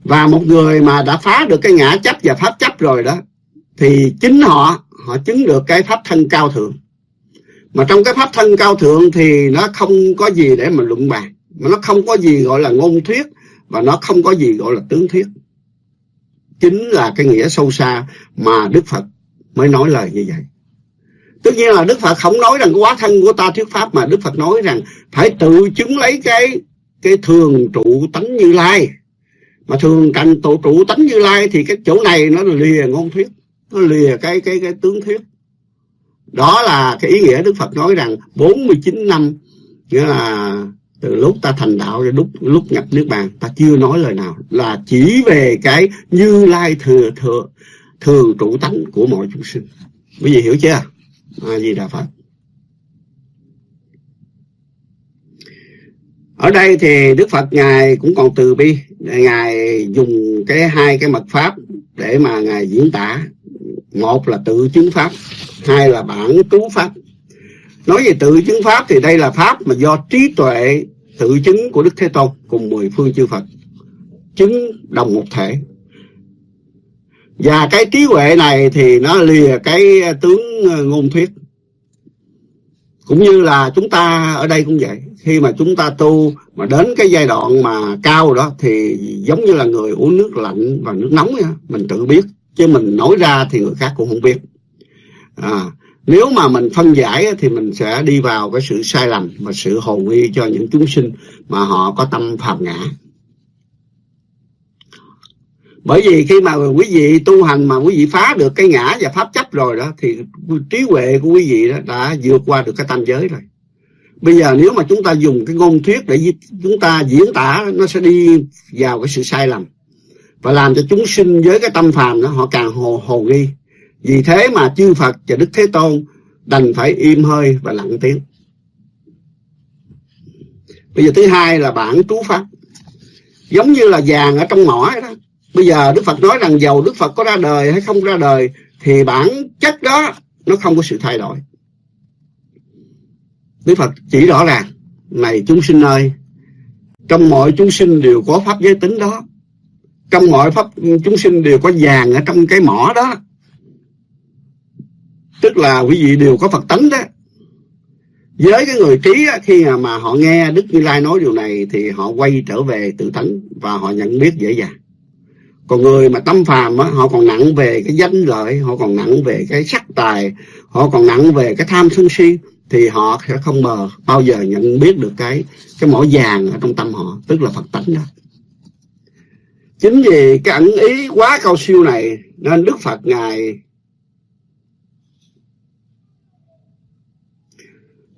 Và một người mà đã phá được cái ngã chấp và pháp chấp rồi đó, thì chính họ họ chứng được cái pháp thân cao thượng. Mà trong cái pháp thân cao thượng thì nó không có gì để mà luận bàn. Mà nó không có gì gọi là ngôn thuyết và nó không có gì gọi là tướng thuyết chính là cái nghĩa sâu xa mà Đức Phật mới nói lời như vậy. Tất nhiên là Đức Phật không nói rằng quá thân của ta thuyết pháp mà Đức Phật nói rằng phải tự chứng lấy cái cái thường trụ tánh như lai. Mà thường cảnh tổ trụ tánh như lai thì cái chỗ này nó lìa ngôn thuyết, nó lìa cái cái cái tướng thuyết. Đó là cái ý nghĩa Đức Phật nói rằng 49 năm, nghĩa là từ lúc ta thành đạo đến lúc lúc nhập nước bàn, ta chưa nói lời nào, là chỉ về cái như lai thừa thừa, thường trụ tánh của mọi chúng sinh. Quý vị hiểu chưa? A di đà phật. Ở đây thì đức phật ngài cũng còn từ bi. Ngài dùng cái hai cái mật pháp để mà ngài diễn tả. Một là tự chứng pháp, hai là bản trú pháp. Nói về tự chứng pháp thì đây là pháp mà do trí tuệ tự chứng của đức thế tôn cùng mười phương chư phật. Chứng đồng một thể. Và cái trí huệ này thì nó lìa cái tướng ngôn thuyết. Cũng như là chúng ta ở đây cũng vậy. Khi mà chúng ta tu mà đến cái giai đoạn mà cao đó thì giống như là người uống nước lạnh và nước nóng nha mình tự biết. Chứ mình nói ra thì người khác cũng không biết. À, nếu mà mình phân giải thì mình sẽ đi vào cái sự sai lầm và sự hồ nghi cho những chúng sinh mà họ có tâm phạm ngã. Bởi vì khi mà quý vị tu hành mà quý vị phá được cái ngã và pháp chấp rồi đó thì trí huệ của quý vị đó đã vượt qua được cái tam giới rồi. Bây giờ nếu mà chúng ta dùng cái ngôn thuyết để chúng ta diễn tả nó sẽ đi vào cái sự sai lầm và làm cho chúng sinh với cái tâm phàm đó họ càng hồ, hồ nghi vì thế mà chư Phật và Đức Thế Tôn đành phải im hơi và lặng tiếng. Bây giờ thứ hai là bản trú pháp. Giống như là vàng ở trong mỏ đó. Bây giờ Đức Phật nói rằng dầu Đức Phật có ra đời hay không ra đời thì bản chất đó nó không có sự thay đổi. Đức Phật chỉ rõ ràng, này chúng sinh ơi, trong mọi chúng sinh đều có pháp giới tính đó. Trong mọi pháp chúng sinh đều có vàng ở trong cái mỏ đó tức là quý vị đều có Phật tánh đó. Với cái người trí khi mà họ nghe Đức Như Lai nói điều này thì họ quay trở về tự tánh và họ nhận biết dễ dàng. Còn người mà tâm phàm á, họ còn nặng về cái danh lợi họ còn nặng về cái sắc tài họ còn nặng về cái tham sân si thì họ sẽ không bờ bao giờ nhận biết được cái cái mỏ vàng ở trong tâm họ tức là phật tánh đó. Chính vì cái ẩn ý quá cao siêu này nên đức phật ngài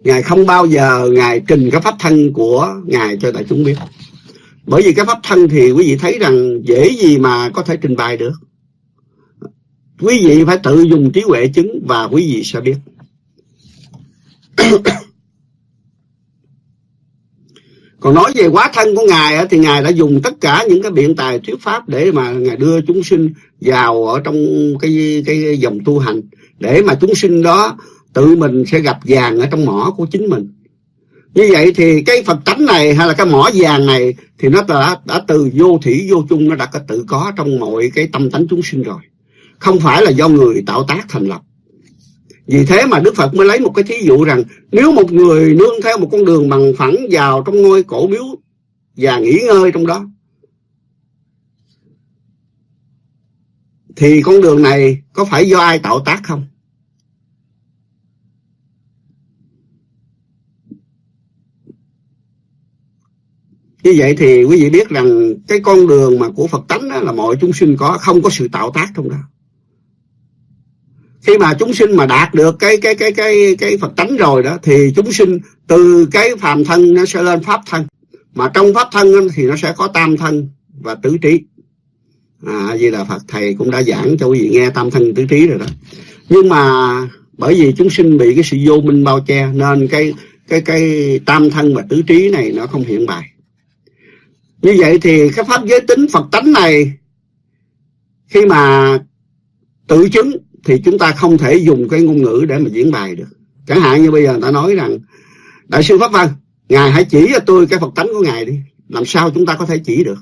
ngài không bao giờ ngài trình cái pháp thân của ngài cho đại chúng biết. Bởi vì cái pháp thân thì quý vị thấy rằng dễ gì mà có thể trình bày được. Quý vị phải tự dùng trí huệ chứng và quý vị sẽ biết. *coughs* Còn nói về quá thân của ngài thì ngài đã dùng tất cả những cái biện tài thuyết pháp để mà ngài đưa chúng sinh vào ở trong cái cái dòng tu hành. Để mà chúng sinh đó tự mình sẽ gặp vàng ở trong mỏ của chính mình. Như vậy thì cái phật tánh này hay là cái mỏ vàng này thì nó đã, đã từ vô thủy vô chung nó đã có tự có trong mọi cái tâm tánh chúng sinh rồi. Không phải là do người tạo tác thành lập. Vì thế mà Đức Phật mới lấy một cái thí dụ rằng nếu một người nương theo một con đường bằng phẳng vào trong ngôi cổ miếu và nghỉ ngơi trong đó thì con đường này có phải do ai tạo tác không? Như vậy thì quý vị biết rằng cái con đường mà của Phật tánh đó là mọi chúng sinh có, không có sự tạo tác trong đó. Khi mà chúng sinh mà đạt được cái cái cái cái cái Phật tánh rồi đó, thì chúng sinh từ cái phàm thân nó sẽ lên pháp thân. Mà trong pháp thân thì nó sẽ có tam thân và tứ trí. À vì là Phật thầy cũng đã giảng cho quý vị nghe tam thân tứ trí rồi đó. Nhưng mà bởi vì chúng sinh bị cái sự vô minh bao che, nên cái cái cái tam thân và tứ trí này nó không hiện bài như vậy thì cái pháp giới tính Phật tánh này khi mà tự chứng thì chúng ta không thể dùng cái ngôn ngữ để mà diễn bài được. Chẳng hạn như bây giờ người ta nói rằng Đại sư Pháp Văn, Ngài hãy chỉ cho tôi cái Phật tánh của Ngài đi. làm sao chúng ta có thể chỉ được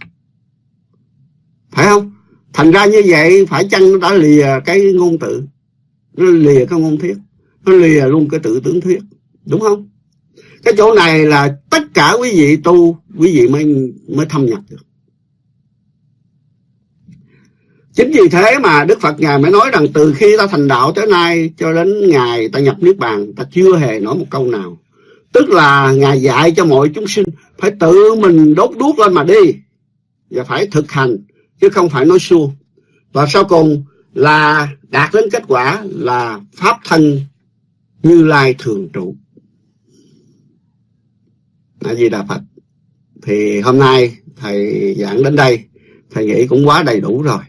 phải không thành ra như vậy phải chăng nó đã lìa cái ngôn tự nó lìa cái ngôn thuyết nó lìa luôn cái tự tướng thuyết đúng không cái chỗ này là tất cả quý vị tu, quý vị mới mới thâm nhập được. Chính vì thế mà đức phật ngài mới nói rằng từ khi ta thành đạo tới nay cho đến ngày ta nhập niết bàn, ta chưa hề nói một câu nào. Tức là ngài dạy cho mọi chúng sinh phải tự mình đốt đuốc lên mà đi và phải thực hành, chứ không phải nói suông và sau cùng là đạt đến kết quả là pháp thân như lai thường trụ a di đà phật. Thì hôm nay thầy giảng đến đây, thầy nghĩ cũng quá đầy đủ rồi.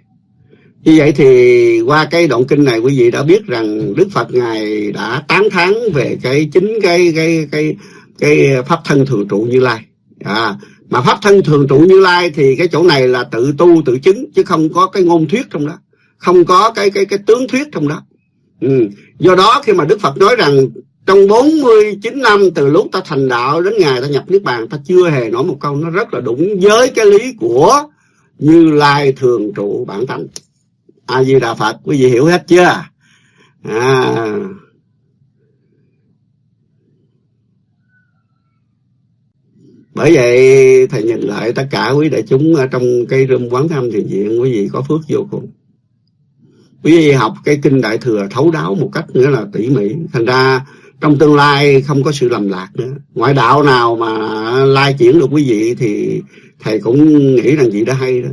Như vậy thì qua cái đoạn kinh này quý vị đã biết rằng đức phật ngài đã tán thán về cái chính cái cái cái cái pháp thân thường trụ như lai. À mà pháp thân thường trụ như lai thì cái chỗ này là tự tu, tự chứng, chứ không có cái ngôn thuyết trong đó. Không có cái cái cái tướng thuyết trong đó. Ừ. do đó khi mà đức phật nói rằng trong 49 năm từ lúc ta thành đạo đến ngày ta nhập niết bàn, ta chưa hề nói một câu nó rất là đúng với cái lý của như lai thường trụ bản tánh a di đà phật, quý vị hiểu hết chưa? À. Bởi vậy, thầy nhìn lại tất cả quý đại chúng ở trong cái rừng quán thăm thiền viện, quý vị có phước vô cùng. Quý vị học cái kinh đại thừa thấu đáo một cách nữa là tỉ mỉ. Thành ra trong tương lai không có sự lầm lạc nữa. Ngoại đạo nào mà lai chuyển được quý vị thì thầy cũng nghĩ rằng gì đã hay đó.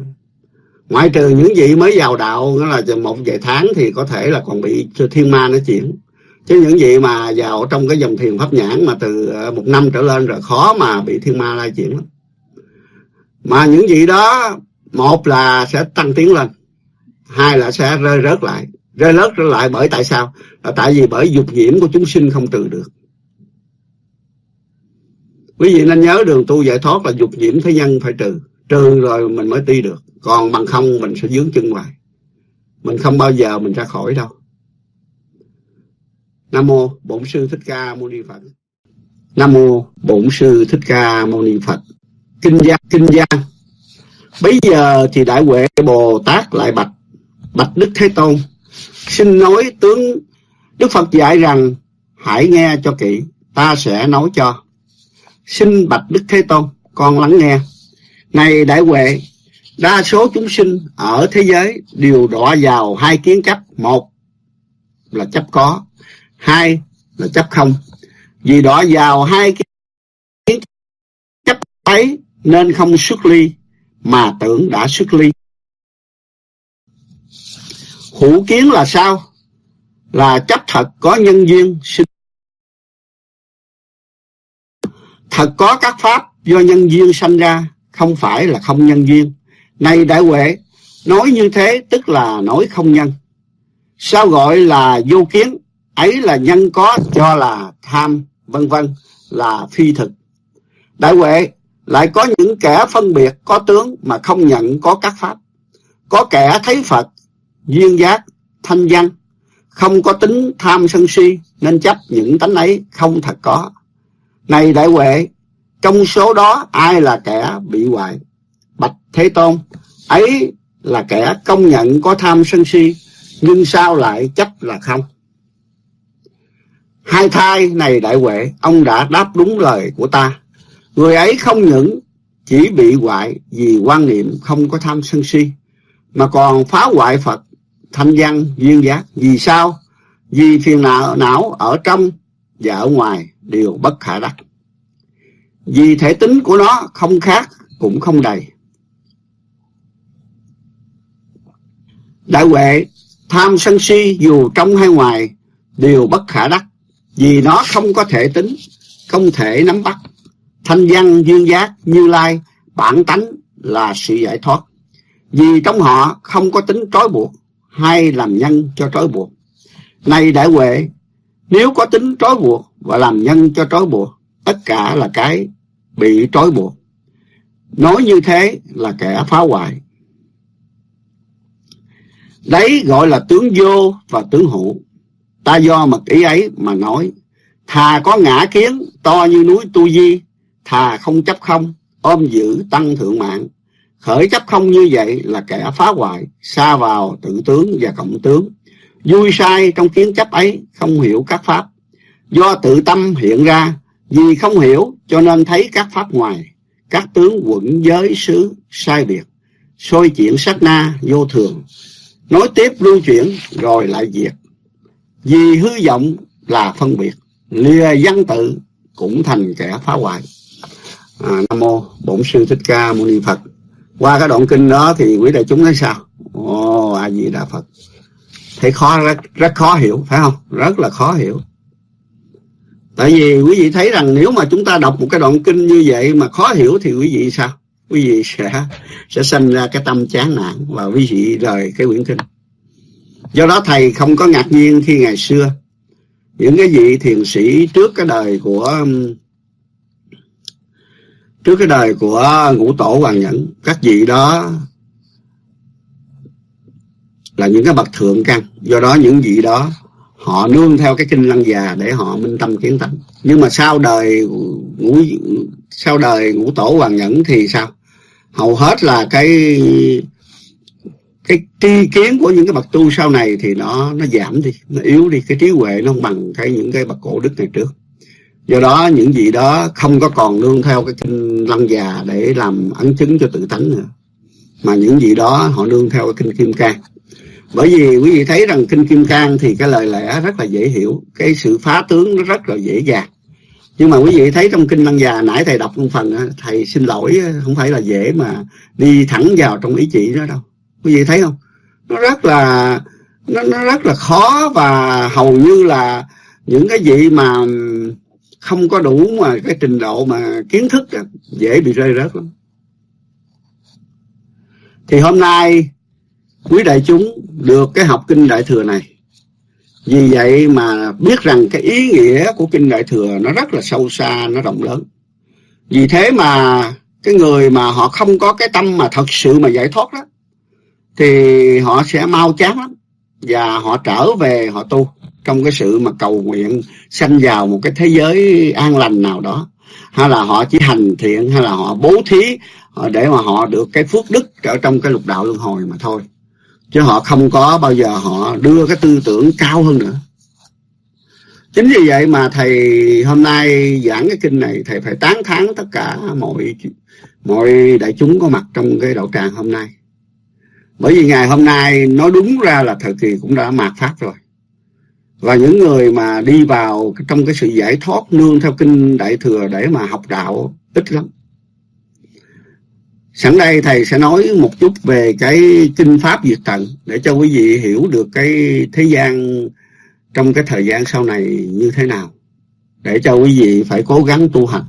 Ngoại trừ những vị mới vào đạo nó là một vài tháng thì có thể là còn bị thiên ma nó chuyển. Chứ những vị mà vào trong cái dòng thiền pháp nhãn mà từ ờ, một năm trở lên rồi khó mà bị thiên ma lai chuyển lắm. Mà những vị đó, một là sẽ tăng tiến lên, hai là sẽ rơi rớt lại rơi lớt trở lại bởi tại sao? Là tại vì bởi dục nhiễm của chúng sinh không trừ được. Quý vị nên nhớ đường tu giải thoát là dục nhiễm thế nhân phải trừ. Trừ rồi mình mới đi được. Còn bằng không mình sẽ dướng chân ngoài, mình không bao giờ mình ra khỏi đâu. Nam mô bổn sư thích ca mâu ni phật. Nam mô bổn sư thích ca mâu ni phật. Kinh giang kinh giang bây giờ thì đại huệ bồ tát lại bạch. Bạch đức thế tôn xin nói tướng đức phật dạy rằng, hãy nghe cho kỹ, ta sẽ nói cho. Xin bạch đức thế tôn, con lắng nghe. Này đại huệ, đa số chúng sinh ở thế giới đều đọa vào hai kiến chấp. Một là chấp có, hai là chấp không. Vì đọa vào hai kiến chấp ấy nên không xuất ly, mà tưởng đã xuất ly hữu kiến là sao là chấp thật có nhân duyên sinh thật có các pháp do nhân duyên sanh ra không phải là không nhân duyên này đại huệ, nói như thế tức là nói không nhân. Sao gọi là vô kiến? Ấy là nhân có cho là tham, vân vân là phi thực. Đại huệ lại có những kẻ phân biệt có tướng mà không nhận có các pháp. Có kẻ thấy Phật, duyên giác, thanh văn, không có tính tham sân si nên chấp những tánh ấy không thật có. Này đại huệ, trong số đó ai là kẻ bị hoại? Bạch Thế Tôn, ấy là kẻ công nhận có tham sân si, nhưng sao lại chấp là không? Hai thai này đại huệ, ông đã đáp đúng lời của ta. Người ấy không những chỉ bị hoại vì quan niệm không có tham sân si, mà còn phá hoại Phật, thanh văn, duyên giác. Vì sao? Vì phiền não, não ở trong và ở ngoài đều bất khả đắc. Vì thể tính của nó không khác cũng không đầy. Đại huệ, tham sân si dù trong hay ngoài đều bất khả đắc, vì nó không có thể tính, không thể nắm bắt. Thanh văn duyên giác như lai, bản tánh là sự giải thoát. Vì trong họ không có tính trói buộc hay làm nhân cho trói buộc. Này đại huệ, nếu có tính trói buộc và làm nhân cho trói buộc, tất cả là cái bị trói buộc. Nói như thế là kẻ phá hoại, Đấy gọi là tướng vô và tướng hữu. Ta do mật ý ấy mà nói, thà có ngã kiến to như núi Tu Di, thà không chấp không, ôm giữ tăng thượng mạng. Khởi chấp không như vậy là kẻ phá hoại, xa vào tự tướng và cộng tướng. Vui sai trong kiến chấp ấy, không hiểu các pháp. Do tự tâm hiện ra, vì không hiểu cho nên thấy các pháp ngoài, các tướng quận giới xứ sai biệt, sôi chuyện sát na vô thường, nói tiếp lưu chuyển rồi lại diệt. Vì hư vọng là phân biệt, lìa văn tự cũng thành kẻ phá hoại. À, Nam Mô Bổn Sư Thích Ca Mâu Ni Phật. Qua cái đoạn kinh đó thì quý đại chúng thấy sao? Ồ, A Di Đà Phật. Thấy khó rất, rất khó hiểu, phải không? Rất là khó hiểu. Tại vì quý vị thấy rằng nếu mà chúng ta đọc một cái đoạn kinh như vậy mà khó hiểu thì quý vị sao? Quý vị sẽ sẽ sinh ra cái tâm chán nản và quý vị rời cái quyển kinh. Do đó thầy không có ngạc nhiên khi ngày xưa những cái vị thiền sĩ trước cái đời của trước cái đời của ngũ tổ hoàng nhẫn, các vị đó là những cái bậc thượng căn. Do đó những vị đó họ nương theo cái kinh lăng già để họ minh tâm kiến tánh. Nhưng mà sau đời ngũ, sau đời ngũ tổ hoàng nhẫn thì sao? Hầu hết là cái cái tri kiến của những cái bậc tu sau này thì nó nó giảm đi, nó yếu đi. Cái trí huệ nó không bằng cái những cái bậc cổ đức ngày trước do đó những gì đó không có còn nương theo cái kinh lăng già để làm ấn chứng cho tự tánh nữa mà những gì đó họ nương theo cái kinh kim cang. Bởi vì quý vị thấy rằng kinh kim cang thì cái lời lẽ rất là dễ hiểu cái sự phá tướng nó rất là dễ dàng. Nhưng mà quý vị thấy trong kinh lăng già nãy thầy đọc một phần thầy xin lỗi không phải là dễ mà đi thẳng vào trong ý chỉ đó đâu. Quý vị thấy không? Nó rất là nó, nó rất là khó và hầu như là những cái gì mà không có đủ mà cái trình độ mà kiến thức đó, dễ bị rơi rớt lắm. Thì hôm nay quý đại chúng được cái học kinh đại thừa này. Vì vậy mà biết rằng cái ý nghĩa của kinh đại thừa nó rất là sâu xa nó rộng lớn. Vì thế mà cái người mà họ không có cái tâm mà thật sự mà giải thoát đó thì họ sẽ mau chán lắm. Và họ trở về họ tu trong cái sự mà cầu nguyện sanh vào một cái thế giới an lành nào đó. Hay là họ chỉ hành thiện, hay là họ bố thí ờ, để mà họ được cái phước đức ở trong cái lục đạo luân hồi mà thôi. Chứ họ không có bao giờ họ đưa cái tư tưởng cao hơn nữa. Chính vì vậy mà thầy hôm nay giảng cái kinh này, thầy phải tán thán tất cả mọi mọi đại chúng có mặt trong cái đạo tràng hôm nay. Bởi vì ngày hôm nay nói đúng ra là thời kỳ cũng đã mạt phát rồi và những người mà đi vào trong cái sự giải thoát, nương theo kinh đại thừa để mà học đạo, ít lắm. Sẵn đây thầy sẽ nói một chút về cái kinh pháp diệt tận để cho quý vị hiểu được cái thế gian trong cái thời gian sau này như thế nào. Để cho quý vị phải cố gắng tu hành.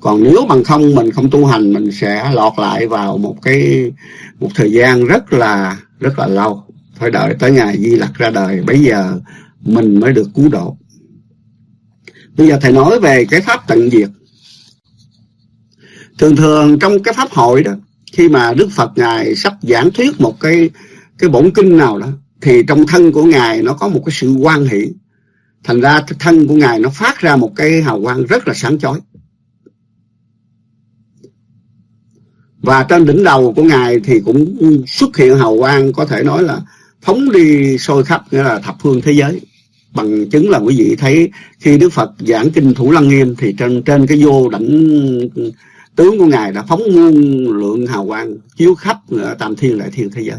Còn nếu bằng không mình không tu hành, mình sẽ lọt lại vào một cái, một thời gian rất là rất là lâu. Phải đợi tới ngày di lặc ra đời. Bây giờ mình mới được cứu độ. Bây giờ thầy nói về cái pháp tận diệt. Thường thường trong cái pháp hội đó, khi mà đức phật ngài sắp giảng thuyết một cái cái bổn kinh nào đó, thì trong thân của ngài nó có một cái sự quan hỷ. Thành ra thân của ngài nó phát ra một cái hào quang rất là sáng chói. Và trên đỉnh đầu của ngài thì cũng xuất hiện hào quang có thể nói là phóng đi sôi khắp, nghĩa là thập phương thế giới. Bằng chứng là quý vị thấy khi Đức Phật giảng kinh Thủ Lăng Nghiêm thì trên trên cái vô đảnh tướng của ngài đã phóng muôn lượng hào quang chiếu khắp tam thiên đại thiên thế giới.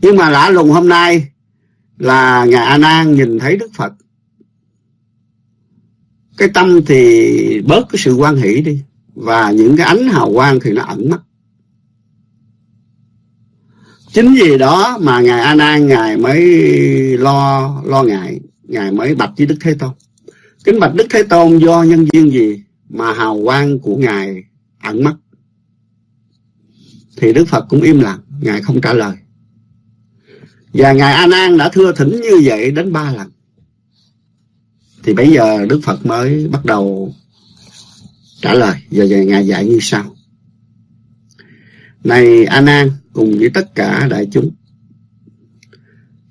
Nhưng mà lạ lùng hôm nay là ngài A Nan nhìn thấy Đức Phật. Cái tâm thì bớt cái sự quan hỷ đi và những cái ánh hào quang thì nó ẩn mất chính vì đó mà ngài a nan, ngài mới lo lo ngại ngài mới bạch với đức thế tôn. Kính bạch đức thế tôn do nhân duyên gì mà hào quang của ngài ẩn mất? Thì đức phật cũng im lặng, ngài không trả lời. Và ngài a nan đã thưa thỉnh như vậy đến ba lần. Thì bây giờ đức phật mới bắt đầu trả lời. Giờ ngài dạy như sau. Này a nan cùng với tất cả đại chúng.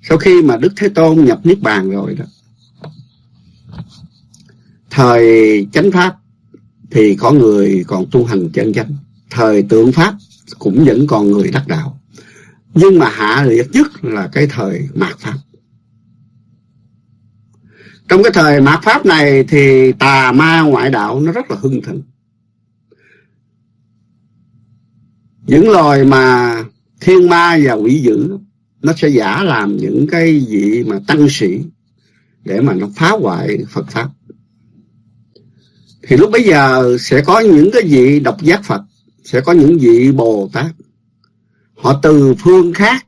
Sau khi mà đức thế tôn nhập niết bàn rồi đó, thời chánh pháp thì có người còn tu hành chân chánh, thời tượng pháp cũng vẫn còn người đắc đạo. Nhưng mà hạ liệt nhất là cái thời mạt pháp. Trong cái thời mạt pháp này thì tà ma ngoại đạo nó rất là hưng thịnh. Những loài mà thiên ma và quỷ dữ, nó sẽ giả làm những cái vị mà tăng sĩ để mà nó phá hoại Phật pháp. Thì lúc bấy giờ sẽ có những cái vị độc giác Phật, sẽ có những vị Bồ Tát. Họ từ phương khác,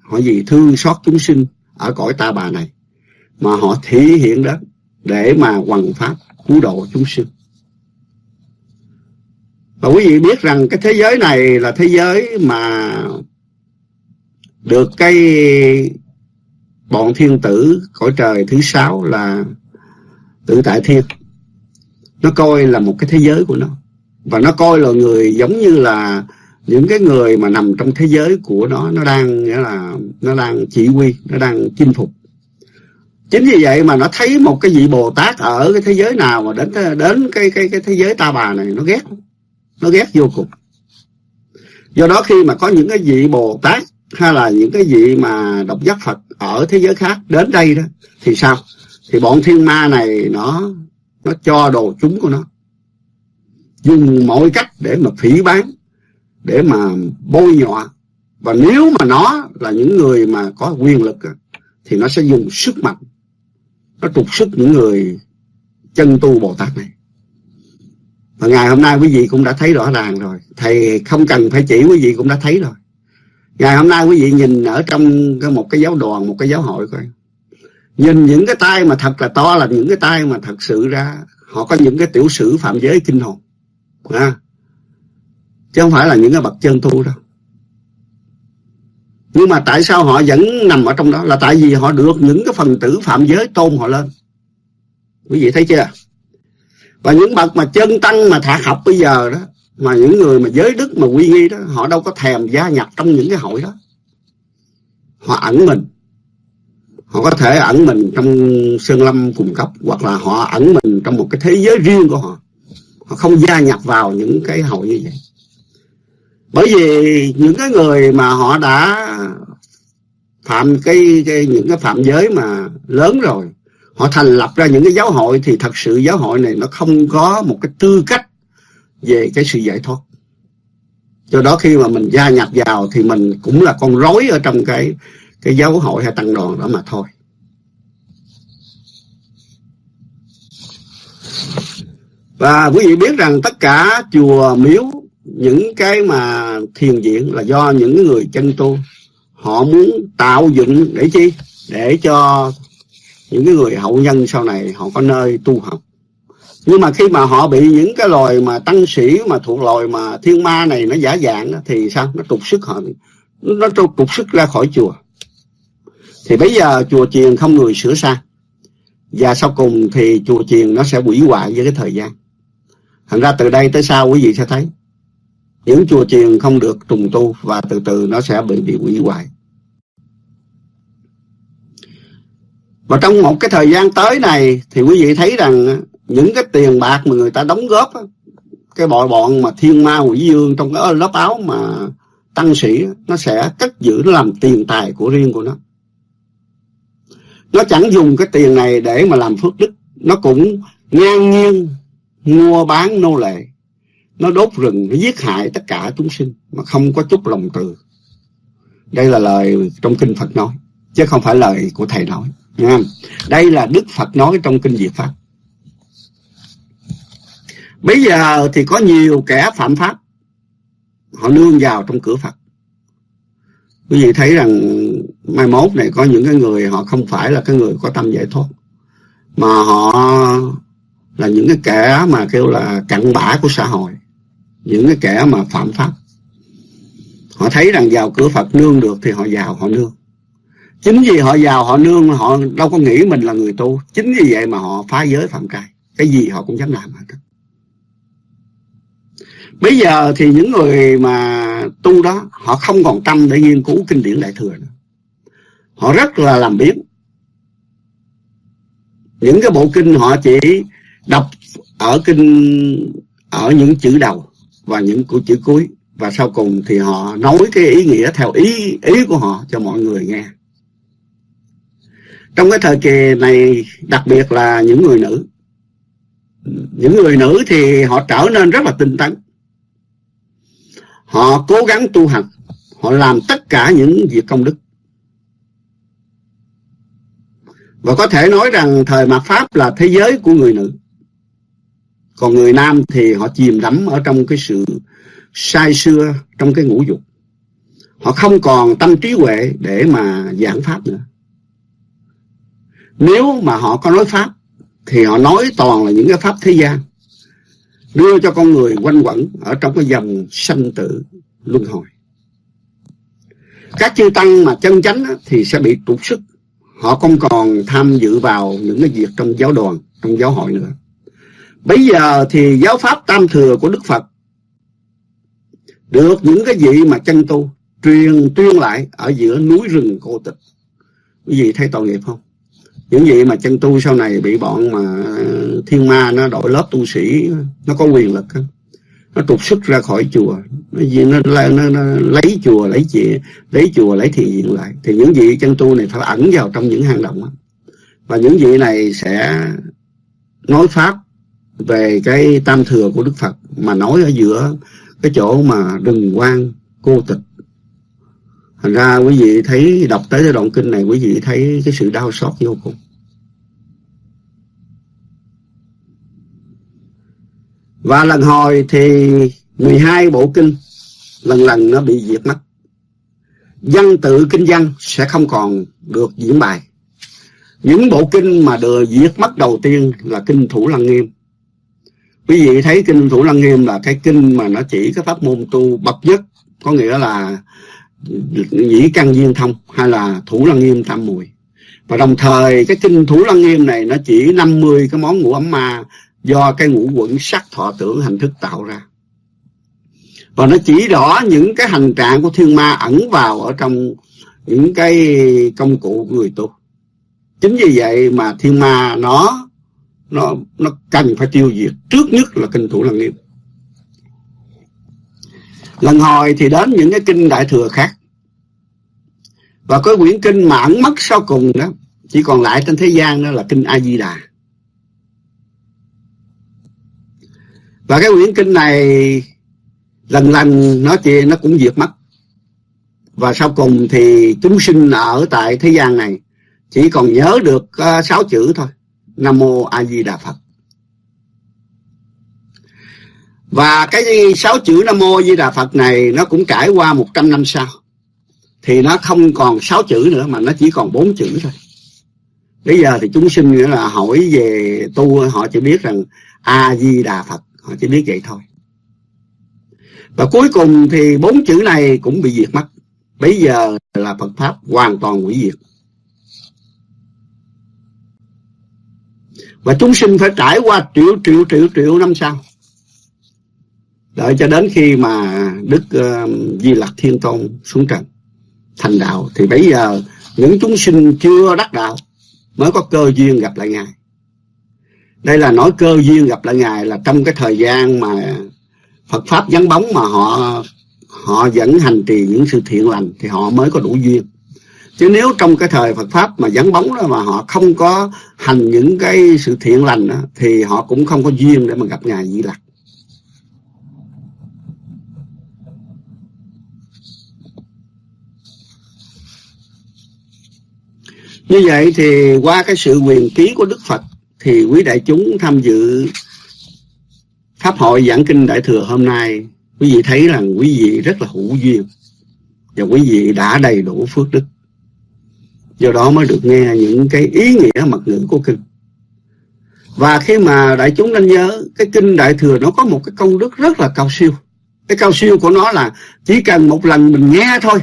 họ vì thương xót chúng sinh ở cõi ta bà này, mà họ thể hiện đó để mà hoằng pháp cứu độ chúng sinh và quý vị biết rằng cái thế giới này là thế giới mà được cái bọn thiên tử cõi trời thứ sáu là tự tại thiên. Nó coi là một cái thế giới của nó. Và nó coi là người giống như là những cái người mà nằm trong thế giới của nó. Nó đang, nghĩa là, nó đang chỉ huy, nó đang chinh phục. Chính vì vậy mà nó thấy một cái vị bồ tát ở cái thế giới nào mà đến đến cái cái cái thế giới ta bà này, nó ghét nó ghét vô cùng. Do đó khi mà có những cái vị bồ tát hay là những cái vị mà độc giác phật ở thế giới khác đến đây đó, thì sao? Thì bọn thiên ma này nó nó cho đồ chúng của nó. Dùng mọi cách để mà phỉ bán, để mà bôi nhọ. Và nếu mà nó là những người mà có quyền lực thì nó sẽ dùng sức mạnh. Nó trục sức những người chân tu Bồ Tát này và ngày hôm nay quý vị cũng đã thấy rõ ràng rồi. Thầy không cần phải chỉ quý vị cũng đã thấy rồi. Ngày hôm nay quý vị nhìn ở trong một cái giáo đoàn một cái giáo hội coi. Nhìn những cái tay mà thật là to là những cái tay mà thật sự ra họ có những cái tiểu sử phạm giới kinh hồn. À, chứ không phải là những cái bậc chân tu đâu. Nhưng mà tại sao họ vẫn nằm ở trong đó? Là tại vì họ được những cái phần tử phạm giới tôn họ lên. Quý vị thấy chưa? Và những bậc mà chân tăng mà thả học bây giờ đó mà những người mà giới đức mà quy nghi đó họ đâu có thèm gia nhập trong những cái hội đó. Họ ẩn mình. Họ có thể ẩn mình trong sơn lâm cùng cấp hoặc là họ ẩn mình trong một cái thế giới riêng của họ. Họ không gia nhập vào những cái hội như vậy. Bởi vì những cái người mà họ đã phạm cái, cái những cái phạm giới mà lớn rồi họ thành lập ra những cái giáo hội thì thật sự giáo hội này nó không có một cái tư cách về cái sự giải thoát. Do đó khi mà mình gia nhập vào thì mình cũng là con rối ở trong cái cái giáo hội hay tăng đoàn đó mà thôi. Và quý vị biết rằng tất cả chùa miếu, những cái mà thiền viện là do những người chân tu. Họ muốn tạo dựng để chi? Để cho những cái người hậu nhân sau này họ có nơi tu học. Nhưng mà khi mà họ bị những cái loài mà tăng sĩ mà thuộc loài mà thiên ma này nó giả dạng thì sao? Nó trục sức họ. Nó trục, trục sức ra khỏi chùa. Thì bây giờ chùa chiền không người sửa sang và sau cùng thì chùa chiền nó sẽ hủy hoại với cái thời gian. Thành ra từ đây tới sau quý vị sẽ thấy những chùa chiền không được trùng tu và từ từ nó sẽ bị bị hủy hoại. Và trong một cái thời gian tới này thì quý vị thấy rằng những cái tiền bạc mà người ta đóng góp cái bội bọn mà thiên ma quỷ dương trong cái lớp áo mà tăng sĩ nó sẽ cất giữ, nó làm tiền tài của riêng của nó. Nó chẳng dùng cái tiền này để mà làm phước đức. Nó cũng ngang nhiên mua bán nô lệ. Nó đốt rừng, nó giết hại tất cả chúng sinh mà không có chút lòng từ. Đây là lời trong kinh Phật nói, chứ không phải lời của thầy nói nha đây là Đức Phật nói trong kinh Diệt Pháp. Bây giờ thì có nhiều kẻ phạm pháp, họ nương vào trong cửa Phật. Quý vị thấy rằng mai mốt này có những cái người họ không phải là cái người có tâm giải thoát, mà họ là những cái kẻ mà kêu là cặn bã của xã hội, những cái kẻ mà phạm pháp. Họ thấy rằng vào cửa Phật nương được thì họ vào họ nương chính vì họ giàu, họ nương, họ đâu có nghĩ mình là người tu. Chính vì vậy mà họ phá giới phạm trai cái gì họ cũng dám làm hết bây giờ thì những người mà tu đó, họ không còn tâm để nghiên cứu kinh điển đại thừa nữa. Họ rất là làm biến những cái bộ kinh họ chỉ đọc ở kinh, ở những chữ đầu và những của chữ cuối. Và sau cùng thì họ nói cái ý nghĩa theo ý ý của họ cho mọi người nghe trong cái thời kỳ này, đặc biệt là những người nữ. Những người nữ thì họ trở nên rất là tinh tấn. Họ cố gắng tu hành. Họ làm tất cả những việc công đức. Và có thể nói rằng thời mạt pháp là thế giới của người nữ. Còn người nam thì họ chìm đắm ở trong cái sự sai xưa trong cái ngũ dục. Họ không còn tâm trí huệ để mà giảng pháp nữa nếu mà họ có nói pháp, thì họ nói toàn là những cái pháp thế gian, đưa cho con người quanh quẩn ở trong cái dòng sanh tử luân hồi. Các chư tăng mà chân chánh thì sẽ bị trục sức. Họ không còn tham dự vào những cái việc trong giáo đoàn, trong giáo hội nữa. Bây giờ thì giáo pháp tam thừa của đức phật được những cái vị mà chân tu truyền tuyên lại ở giữa núi rừng cô tịch. Quý vị thấy tội nghiệp không? Những vị mà chân tu sau này bị bọn mà thiên ma nó đổi lớp tu sĩ nó có quyền lực nó trục xuất ra khỏi chùa. Nó, nó, nó, nó, nó lấy chùa lấy chị lấy chùa lấy thiền viện lại. Thì những vị chân tu này phải ẩn vào trong những hang động đó. và những vị này sẽ nói pháp về cái tam thừa của đức phật mà nói ở giữa cái chỗ mà rừng quang cô tịch thành ra quý vị thấy, đọc tới cái đoạn kinh này, quý vị thấy cái sự đau xót vô cùng. Và lần hồi thì 12 bộ kinh, lần lần nó bị diệt mất. Văn tự kinh văn sẽ không còn được diễn bài. Những bộ kinh mà được diệt mất đầu tiên là kinh thủ lăng nghiêm. Quý vị thấy kinh thủ lăng nghiêm là cái kinh mà nó chỉ cái pháp môn tu bậc nhất, có nghĩa là nhĩ căn viên thông hay là thủ lăng nghiêm tam mùi. Và đồng thời, cái kinh thủ lăng nghiêm này nó chỉ 50 cái món ngũ ấm ma do cái ngũ quẩn sắc thọ tưởng hành thức tạo ra. Và nó chỉ rõ những cái hành trạng của thiên ma ẩn vào ở trong những cái công cụ của người tu. Chính vì vậy mà thiên ma nó nó nó cần phải tiêu diệt trước nhất là kinh thủ lăng nghiêm lần hồi thì đến những cái kinh đại thừa khác. Và cái quyển kinh mà ẩn mất sau cùng đó, chỉ còn lại trên thế gian đó là kinh a di đà và cái quyển kinh này, lần lần nó kia nó cũng diệt mất. Và sau cùng thì chúng sinh ở tại thế gian này, chỉ còn nhớ được ờ, sáu chữ thôi, nam mô a di đà phật. Và cái sáu chữ nam mô di đà phật này nó cũng trải qua một trăm năm sau. Thì nó không còn sáu chữ nữa mà nó chỉ còn bốn chữ thôi. Bây giờ thì chúng sinh nghĩa là hỏi về tu, họ chỉ biết rằng a di đà phật, họ chỉ biết vậy thôi. Và cuối cùng thì bốn chữ này cũng bị diệt mất. Bây giờ là phật pháp hoàn toàn hủy diệt. Và chúng sinh phải trải qua triệu triệu triệu triệu năm sau đợi cho đến khi mà đức uh, di lặc thiên tôn xuống trần thành đạo thì bây giờ những chúng sinh chưa đắc đạo mới có cơ duyên gặp lại ngài. Đây là nói cơ duyên gặp lại ngài là trong cái thời gian mà Phật pháp vắng bóng mà họ họ vẫn hành trì những sự thiện lành thì họ mới có đủ duyên. Chứ nếu trong cái thời Phật pháp mà vắng bóng đó mà họ không có hành những cái sự thiện lành đó, thì họ cũng không có duyên để mà gặp ngài Di Lặc. Như vậy thì qua cái sự quyền ký của Đức Phật thì quý đại chúng tham dự Pháp hội giảng kinh Đại Thừa hôm nay, quý vị thấy rằng quý vị rất là hữu duyên và quý vị đã đầy đủ phước đức. Do đó mới được nghe những cái ý nghĩa mật ngữ của kinh. Và khi mà đại chúng nên nhớ, cái kinh Đại Thừa nó có một cái công đức rất là cao siêu. Cái cao siêu của nó là chỉ cần một lần mình nghe thôi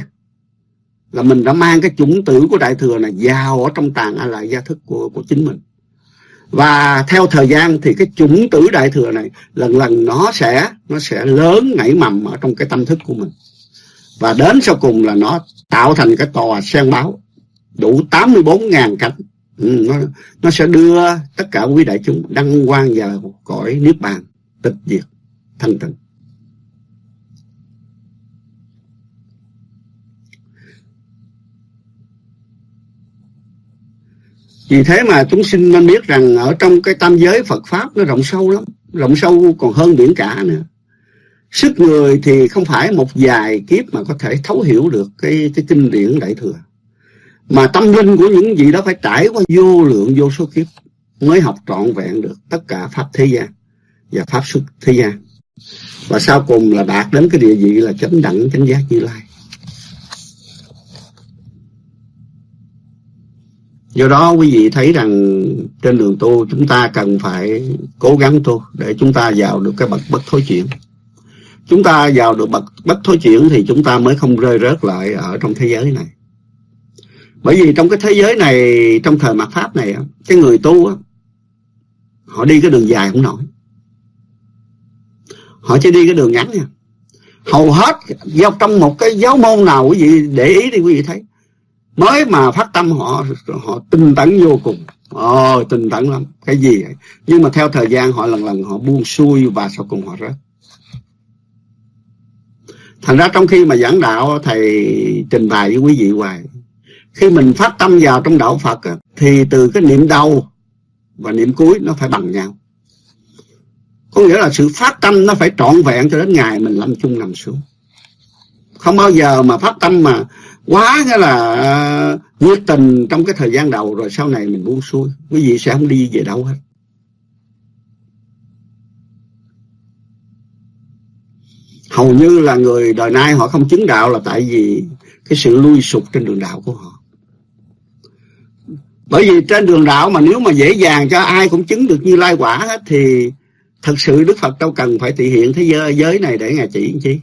là mình đã mang cái chủng tử của Đại Thừa này vào ở trong tàng a lại gia thức của của chính mình. Và theo thời gian thì cái chủng tử đại thừa này lần lần nó sẽ nó sẽ lớn nảy mầm ở trong cái tâm thức của mình. Và đến sau cùng là nó tạo thành cái tòa sen báo đủ 84.000 cánh. Ừ, nó, nó sẽ đưa tất cả quý đại chúng đăng quang vào cõi niết bàn tịch diệt thanh tịnh. Vì thế mà chúng sinh nên biết rằng ở trong cái tam giới Phật pháp nó rộng sâu lắm, rộng sâu còn hơn biển cả nữa. Sức người thì không phải một vài kiếp mà có thể thấu hiểu được cái cái kinh điển đại thừa. Mà tâm linh của những gì đó phải trải qua vô lượng, vô số kiếp mới học trọn vẹn được tất cả pháp thế gian và pháp xuất thế gian. Và sau cùng là đạt đến cái địa vị là chánh đẳng, chánh giác như lai. Do đó quý vị thấy rằng trên đường tu chúng ta cần phải cố gắng tu để chúng ta vào được cái bậc bất thối chuyển. Chúng ta vào được bậc bất thối chuyển thì chúng ta mới không rơi rớt lại ở trong thế giới này. Bởi vì trong cái thế giới này, trong thời mạt pháp này cái người tu á, họ đi cái đường dài không nổi. Họ chỉ đi cái đường ngắn nha. Hầu hết trong một cái giáo môn nào quý vị để ý đi quý vị thấy mới mà phát tâm họ họ tinh tấn vô cùng. Ồ tinh tấn lắm. Cái gì vậy? nhưng mà theo thời gian họ lần lần họ buông xuôi và sau cùng họ rớt. Thành ra trong khi mà giảng đạo, thầy trình bày với quý vị hoài, khi mình phát tâm vào trong đạo Phật thì từ cái niệm đầu và niệm cuối nó phải bằng nhau. Có nghĩa là sự phát tâm nó phải trọn vẹn cho đến ngày mình lâm chung nằm xuống không bao giờ mà phát tâm mà quá nghĩa là à, nhiệt tình trong cái thời gian đầu, rồi sau này mình buông xuôi. Quý vị sẽ không đi về đâu hết. Hầu như là người đời nay họ không chứng đạo là tại vì cái sự lui sụp trên đường đạo của họ. Bởi vì trên đường đạo mà nếu mà dễ dàng cho ai cũng chứng được như lai quả hết thì thật sự Đức Phật đâu cần phải thể hiện thế giới này để Ngài chỉ chi.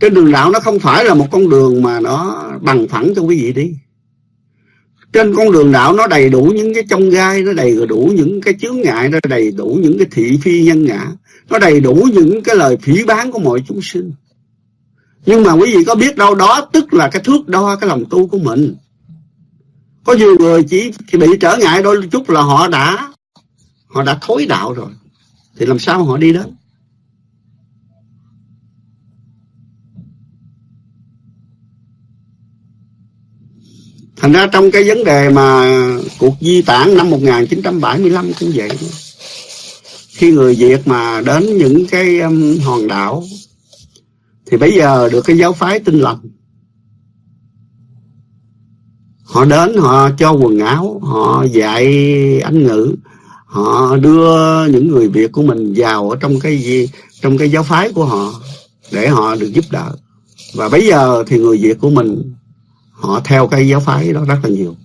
Trên đường đạo nó không phải là một con đường mà nó bằng phẳng cho quý vị đi. Trên con đường đạo nó đầy đủ những cái trong gai, nó đầy đủ những cái chướng ngại, nó đầy đủ những cái thị phi nhân ngã, nó đầy đủ những cái lời phỉ bán của mọi chúng sinh. Nhưng mà quý vị có biết đâu đó tức là cái thước đo cái lòng tu của mình. Có nhiều người chỉ bị trở ngại đôi chút là họ đã họ đã thối đạo rồi. Thì làm sao họ đi đến? Thành ra trong cái vấn đề mà cuộc di tản năm 1975 cũng vậy. Khi người Việt mà đến những cái um, hòn đảo thì bây giờ được cái giáo phái tinh lành họ đến họ cho quần áo họ dạy anh ngữ họ đưa những người việt của mình vào ở trong cái gì trong cái giáo phái của họ để họ được giúp đỡ và bây giờ thì người việt của mình họ theo cái giáo phái đó rất là nhiều.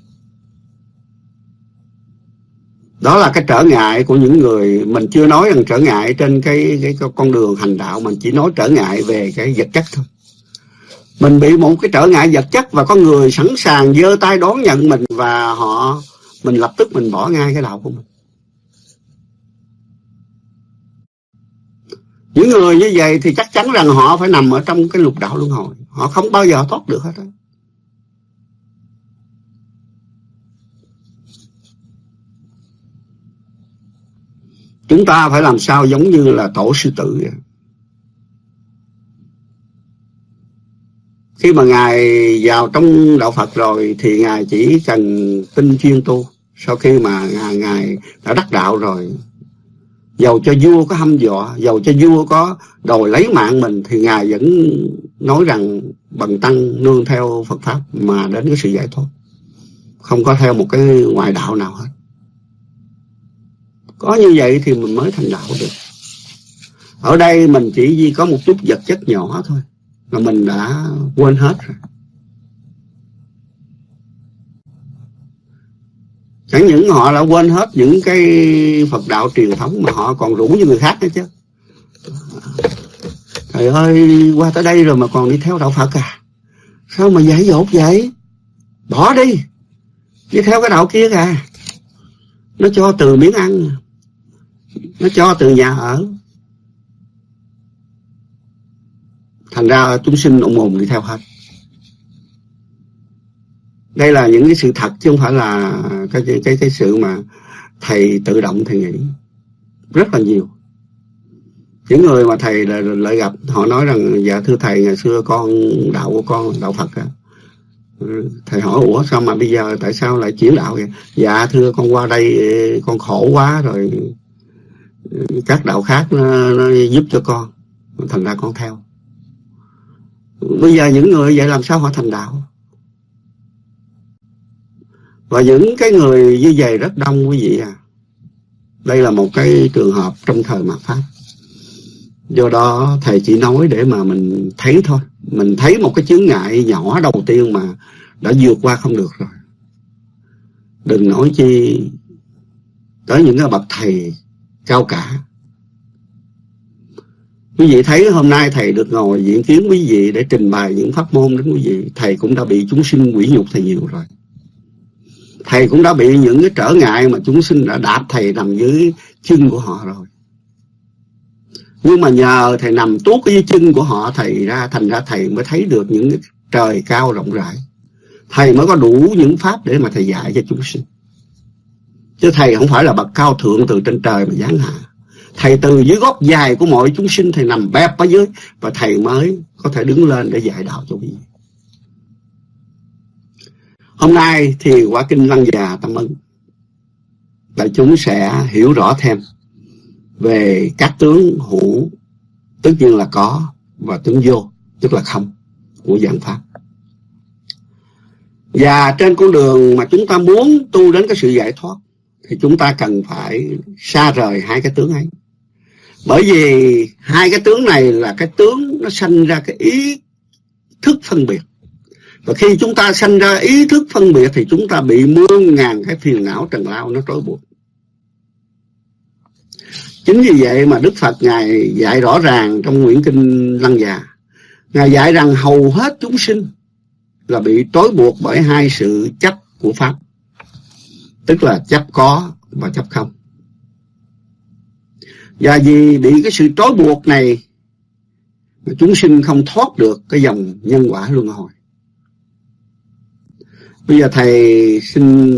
Đó là cái trở ngại của những người mình chưa nói rằng trở ngại trên cái, cái, con đường hành đạo mình chỉ nói trở ngại về cái vật chất thôi. Mình bị một cái trở ngại vật chất và có người sẵn sàng giơ tay đón nhận mình và họ mình lập tức mình bỏ ngay cái đạo của mình. Những người như vậy thì chắc chắn rằng họ phải nằm ở trong cái lục đạo luân hồi. Họ không bao giờ thoát được hết đó. Chúng ta phải làm sao giống như là tổ sư tử vậy. khi mà ngài vào trong đạo Phật rồi thì ngài chỉ cần tinh chuyên tu. Sau khi mà ngài, ngài đã đắc đạo rồi dầu cho vua có hăm dọa dầu cho vua có đòi lấy mạng mình thì ngài vẫn nói rằng bằng tăng nương theo Phật pháp mà đến cái sự giải thoát. Không có theo một cái ngoại đạo nào hết có như vậy thì mình mới thành đạo được. Ở đây mình chỉ có một chút vật chất nhỏ thôi, mà mình đã quên hết rồi. Chẳng những họ đã quên hết những cái Phật đạo truyền thống mà họ còn rủ như người khác nữa chứ. Trời ơi, qua tới đây rồi mà còn đi theo đạo Phật à? Sao mà dạy dột vậy? Bỏ đi đi theo cái đạo kia kìa. Nó cho từ miếng ăn nó cho từ nhà ở. Thành ra chúng sinh ủng ồn đi theo hết. Đây là những cái sự thật chứ không phải là cái cái cái, cái sự mà thầy tự động thầy nghĩ. Rất là nhiều. Những người mà thầy lại gặp họ nói rằng dạ thưa thầy ngày xưa con đạo của con đạo Phật á. Thầy hỏi ủa sao mà bây giờ tại sao lại chuyển đạo vậy? Dạ thưa con qua đây con khổ quá rồi các đạo khác nó, nó giúp cho con thành ra con theo. Bây giờ những người vậy làm sao họ thành đạo? Và những cái người như vậy rất đông quý vị à. Đây là một cái trường hợp trong thời mạt pháp. Do đó thầy chỉ nói để mà mình thấy thôi. Mình thấy một cái chướng ngại nhỏ đầu tiên mà đã vượt qua không được rồi. Đừng nói chi tới những cái bậc thầy cao cả. Quý vị thấy hôm nay thầy được ngồi diễn kiến quý vị để trình bày những pháp môn đến quý vị. Thầy cũng đã bị chúng sinh quỷ nhục thầy nhiều rồi. Thầy cũng đã bị những cái trở ngại mà chúng sinh đã đạp thầy nằm dưới chân của họ rồi. Nhưng mà nhờ thầy nằm tốt dưới chân của họ, thầy ra, thành ra thầy mới thấy được những cái trời cao rộng rãi. Thầy mới có đủ những pháp để mà thầy dạy cho chúng sinh chứ thầy không phải là bậc cao thượng từ trên trời mà giáng hạ. Thầy từ dưới góc dài của mọi chúng sinh thầy nằm bẹp ở dưới, và thầy mới có thể đứng lên để dạy đạo cho quý vị. Hôm nay thì quả kinh lăng già tâm ơn. Đại chúng sẽ hiểu rõ thêm về các tướng hữu, tất nhiên là có, và tướng vô, tức là không, của dạng pháp. Và trên con đường mà chúng ta muốn tu đến cái sự giải thoát thì chúng ta cần phải xa rời hai cái tướng ấy. Bởi vì hai cái tướng này là cái tướng nó sanh ra cái ý thức phân biệt. Và khi chúng ta sanh ra ý thức phân biệt thì chúng ta bị muôn ngàn cái phiền não trần lao nó trói buộc. Chính vì vậy mà đức phật ngài dạy rõ ràng trong nguyễn kinh lăng già. Ngài dạy rằng hầu hết chúng sinh là bị trói buộc bởi hai sự chấp của pháp tức là chấp có và chấp không. Và vì bị cái sự trói buộc này mà chúng sinh không thoát được cái dòng nhân quả luân hồi. Bây giờ thầy xin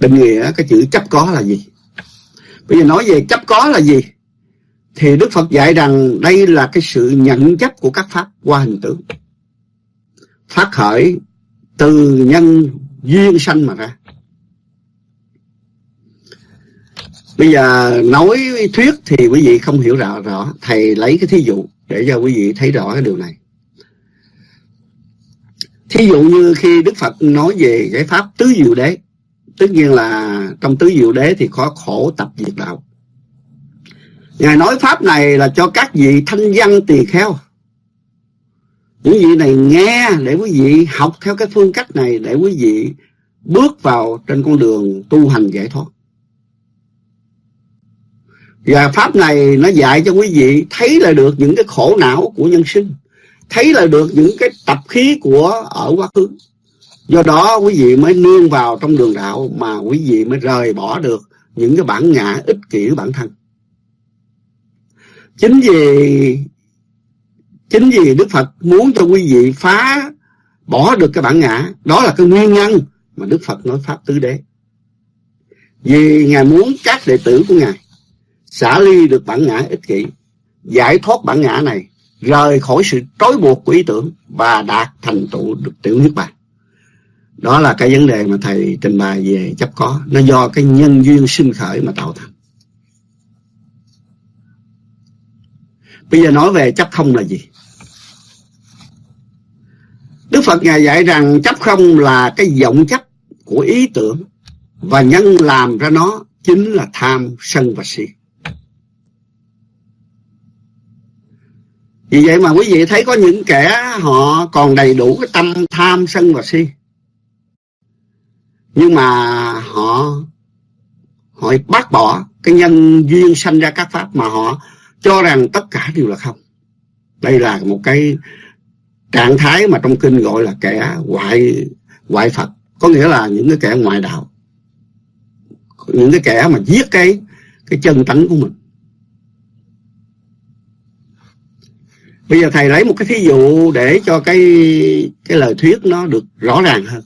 định nghĩa cái chữ chấp có là gì? Bây giờ nói về chấp có là gì? Thì đức phật dạy rằng đây là cái sự nhận chấp của các pháp qua hình tướng, phát khởi từ nhân duyên sanh mà ra. Bây giờ nói thuyết thì quý vị không hiểu rõ rõ. Thầy lấy cái thí dụ để cho quý vị thấy rõ cái điều này. Thí dụ như khi đức phật nói về cái pháp tứ diệu đế, tất nhiên là trong tứ diệu đế thì có khổ tập diệt đạo. Ngài nói pháp này là cho các vị thanh văn tỳ kheo. Những vị này nghe để quý vị học theo cái phương cách này để quý vị bước vào trên con đường tu hành giải thoát và pháp này nó dạy cho quý vị thấy là được những cái khổ não của nhân sinh, thấy là được những cái tập khí của ở quá khứ. Do đó quý vị mới nương vào trong đường đạo mà quý vị mới rời bỏ được những cái bản ngã ích kỷ của bản thân. Chính vì chính vì đức phật muốn cho quý vị phá bỏ được cái bản ngã, đó là cái nguyên nhân mà đức phật nói pháp tứ đế. Vì ngài muốn các đệ tử của ngài xả ly được bản ngã ích kỷ. Giải thoát bản ngã này rời khỏi sự trói buộc của ý tưởng và đạt thành tựu được tiểu niết bàn. Đó là cái vấn đề mà thầy trình bày về chấp có. Nó do cái nhân duyên sinh khởi mà tạo thành. Bây giờ nói về chấp không là gì? Đức Phật Ngài dạy rằng chấp không là cái vọng chấp của ý tưởng và nhân làm ra nó chính là tham, sân và si. Vì vậy mà quý vị thấy có những kẻ họ còn đầy đủ cái tâm tham, sân và si. Nhưng mà họ họ bác bỏ cái nhân duyên sanh ra các pháp mà họ cho rằng tất cả đều là không. Đây là một cái trạng thái mà trong kinh gọi là kẻ ngoại ngoại Phật có nghĩa là những cái kẻ ngoại đạo những cái kẻ mà giết cái cái chân tánh của mình bây giờ thầy lấy một cái thí dụ để cho cái cái lời thuyết nó được rõ ràng hơn.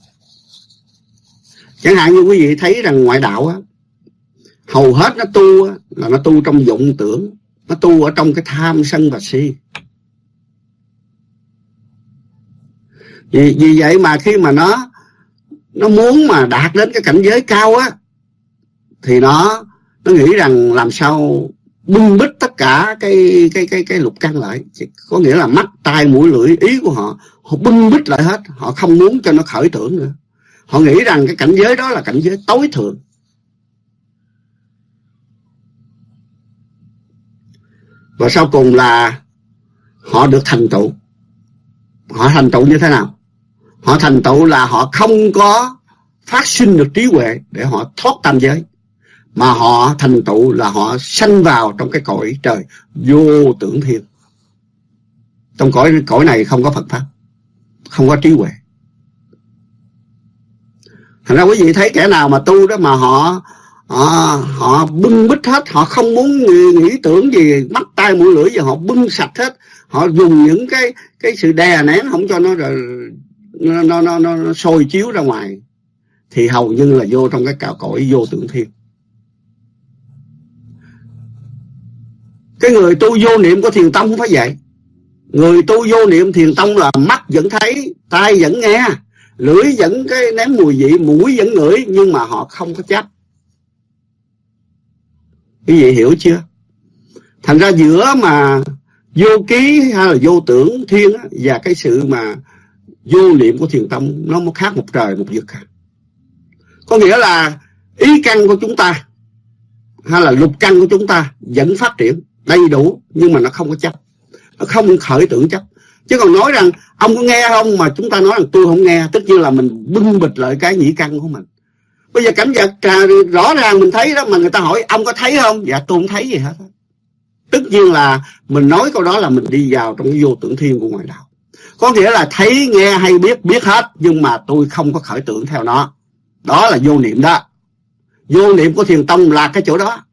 Chẳng hạn như quý vị thấy rằng ngoại đạo á hầu hết nó tu á, là nó tu trong vọng tưởng nó tu ở trong cái tham sân và si. Vì, vì vậy mà khi mà nó nó muốn mà đạt đến cái cảnh giới cao á thì nó nó nghĩ rằng làm sao bưng bít tất cả cái cái cái cái lục căn lại. Có nghĩa là mắt, tai, mũi, lưỡi, ý của họ họ bưng bít lại hết. Họ không muốn cho nó khởi tưởng nữa. Họ nghĩ rằng cái cảnh giới đó là cảnh giới tối thượng. Và sau cùng là họ được thành tựu. Họ thành tựu như thế nào? Họ thành tựu là họ không có phát sinh được trí huệ để họ thoát tam giới mà họ thành tựu là họ sanh vào trong cái cõi trời vô tưởng thiên. Trong cõi cõi này không có Phật pháp không có trí huệ. Thành ra quý vị thấy kẻ nào mà tu đó mà họ họ, họ bưng bít hết họ không muốn nghĩ, nghĩ tưởng gì mắt tay mũi lưỡi gì họ bưng sạch hết. Họ dùng những cái cái sự đè nén không cho nó nó nó nó, nó, nó sôi chiếu ra ngoài thì hầu như là vô trong cái cào cõi vô tưởng thiên. Cái người tu vô niệm của thiền tông cũng phải vậy. Người tu vô niệm thiền tông là mắt vẫn thấy, tai vẫn nghe, lưỡi vẫn cái ném mùi vị, mũi vẫn ngửi, nhưng mà họ không có chấp. Quý vị hiểu chưa? Thành ra giữa mà vô ký hay là vô tưởng thiên và cái sự mà vô niệm của thiền tông, nó khác một trời một vực à. có nghĩa là ý căn của chúng ta, hay là lục căn của chúng ta vẫn phát triển đầy đủ, nhưng mà nó không có chấp. Nó không khởi tưởng chấp. Chứ còn nói rằng, ông có nghe không? Mà chúng ta nói rằng, tôi không nghe. Tất nhiên là mình bưng bịch lại cái nhĩ căn của mình. Bây giờ cảnh vật rõ ràng mình thấy đó, mà người ta hỏi, ông có thấy không? Dạ tôi không thấy gì hết tất nhiên là mình nói câu đó là mình đi vào trong cái vô tưởng thiên của ngoại đạo. Có nghĩa là thấy, nghe hay biết biết hết, nhưng mà tôi không có khởi tưởng theo nó. Đó là vô niệm đó. Vô niệm của thiền tông là cái chỗ đó.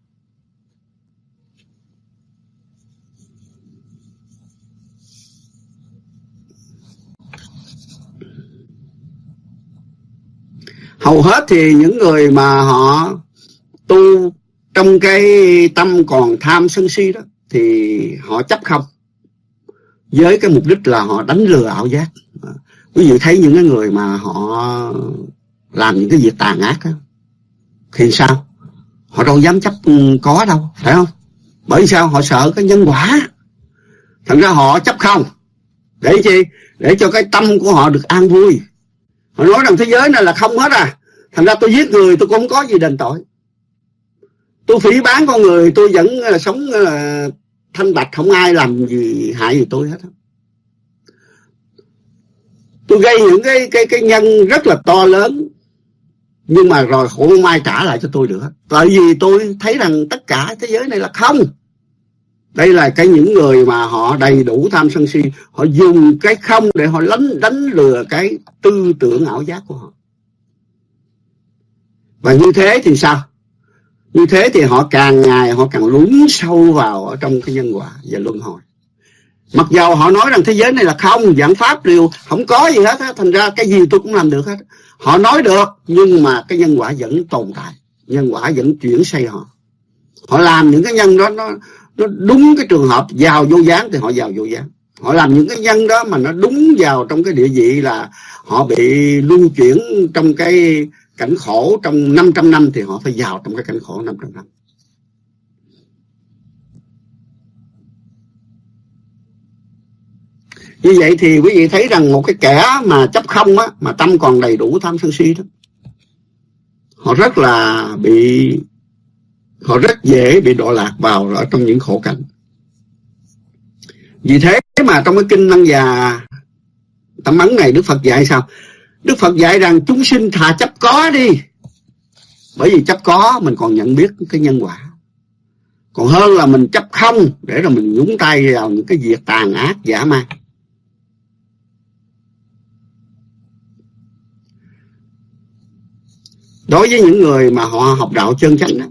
Hầu hết thì những người mà họ tu trong cái tâm còn tham sân si đó thì họ chấp không. Với cái mục đích là họ đánh lừa ảo giác. Quý vị thấy những cái người mà họ làm những cái việc tàn ác đó, thì sao? Họ đâu dám chấp ừ, có đâu phải không? Bởi sao? Họ sợ cái nhân quả. Thành ra họ chấp không. Để chi? Để cho cái tâm của họ được an vui họ nói rằng thế giới này là không hết à. Thành ra tôi giết người tôi cũng không có gì đền tội. Tôi phỉ bán con người, tôi vẫn ờ, sống là thanh bạch, không ai làm gì, hại gì tôi hết. Tôi gây những cái cái cái nhân rất là to lớn, nhưng mà rồi không ai trả lại cho tôi được tại vì tôi thấy rằng tất cả thế giới này là không đây là cái những người mà họ đầy đủ tham sân si. Họ dùng cái không để họ đánh đánh lừa cái tư tưởng ảo giác của họ. Và như thế thì sao? Như thế thì họ càng ngày họ càng lún sâu vào ở trong cái nhân quả và luân hồi. Mặc dầu họ nói rằng thế giới này là không, giảng pháp đều không có gì hết á, thành ra cái gì tôi cũng làm được hết. Họ nói được, nhưng mà cái nhân quả vẫn tồn tại. Nhân quả vẫn chuyển xây họ. Họ làm những cái nhân đó, nó nó đúng cái trường hợp vào vô gián thì họ vào vô gián họ làm những cái nhân đó mà nó đúng vào trong cái địa vị là họ bị luân chuyển trong cái cảnh khổ trong 500 năm thì họ phải vào trong cái cảnh khổ 500 năm. Như vậy thì quý vị thấy rằng một cái kẻ mà chấp không á, mà tâm còn đầy đủ tham sân si đó, họ rất là bị họ rất dễ bị đọa lạc vào ở trong những khổ cảnh. Vì thế mà trong cái kinh năng già tấm ấn này đức phật dạy sao? Đức phật dạy rằng chúng sinh thà chấp có đi. Bởi vì chấp có, mình còn nhận biết cái nhân quả. Còn hơn là mình chấp không, để rồi mình nhúng tay vào những cái việc tàn ác, giả man đối với những người mà họ học đạo chân chánh đó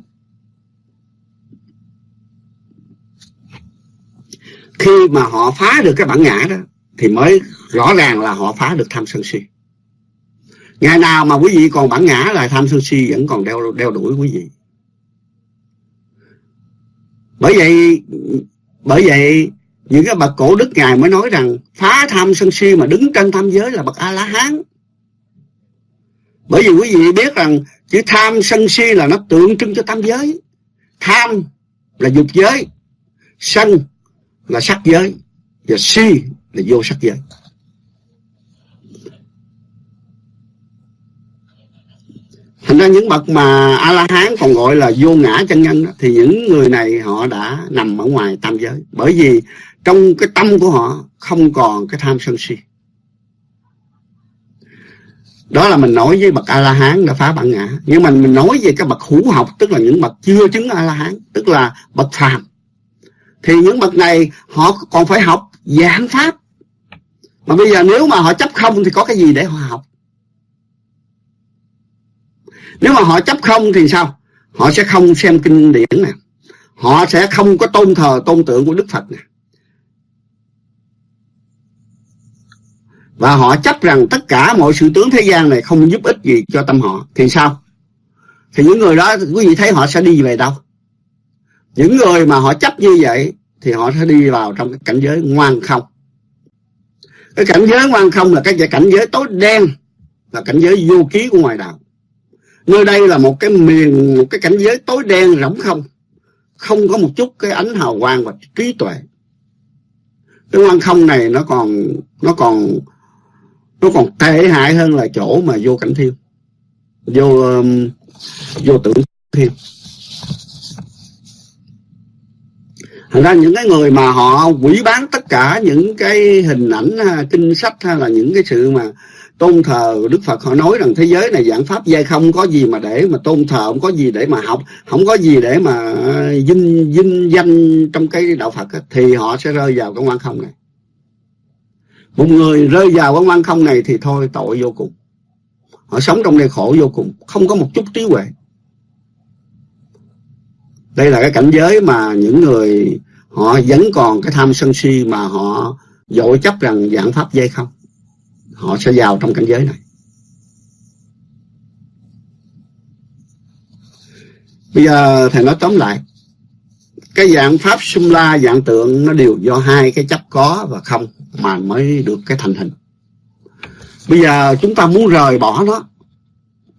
khi mà họ phá được cái bản ngã đó, thì mới rõ ràng là họ phá được tham sân si. Ngày nào mà quý vị còn bản ngã là tham sân si vẫn còn đeo đeo đuổi quý vị. Bởi vậy bởi vậy, những cái bậc cổ đức ngài mới nói rằng, phá tham sân si mà đứng trên tham giới là bậc a la hán bởi vì quý vị biết rằng, chữ tham sân si là nó tượng trưng cho tam giới. Tham là dục giới, sân là sắc giới. Và si là vô sắc giới. Thành ra những bậc mà a la hán còn gọi là vô ngã chân nhân đó, thì những người này họ đã nằm ở ngoài tam giới. Bởi vì trong cái tâm của họ không còn cái tham sân si. Đó là mình nói với bậc a la hán đã phá bản ngã. Nhưng mà mình nói về các bậc hữu học tức là những bậc chưa chứng a la hán tức là bậc phàm thì những bậc này họ còn phải học giảng pháp. Mà bây giờ nếu mà họ chấp không thì có cái gì để họ học? Nếu mà họ chấp không thì sao? Họ sẽ không xem kinh điển nè. Họ sẽ không có tôn thờ tôn tượng của đức phật nè. Và họ chấp rằng tất cả mọi sự tướng thế gian này không giúp ích gì cho tâm họ. Thì sao? Thì những người đó, quý vị thấy họ sẽ đi về đâu? Những người mà họ chấp như vậy thì họ sẽ đi vào trong cái cảnh giới ngoan không. Cái cảnh giới ngoan không là cái cảnh giới tối đen là cảnh giới vô ký của ngoài đạo. Nơi đây là một cái miền một cái cảnh giới tối đen rỗng không. Không có một chút cái ánh hào quang và trí tuệ. Cái ngoan không này nó còn nó còn nó còn tệ hại hơn là chỗ mà vô cảnh thiên. Vô um, vô tưởng thiên. Thành ra những cái người mà họ quỷ bán tất cả những cái hình ảnh kinh sách hay là những cái sự mà tôn thờ Đức Phật. Họ nói rằng thế giới này giảng pháp dây không có gì mà để mà tôn thờ không có gì để mà học không có gì để mà ờ, vinh vinh danh trong cái đạo Phật ấy, thì họ sẽ rơi vào cái quan không này. Một người rơi vào cái quan không này thì thôi tội vô cùng. Họ sống trong đây khổ vô cùng không có một chút trí huệ đây là cái cảnh giới mà những người họ vẫn còn cái tham sân si mà họ dội chấp rằng giảng pháp dây không. Họ sẽ vào trong cảnh giới này. Bây giờ thầy nói tóm lại, cái dạng pháp xung la, dạng tượng nó đều do hai cái chấp có và không mà mới được cái thành hình. Bây giờ chúng ta muốn rời bỏ nó,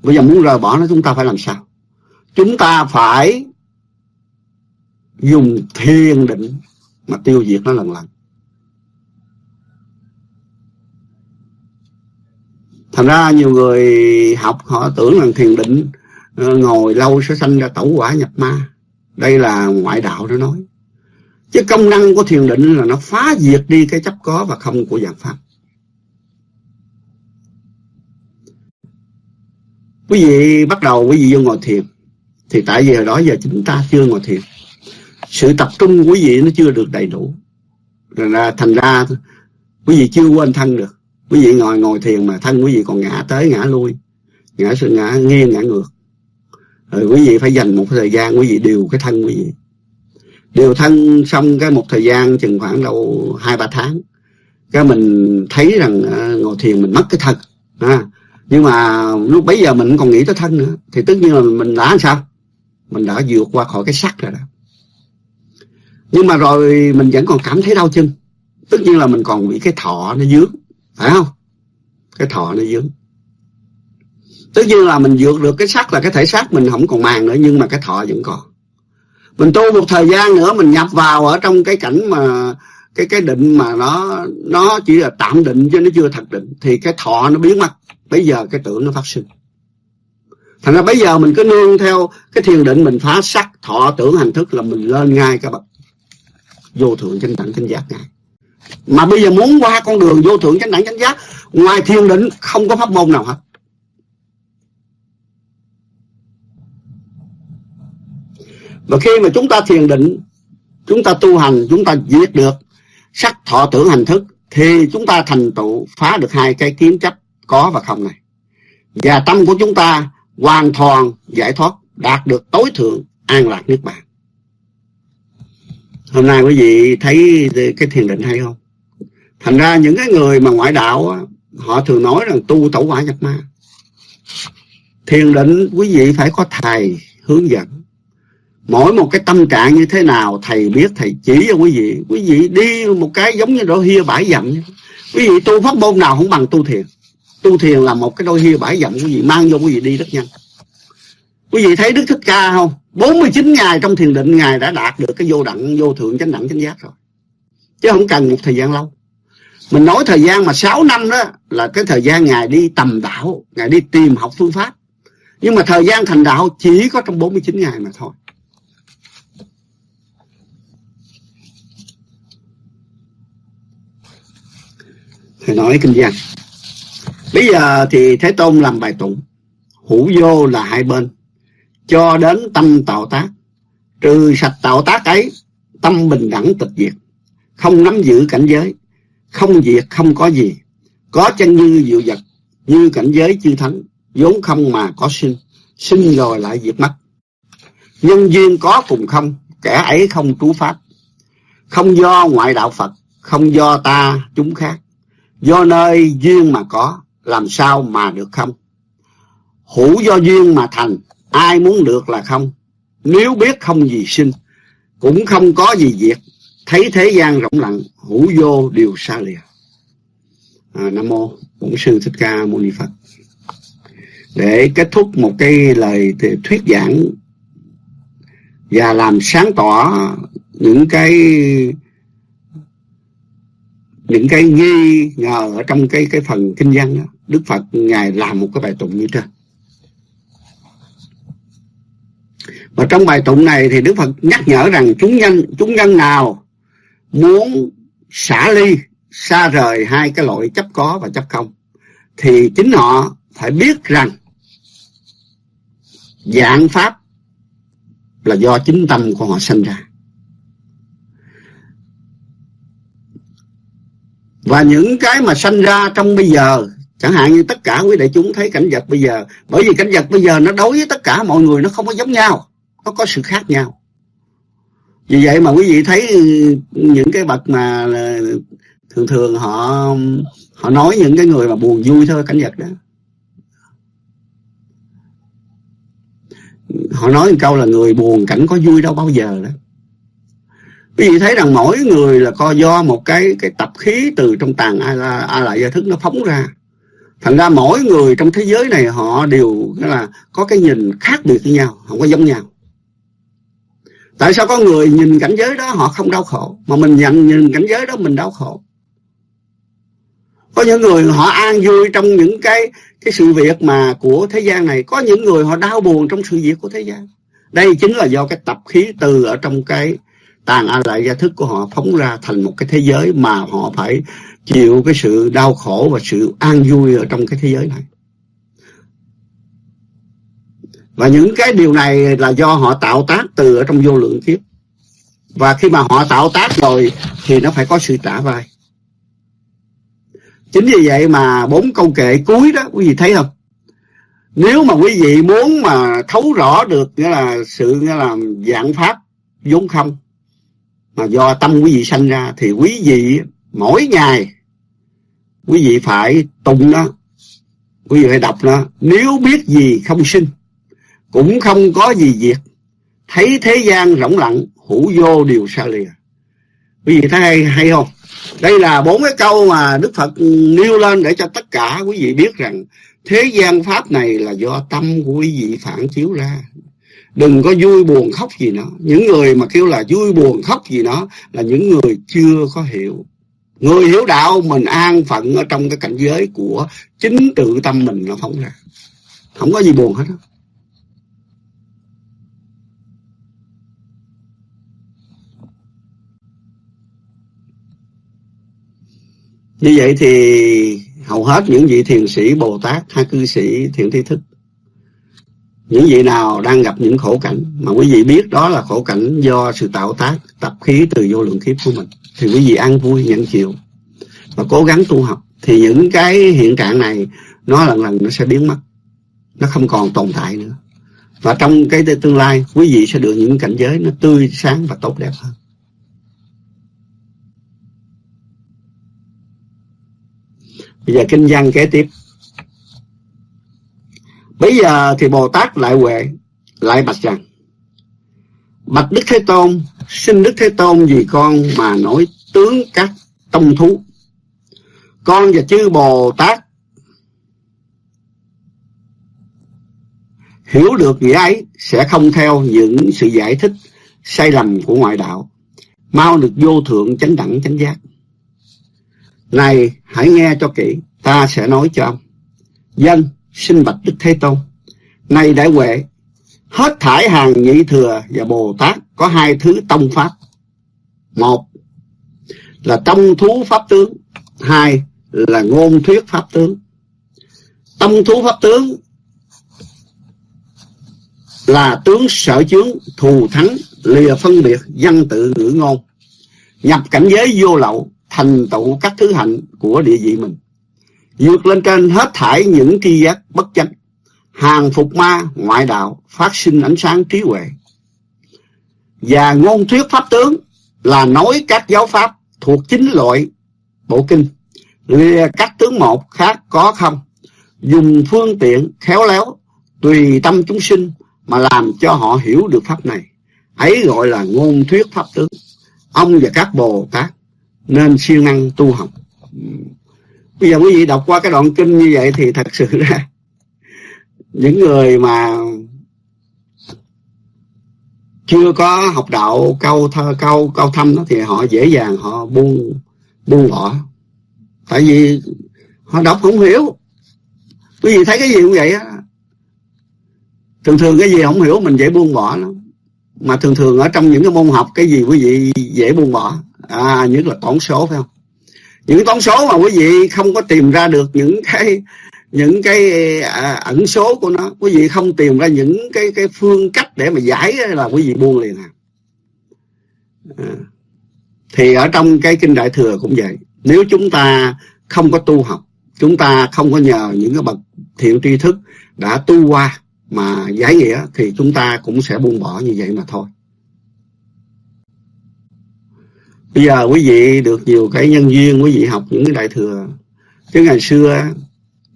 bây giờ muốn rời bỏ nó, chúng ta phải làm sao? Chúng ta phải dùng thiền định mà tiêu diệt nó lần lần. Thành ra nhiều người học, họ tưởng rằng thiền định ờ, ngồi lâu sẽ sanh ra tẩu quả nhập ma. Đây là ngoại đạo nó nói. Chứ công năng của thiền định là nó phá diệt đi cái chấp có và không của dạng pháp. Quý vị bắt đầu quý vị vô ngồi thiền, thì tại vì hồi đó giờ chúng ta chưa ngồi thiền sự tập trung của quý vị nó chưa được đầy đủ. Rồi là thành ra quý vị chưa quên thân được. Quý vị ngồi ngồi thiền mà thân quý vị còn ngã tới ngã lui ngã sự ngã nghiêng ngã ngược. Rồi quý vị phải dành một thời gian quý vị điều cái thân quý vị. Điều thân xong cái một thời gian chừng khoảng đâu hai ba tháng cái mình thấy rằng ờ, ngồi thiền mình mất cái thân à, nhưng mà lúc bấy giờ mình còn nghĩ tới thân nữa thì tất nhiên là mình đã làm sao? Mình đã vượt qua khỏi cái sắc rồi đó nhưng mà rồi mình vẫn còn cảm thấy đau chân. Tất nhiên là mình còn bị cái thọ nó dướng, phải không? Cái thọ nó dướng. Tất nhiên là mình vượt được cái sắc là cái thể xác mình không còn màng nữa, nhưng mà cái thọ vẫn còn. Mình tu một thời gian nữa, mình nhập vào ở trong cái cảnh mà cái cái định mà nó nó chỉ là tạm định chứ nó chưa thật định, thì cái thọ nó biến mất. Bây giờ cái tưởng nó phát sinh. Thành ra bây giờ mình cứ nương theo cái thiền định, mình phá sắc thọ, tưởng, hành thức là mình lên ngay các bậc vô thượng chánh đẳng chánh giác ngài. Mà bây giờ muốn qua con đường vô thượng chánh đẳng chánh giác, ngoài thiền định không có pháp môn nào hết. Và khi mà chúng ta thiền định, chúng ta tu hành, chúng ta diệt được sắc, thọ, tưởng, hành thức, thì chúng ta thành tựu, phá được hai cái kiến chấp có và không này. Và tâm của chúng ta hoàn toàn giải thoát, đạt được tối thượng an lạc nước bạn hôm nay quý vị thấy cái thiền định hay không? Thành ra những cái người mà ngoại đạo họ thường nói rằng tu tẩu quả nhập ma. Thiền định quý vị phải có thầy hướng dẫn. Mỗi một cái tâm trạng như thế nào, thầy biết, thầy chỉ cho quý vị. Quý vị đi một cái giống như đôi hia bãi dặm quý vị tu pháp môn nào không bằng tu thiền. Tu thiền là một cái đôi hia bãi dặm, quý vị mang vô, quý vị đi rất nhanh quý vị thấy đức thích ca không? 49 ngày trong thiền định ngài đã đạt được cái vô đẳng vô thượng chánh đẳng, chánh giác rồi. Chứ không cần một thời gian lâu. Mình nói thời gian mà 6 năm đó là cái thời gian ngài đi tầm đạo, ngài đi tìm học phương pháp. Nhưng mà thời gian thành đạo chỉ có trong 49 ngày mà thôi. Thầy nói kinh văn. Bây giờ thì Thế Tôn làm bài tụng. Hữu vô là hai bên. Cho đến tâm tạo tác. Trừ sạch tạo tác ấy Tâm bình đẳng tịch diệt. Không nắm giữ cảnh giới. Không diệt không có gì. Có chân như diệu vật Như cảnh giới chư thánh vốn không mà có sinh. Sinh rồi lại diệt mất. Nhân duyên có cùng không Kẻ ấy không trú pháp. Không do ngoại đạo Phật Không do ta chúng khác. Do nơi duyên mà có, làm sao mà được không? Hữu do duyên mà thành, ai muốn được là không. Nếu biết không gì sinh, cũng không có gì diệt. Thấy thế gian rộng lặng, hữu vô đều xa lìa. À, Nam Mô Bổn Sư Thích Ca Mâu Ni Phật. Để kết thúc một cái lời thuyết giảng và làm sáng tỏ những cái những cái nghi ngờ ở trong cái cái phần kinh văn đó Đức Phật ngài làm một cái bài tụng như trên và trong bài tụng này thì Đức Phật nhắc nhở rằng chúng nhân chúng nhân nào muốn xả ly, xa rời hai cái loại chấp có và chấp không, thì chính họ phải biết rằng dạng pháp là do chính tâm của họ sinh ra. Và những cái mà sanh ra trong bây giờ, Chẳng hạn như tất cả quý đại chúng thấy cảnh vật bây giờ, Bởi vì cảnh vật bây giờ nó đối với tất cả mọi người Nó không có giống nhau. Nó có sự khác nhau. Vì vậy mà quý vị thấy những cái bậc mà Thường thường họ Họ nói những cái người mà buồn vui thôi cảnh vật đó. Họ nói một câu là người buồn cảnh có vui đâu bao giờ đó. Quý vị thấy rằng mỗi người là co do một cái cái tập khí từ trong tàng a, la a la gia thức nó phóng ra. Thành ra mỗi người trong thế giới này họ đều là có cái nhìn khác biệt với nhau không có giống nhau tại sao có người nhìn cảnh giới đó họ không đau khổ? Mà mình nhận nhìn cảnh giới đó mình đau khổ. Có những người họ an vui trong những cái cái sự việc mà của thế gian này. Có những người họ đau buồn trong sự việc của thế gian. Đây chính là do cái tập khí từ ở trong cái tàn a lại gia thức của họ phóng ra thành một cái thế giới mà họ phải chịu cái sự đau khổ và sự an vui ở trong cái thế giới này và những cái điều này là do họ tạo tác từ ở trong vô lượng kiếp. Và khi mà họ tạo tác rồi, thì nó phải có sự trả vai. Chính vì vậy mà bốn câu kệ cuối đó, quý vị thấy không? Nếu mà quý vị muốn mà thấu rõ được, nghĩa là sự, nghĩa là dạng pháp vốn không, mà do tâm quý vị sanh ra, thì quý vị mỗi ngày quý vị phải tụng nó, quý vị phải đọc nó. Nếu biết gì không sinh cũng không có gì diệt thấy thế gian rỗng lặng hữu vô điều xa lìa. Quý vị thấy hay, hay không? Đây là bốn cái câu mà đức phật nêu lên để cho tất cả quý vị biết rằng thế gian pháp này là do tâm của quý vị phản chiếu ra. Đừng có vui buồn khóc gì nó những người mà kêu là vui buồn khóc gì nó là những người chưa có hiểu. Người hiểu đạo mình an phận ở trong cái cảnh giới của chính tự tâm mình nó phóng ra. Không có gì buồn hết đó. Như vậy thì hầu hết những vị thiền sĩ Bồ Tát hay cư sĩ thiện tri thức, những vị nào đang gặp những khổ cảnh, mà quý vị biết đó là khổ cảnh do sự tạo tác, tập khí từ vô lượng kiếp của mình, thì quý vị ăn vui nhận chịu và cố gắng tu học, thì những cái hiện trạng này nó lần lần nó sẽ biến mất, nó không còn tồn tại nữa. Và trong cái tương lai, quý vị sẽ được những cảnh giới nó tươi sáng và tốt đẹp hơn. Bây giờ kinh văn kế tiếp. Bây giờ thì Bồ Tát lại huệ, lại bạch rằng, bạch đức thế tôn, xin đức thế tôn vì con mà nói tướng các tông thú. Con và chư bồ tát hiểu được nghĩa ấy sẽ không theo những sự giải thích sai lầm của ngoại đạo, mau được vô thượng chánh đẳng chánh giác này, hãy nghe cho kỹ. Ta sẽ nói cho ông. Dân, xin bạch đức thế tôn. Này đại huệ, hết thải hàng nhị thừa và bồ tát có hai thứ tông pháp. Một là tông thú pháp tướng, hai là ngôn thuyết pháp tướng. Tông thú pháp tướng là tướng sở chướng, thù thắng, lìa phân biệt, dân tự ngữ ngôn. Nhập cảnh giới vô lậu thành tựu các thứ hạnh của địa vị mình. Vượt lên trên hết thải những tri giác bất chánh, hàng phục ma ngoại đạo phát sinh ánh sáng trí huệ. Và ngôn thuyết pháp tướng là nói các giáo pháp thuộc chính loại bộ kinh, lìa các tướng một khác có không, dùng phương tiện khéo léo, tùy tâm chúng sinh mà làm cho họ hiểu được pháp này. Ấy gọi là ngôn thuyết pháp tướng. Ông và các bồ tát nên siêng năng tu học. Bây giờ quý vị đọc qua cái đoạn kinh như vậy thì thật sự ra những người mà chưa có học đạo câu thơ câu câu thâm đó thì họ dễ dàng họ buông buông bỏ. Tại vì họ đọc không hiểu. Quý vị thấy cái gì cũng vậy á. Thường thường cái gì không hiểu mình dễ buông bỏ lắm. Mà thường thường ở trong những cái môn học cái gì quý vị dễ buông bỏ à nhất là toán số phải không những toán số mà quý vị không có tìm ra được những cái những cái à, ẩn số của nó quý vị không tìm ra những cái cái phương cách để mà giải là quý vị buông liền à. à. thì ở trong cái kinh đại thừa cũng vậy nếu chúng ta không có tu học chúng ta không có nhờ những cái bậc thiện tri thức đã tu qua mà giải nghĩa thì chúng ta cũng sẽ buông bỏ như vậy mà thôi bây giờ quý vị được nhiều cái nhân duyên, quý vị học những cái đại thừa. Chứ ngày xưa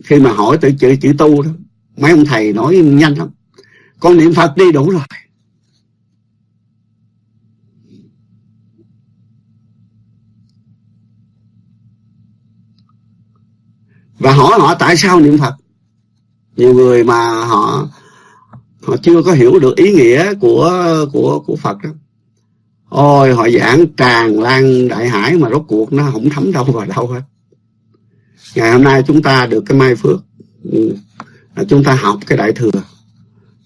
khi mà hỏi tự chữ chữ tu đó, mấy ông thầy nói nhanh lắm. Con niệm phật đi đủ rồi. Và hỏi họ tại sao niệm phật? Nhiều người mà họ họ chưa có hiểu được ý nghĩa của của của phật đó ôi, họ giảng tràn lan đại hải mà rốt cuộc nó không thấm đâu vào đâu hết. Ngày hôm nay chúng ta được cái mai phước. Ừ. Chúng ta học cái đại thừa.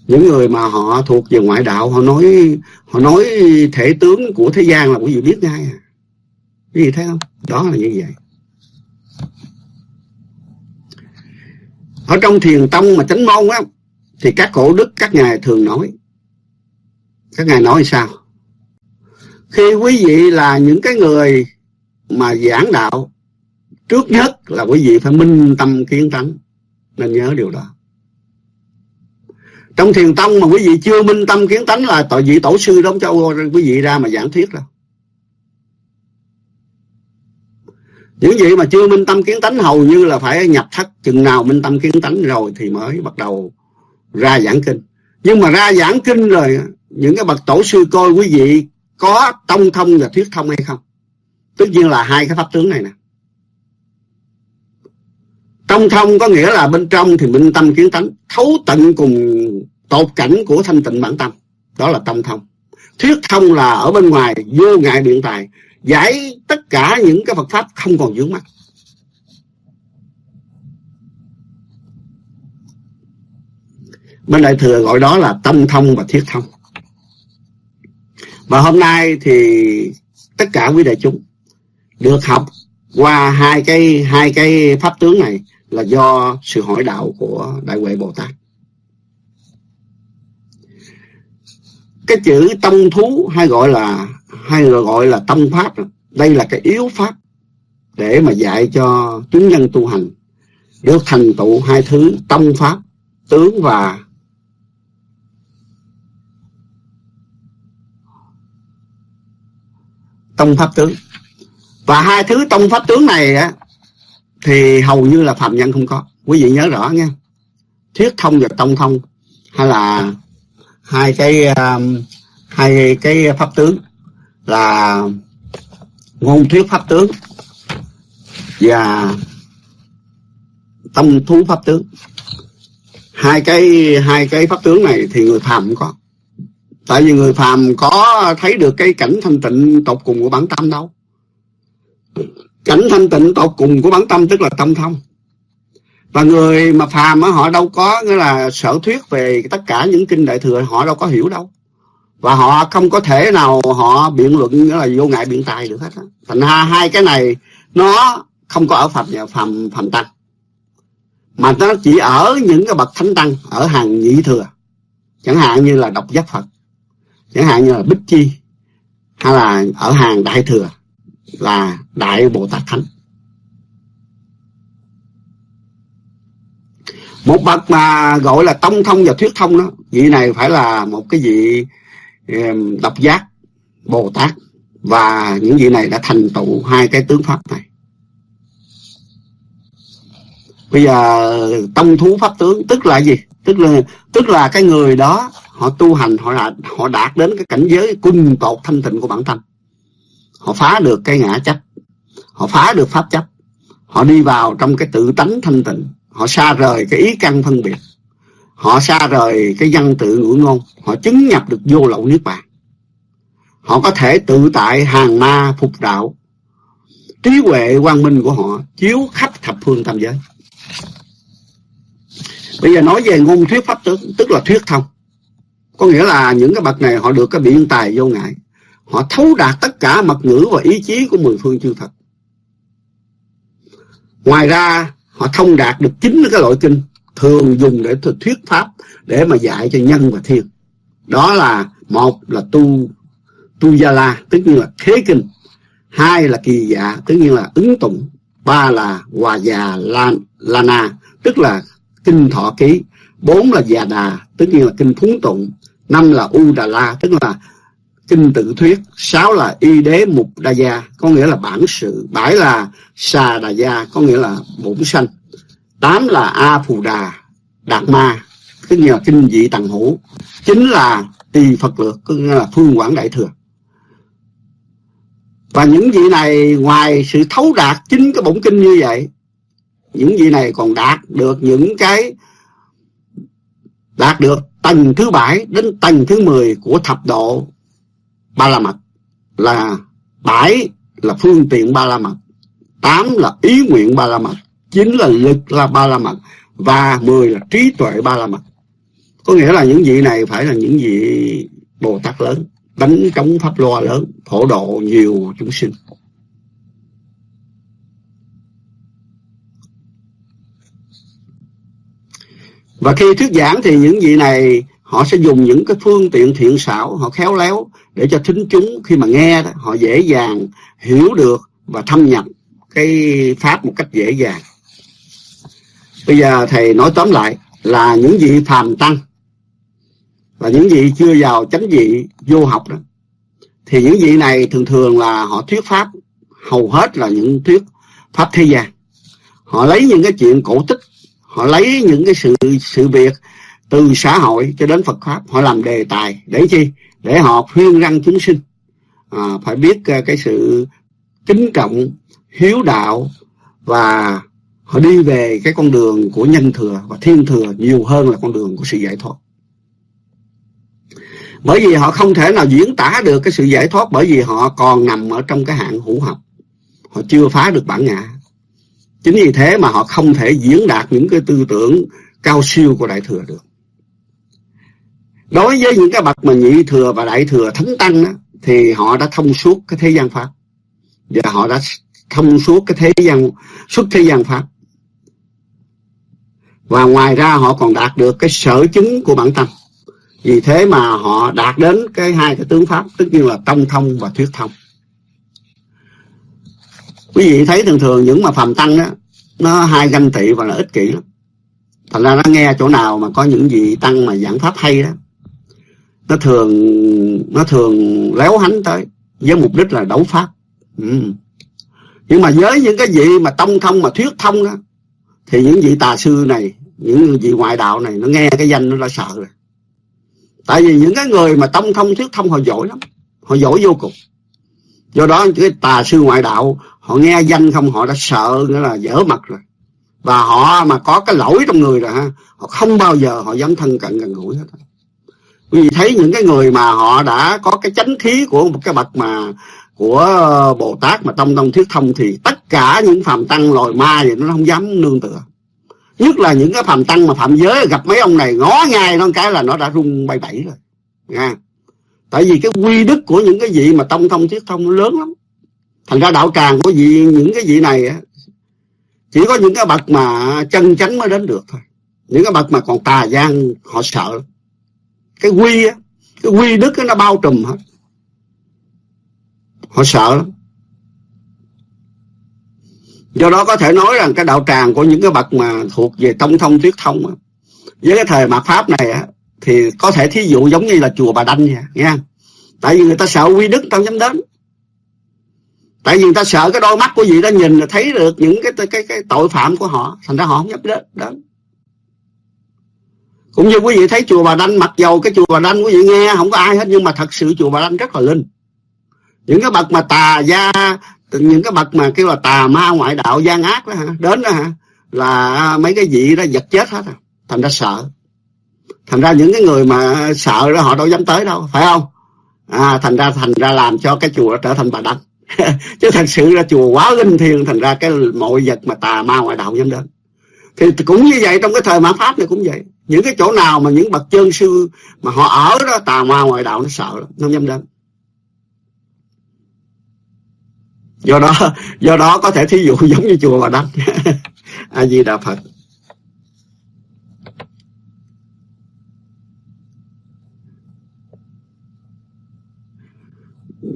Những người mà họ thuộc về ngoại đạo, họ nói họ nói thể tướng của thế gian là quý vị biết ngay à. Quý vị thấy không? Đó là như vậy. Ở trong thiền tông mà chánh môn á, thì các cổ đức, các ngài thường nói. Các ngài nói sao? Khi quý vị là những cái người mà giảng đạo, trước nhất là quý vị phải minh tâm kiến tánh, nên nhớ điều đó. Trong thiền tông mà quý vị chưa minh tâm kiến tánh là tội vị tổ sư đóng cho quý vị ra mà giảng thuyết đâu. Những vị mà chưa minh tâm kiến tánh hầu như là phải nhập thất, chừng nào minh tâm kiến tánh rồi thì mới bắt đầu ra giảng kinh. Nhưng mà ra giảng kinh rồi, những cái bậc tổ sư coi quý vị có tông thông và thuyết thông hay không tất nhiên là hai cái pháp tướng này nè Tông thông có nghĩa là bên trong thì minh tâm kiến tánh, thấu tận cùng tột cảnh của thanh tịnh bản tâm. Đó là tông thông. Thuyết thông là ở bên ngoài vô ngại điện tài, giải tất cả những cái Phật Pháp không còn vướng mắt. Bên Đại Thừa gọi đó là tâm thông và thiết thông. Và hôm nay thì tất cả quý đại chúng được học qua hai cái hai cái pháp tướng này là do sự hỏi đạo của Đại Huệ Bồ Tát. Cái chữ tâm thú hay gọi là, hay là gọi là tâm pháp, đây là cái yếu pháp để mà dạy cho chúng nhân tu hành được thành tựu hai thứ tâm pháp, tướng và tông pháp tướng. Và hai thứ tông pháp tướng này á thì hầu như là phạm nhân không có. Quý vị nhớ rõ nha. Thuyết thông và tông thông hay là hai cái um, hai cái pháp tướng là ngôn thuyết pháp tướng và tâm thú pháp tướng. Hai cái hai cái pháp tướng này thì người phàm không có tại vì người phàm có thấy được cái cảnh thanh tịnh tột cùng của bản tâm đâu. Cảnh thanh tịnh tột cùng của bản tâm tức là tâm thông. Và người mà phàm á, họ đâu có, nghĩa là sở thuyết về tất cả những kinh đại thừa, họ đâu có hiểu đâu. Và họ không có thể nào họ biện luận, nghĩa là vô ngại biện tài được hết á. Thành ra hai cái này, nó không có ở phàm nhà phàm phàm tăng. Mà nó chỉ ở những cái bậc thánh tăng, ở hàng nhị thừa. Chẳng hạn như là độc giác phật chẳng hạn như là bích chi, hay là ở hàng đại thừa, là đại bồ tát thánh. Một bậc mà gọi là tông thông và thuyết thông đó, vị này phải là một cái vị độc giác, bồ tát. Và những vị này đã thành tựu hai cái tướng pháp này. Bây giờ tông thú pháp tướng, tức là gì? Tức là tức là cái người đó họ tu hành, họ đạt họ đạt đến cái cảnh giới cung tột thanh tịnh của bản thân. Họ phá được cái ngã chấp. Họ phá được pháp chấp. Họ đi vào trong cái tự tánh thanh tịnh. Họ xa rời cái ý căn phân biệt. Họ xa rời cái văn tự ngữ ngôn. Họ chứng nhập được vô lậu niết bàn. Họ có thể tự tại hàng ma phục đạo. Trí huệ quang minh của họ chiếu khắp thập phương tam giới. Bây giờ nói về ngôn thuyết pháp tướng, tức là thuyết thông có nghĩa là những cái bậc này họ được cái biện tài vô ngại. Họ thấu đạt tất cả mật ngữ và ý chí của mười phương chư Phật. Ngoài ra, họ thông đạt được chính cái loại kinh thường dùng để thuyết pháp để mà dạy cho nhân và thiên. Đó là một là tu tu gia la, tức như là thế kinh. Hai là kỳ dạ tức như là ứng tụng. Ba là hòa già lan lana tức là kinh thọ ký. Bốn là già đà, tức như là kinh phúng tụng năm là u đà la tức là kinh tự thuyết, sáu là y đế mục đa gia, có nghĩa là bản sự, bảy là xà đà gia, có nghĩa là bổn sanh, tám là a phù đà, đạt ma, tức là kinh dị tầng hữu chính là tỳ phật lược, có nghĩa là phương quảng đại thừa. Và những vị này ngoài sự thấu đạt chính cái bổn kinh như vậy, những vị này còn đạt được những cái đạt được tầng thứ bảy đến tầng thứ mười của thập độ ba la mật là bảy là phương tiện ba la mật, tám là ý nguyện ba la mật, chín là lực là ba la mật, và mười là trí tuệ ba la mật. Có nghĩa là những vị này phải là những vị bồ tát lớn, đánh trống pháp loa lớn, phổ độ nhiều chúng sinh. Và khi thuyết giảng thì những vị này họ sẽ dùng những cái phương tiện thiện xảo họ khéo léo để cho thính chúng khi mà nghe đó, họ dễ dàng hiểu được và thâm nhập cái pháp một cách dễ dàng. Bây giờ thầy nói tóm lại là những vị phàm tăng và những vị chưa vào chánh vị vô học đó thì những vị này thường thường là họ thuyết pháp hầu hết là những thuyết pháp thế gian. Họ lấy những cái chuyện cổ tích họ lấy những cái sự sự việc từ xã hội cho đến Phật pháp. Họ làm đề tài để chi? Để họ khuyên răng chúng sinh. À, phải biết à, cái sự kính trọng hiếu đạo và họ đi về cái con đường của nhân thừa và thiên thừa nhiều hơn là con đường của sự giải thoát. Bởi vì họ không thể nào diễn tả được cái sự giải thoát bởi vì họ còn nằm ở trong cái hạng hữu học. Họ chưa phá được bản ngã chính vì thế mà họ không thể diễn đạt những cái tư tưởng cao siêu của đại thừa được. Đối với những cái bậc mà nhị thừa và đại thừa thánh tăng đó, thì họ đã thông suốt cái thế gian pháp. Và họ đã thông suốt cái thế gian xuất thế gian pháp. Và ngoài ra họ còn đạt được cái sở chứng của bản tâm vì thế mà họ đạt đến cái hai cái tướng pháp tức như là tông thông và thuyết thông quý vị thấy thường thường những mà phàm tăng đó, nó hai ganh tị và là ích kỷ lắm. Thành ra nó nghe chỗ nào mà có những vị tăng mà giảng pháp hay đó, nó thường nó thường léo hánh tới với mục đích là đấu pháp. Ừ. nhưng mà với những cái vị mà tông thông mà thuyết thông đó, thì những vị tà sư này, những vị ngoại đạo này, nó nghe cái danh nó đã sợ rồi. Tại vì những cái người mà tông thông, thuyết thông, họ giỏi lắm. Họ giỏi vô cùng. Do đó cái tà sư ngoại đạo họ nghe danh không, họ đã sợ, nghĩa là dở mặt rồi. Và họ mà có cái lỗi trong người rồi ha, họ không bao giờ họ dám thân cận gần gũi hết. Quý vị thấy những cái người mà họ đã có cái chánh khí của một cái bậc mà, của bồ tát mà tông tông thuyết thông, thì tất cả những phàm tăng loài ma thì nó không dám nương tựa. Nhất là những cái phàm tăng mà phạm giới gặp mấy ông này ngó ngay, nó cái là nó đã rung bay bẫy rồi. Nha. Tại vì cái quy đức của những cái vị mà tông thông thuyết thông lớn lắm thành ra đạo tràng của vị những cái vị này á chỉ có những cái bậc mà chân chánh mới đến được thôi. Những cái bậc mà còn tà gian họ sợ cái quy á cái quy đức nó bao trùm hết. Họ sợ lắm. Do đó có thể nói rằng cái đạo tràng của những cái bậc mà thuộc về tông thông tuyết thông á, với cái thời mạt pháp này á thì có thể thí dụ giống như là chùa bà đanh nha nghe tại vì người ta sợ quy đức tao dám đến tại vì người ta sợ cái đôi mắt của vị đó nhìn là thấy được những cái cái cái tội phạm của họ. Thành ra họ không dám đến đến. Cũng như quý vị thấy chùa bà đanh mặc dầu cái chùa bà đanh quý vị nghe không có ai hết, nhưng mà thật sự chùa bà đanh rất là linh. Những cái bậc mà tà gia, những cái bậc mà kêu là tà ma ngoại đạo gian ác đó hả, đến đó hả, là mấy cái vị đó giật chết hết à. Thành ra sợ. Thành ra những cái người mà sợ đó họ đâu dám tới đâu, phải không? À thành ra thành ra làm cho cái chùa trở thành bà đanh chứ thật sự là chùa quá linh thiêng thành ra cái mọi vật mà tà ma ngoại đạo dám đến thì cũng như vậy, trong cái thời mã pháp này cũng vậy. Những cái chỗ nào mà những bậc chân sư mà họ ở đó, tà ma ngoại đạo nó sợ lắm, nó dám đến. Do đó do đó có thể thí dụ *laughs* giống như chùa bà đắc. *laughs* A di đà phật.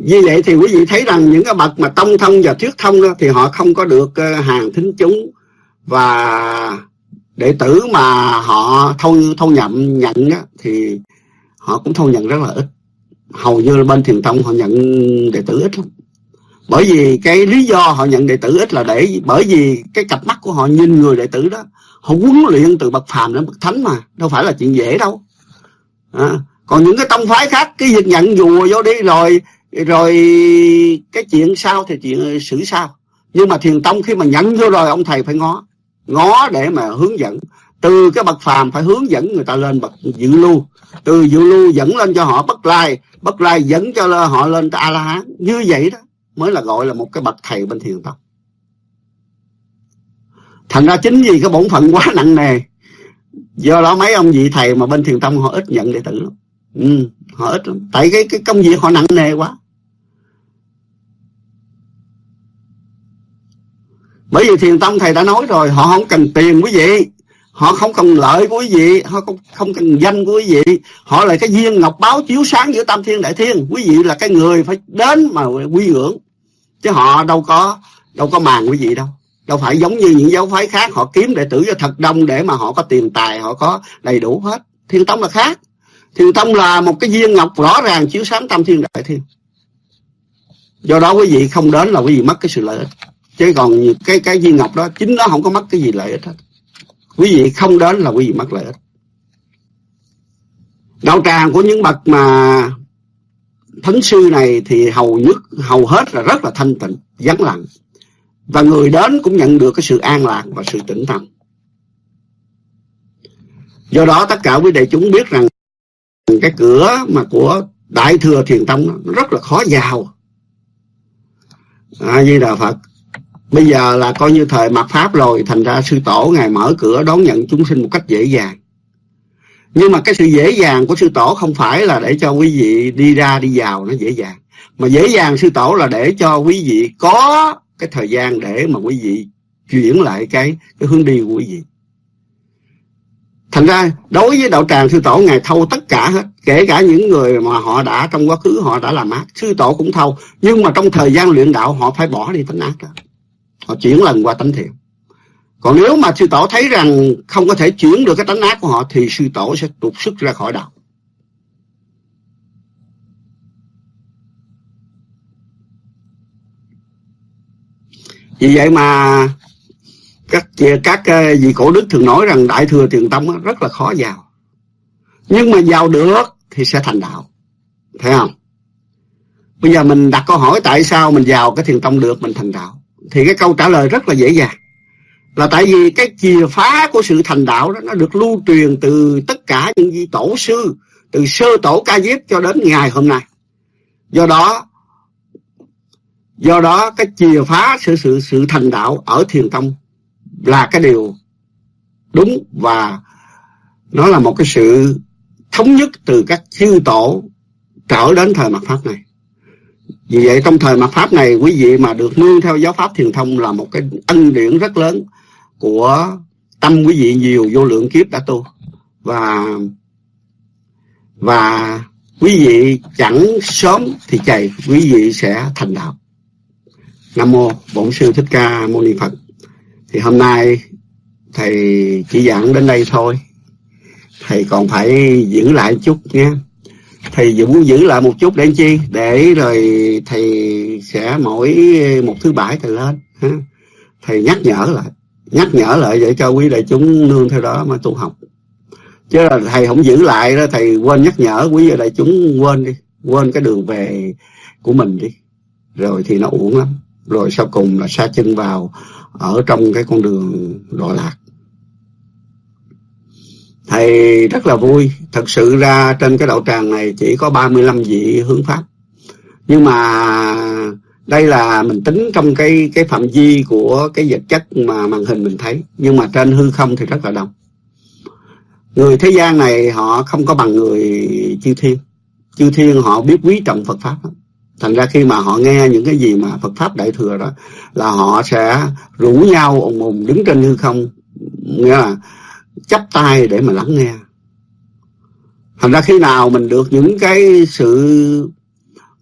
Vì vậy thì quý vị thấy rằng những cái bậc mà tông thông và thuyết thông đó thì họ không có được ờ, hàng thính chúng. Và đệ tử mà họ thâu thâu nhận nhận đó, thì họ cũng thâu nhận rất là ít. Hầu như là bên thiền tông họ nhận đệ tử ít lắm. Bởi vì cái lý do họ nhận đệ tử ít là để bởi vì cái cặp mắt của họ nhìn người đệ tử đó họ huấn luyện từ bậc phàm đến bậc thánh mà đâu phải là chuyện dễ đâu. À, còn những cái tông phái khác cái việc nhận dùa vô đi rồi rồi cái chuyện sau thì chuyện xử sao nhưng mà thiền tông khi mà nhận vô rồi ông thầy phải ngó. Ngó để mà hướng dẫn. Từ cái bậc phàm phải hướng dẫn người ta lên bậc dự lưu. Từ dự lưu dẫn lên cho họ bất lai. Bất lai dẫn cho họ lên a la hán như vậy đó mới là gọi là một cái bậc thầy bên thiền tông. Thành ra chính vì cái bổn phận quá nặng nề do đó mấy ông vị thầy mà bên thiền tông họ ít nhận đệ tử lắm. Ừ, họ ít lắm. Tại cái cái công việc họ nặng nề quá. Bởi vì thiền tông thầy đã nói rồi họ không cần tiền quý vị họ không cần lợi của quý vị họ không, không cần danh của quý vị. Họ là cái viên ngọc báo chiếu sáng giữa tam thiên đại thiên. Quý vị là cái người phải đến mà quy ngưỡng. Chứ họ đâu có đâu có màng quý vị đâu. Đâu phải giống như những giáo phái khác họ kiếm đệ tử cho thật đông để mà họ có tiền tài họ có đầy đủ hết. Thiên tông là khác. Thiên tông là một cái viên ngọc rõ ràng chiếu sáng tam thiên đại thiên. Do đó quý vị không đến là quý vị mất cái sự lợi ích chứ còn cái cái viên ngọc đó, chính nó không có mất cái gì lợi ích hết. Quý vị không đến là quý vị mất lợi ích. Đạo tràng của những bậc mà thánh sư này thì hầu nhất, hầu hết là rất là thanh tịnh, vắng lặng. Và người đến cũng nhận được cái sự an lạc và sự tĩnh tâm. Do đó tất cả quý đại chúng biết rằng cái cửa mà của đại thừa thiền tông nó rất là khó vào. A di đà phật bây giờ là coi như thời mặt pháp rồi, thành ra sư tổ ngài mở cửa đón nhận chúng sinh một cách dễ dàng. Nhưng mà cái sự dễ dàng của sư tổ không phải là để cho quý vị đi ra đi vào, nó dễ dàng. Mà dễ dàng sư tổ là để cho quý vị có cái thời gian để mà quý vị chuyển lại cái cái hướng đi của quý vị. Thành ra đối với đạo tràng sư tổ ngài thâu tất cả hết, kể cả những người mà họ đã trong quá khứ, họ đã làm ác, sư tổ cũng thâu. Nhưng mà trong thời gian luyện đạo, họ phải bỏ đi tánh ác đó họ chuyển lần qua tánh thiện. Còn nếu mà sư tổ thấy rằng không có thể chuyển được cái tánh ác của họ, thì sư tổ sẽ trục xuất ra khỏi đạo. Vì vậy mà các các ờ, vị cổ đức thường nói rằng đại thừa thiền tông rất là khó vào nhưng mà vào được thì sẽ thành đạo. Thấy không? Bây giờ mình đặt câu hỏi tại sao mình vào cái thiền tông được, mình thành đạo? Thì cái câu trả lời rất là dễ dàng. Là tại vì cái chìa phá của sự thành đạo đó, nó được lưu truyền từ tất cả những vị tổ sư, từ sơ tổ ca diếp cho đến ngày hôm nay. Do đó do đó cái chìa phá sự sự sự thành đạo ở thiền tông là cái điều đúng và nó là một cái sự thống nhất từ các chư tổ trở đến thời mặt pháp này vì vậy trong thời mạt pháp này, quý vị mà được nương theo giáo pháp thiền thông là một cái ân điển rất lớn của tâm quý vị nhiều vô lượng kiếp đã tu. Và và quý vị chẳng sớm thì chạy, quý vị sẽ thành đạo. Nam mô bổn sư thích ca mâu ni phật. Thì hôm nay thầy chỉ giảng đến đây thôi. Thầy còn phải giữ lại chút nha thầy Dũng giữ lại một chút để chi? Để rồi thầy sẽ mỗi một thứ bảy thầy lên, ha. Thầy nhắc nhở lại, nhắc nhở lại để cho quý đại chúng nương theo đó mà tu học. Chứ là thầy không giữ lại đó, thầy quên nhắc nhở quý đại chúng quên đi, quên cái đường về của mình đi. Rồi thì nó uổng lắm. Rồi sau cùng là sa chân vào ở trong cái con đường đọa lạc thầy rất là vui. Thật sự ra trên cái đạo tràng này chỉ có 35 vị hướng pháp. Nhưng mà đây là mình tính trong cái cái phạm vi của cái vật chất mà màn hình mình thấy. Nhưng mà trên hư không thì rất là đông. Người thế gian này họ không có bằng người chư thiên. Chư thiên họ biết quý trọng phật pháp. Thành ra khi mà họ nghe những cái gì mà phật pháp đại thừa đó, là họ sẽ rủ nhau ồn ùng đứng trên hư không. Nghĩa là chắp tay để mà lắng nghe. Thành ra khi nào mình được những cái sự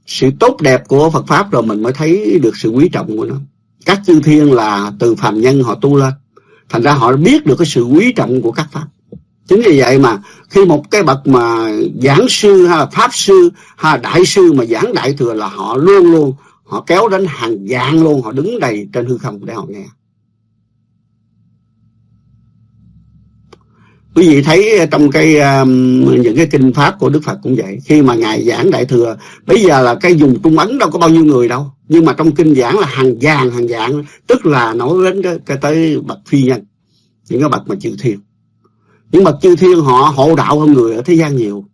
sự tốt đẹp của Phật pháp rồi mình mới thấy được sự quý trọng của nó. Các chư thiên là từ phàm nhân họ tu lên. Thành ra họ biết được cái sự quý trọng của các pháp. Chính vì vậy mà khi một cái bậc mà giảng sư hay là pháp sư hay là đại sư mà giảng đại thừa là họ luôn luôn, họ kéo đến hàng vạn luôn, họ đứng đầy trên hư không để họ nghe. Quý vị thấy trong cái um, những cái kinh pháp của đức phật cũng vậy. Khi mà ngài giảng đại thừa bây giờ là cái dùng trung ấn đâu có bao nhiêu người đâu. Nhưng mà trong kinh giảng là hàng vàng hàng vạn tức là nói đến cái, cái tới bậc phi nhân những cái bậc mà chư thiên. Những bậc chư thiên họ hộ đạo hơn người ở thế gian nhiều.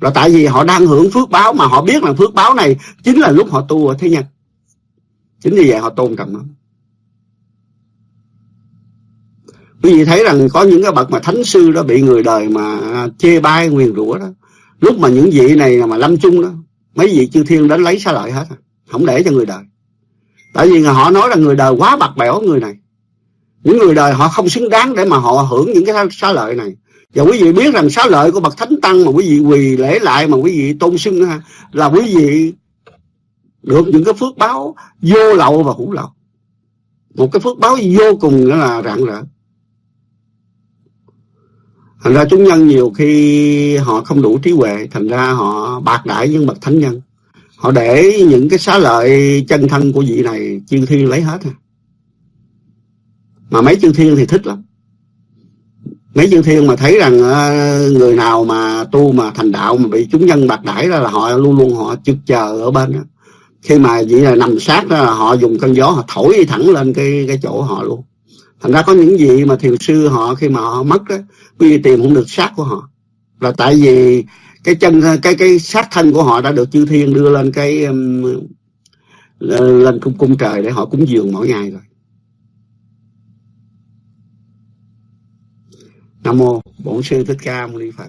Là tại vì họ đang hưởng phước báo mà họ biết là phước báo này chính là lúc họ tu ở thế nhân. Chính vì vậy họ tôn trọng nó. Quý vị thấy rằng có những cái bậc mà thánh sư đó bị người đời mà chê bai nguyền rủa đó. Lúc mà những vị này mà lâm chung đó, mấy vị chư thiên đến lấy xá lợi hết, không để cho người đời. Tại vì họ nói là người đời quá bạc bẽo người này. Những người đời họ không xứng đáng để mà họ hưởng những cái xá lợi này. Và quý vị biết rằng xá lợi của bậc thánh tăng mà quý vị quỳ lễ lại mà quý vị tôn xưng là quý vị được những cái phước báo vô lậu và hữu lậu. Một cái phước báo vô cùng là rạng rỡ thành ra chúng nhân nhiều khi họ không đủ trí huệ, thành ra họ bạc đại những bậc thánh nhân. Họ để những cái xá lợi chân thân của vị này chư thiên lấy hết à. Mà mấy chư thiên thì thích lắm. Mấy chư thiên mà thấy rằng ờ, người nào mà tu mà thành đạo mà bị chúng nhân bạc đãi ra là họ luôn luôn họ trực chờ ở bên đó. khi mà vị này nằm sát đó là họ dùng cơn gió họ thổi thẳng lên cái cái chỗ họ luôn thành ra có những gì mà thiền sư họ khi mà họ mất đó quý vị tìm không được xác của họ. Là tại vì cái chân, cái cái xác thân của họ đã được chư thiên đưa lên cái um, ờ, lên cung cung trời để họ cúng dường mỗi ngày rồi. Nam mô bổn sư thích ca mâu ni phật.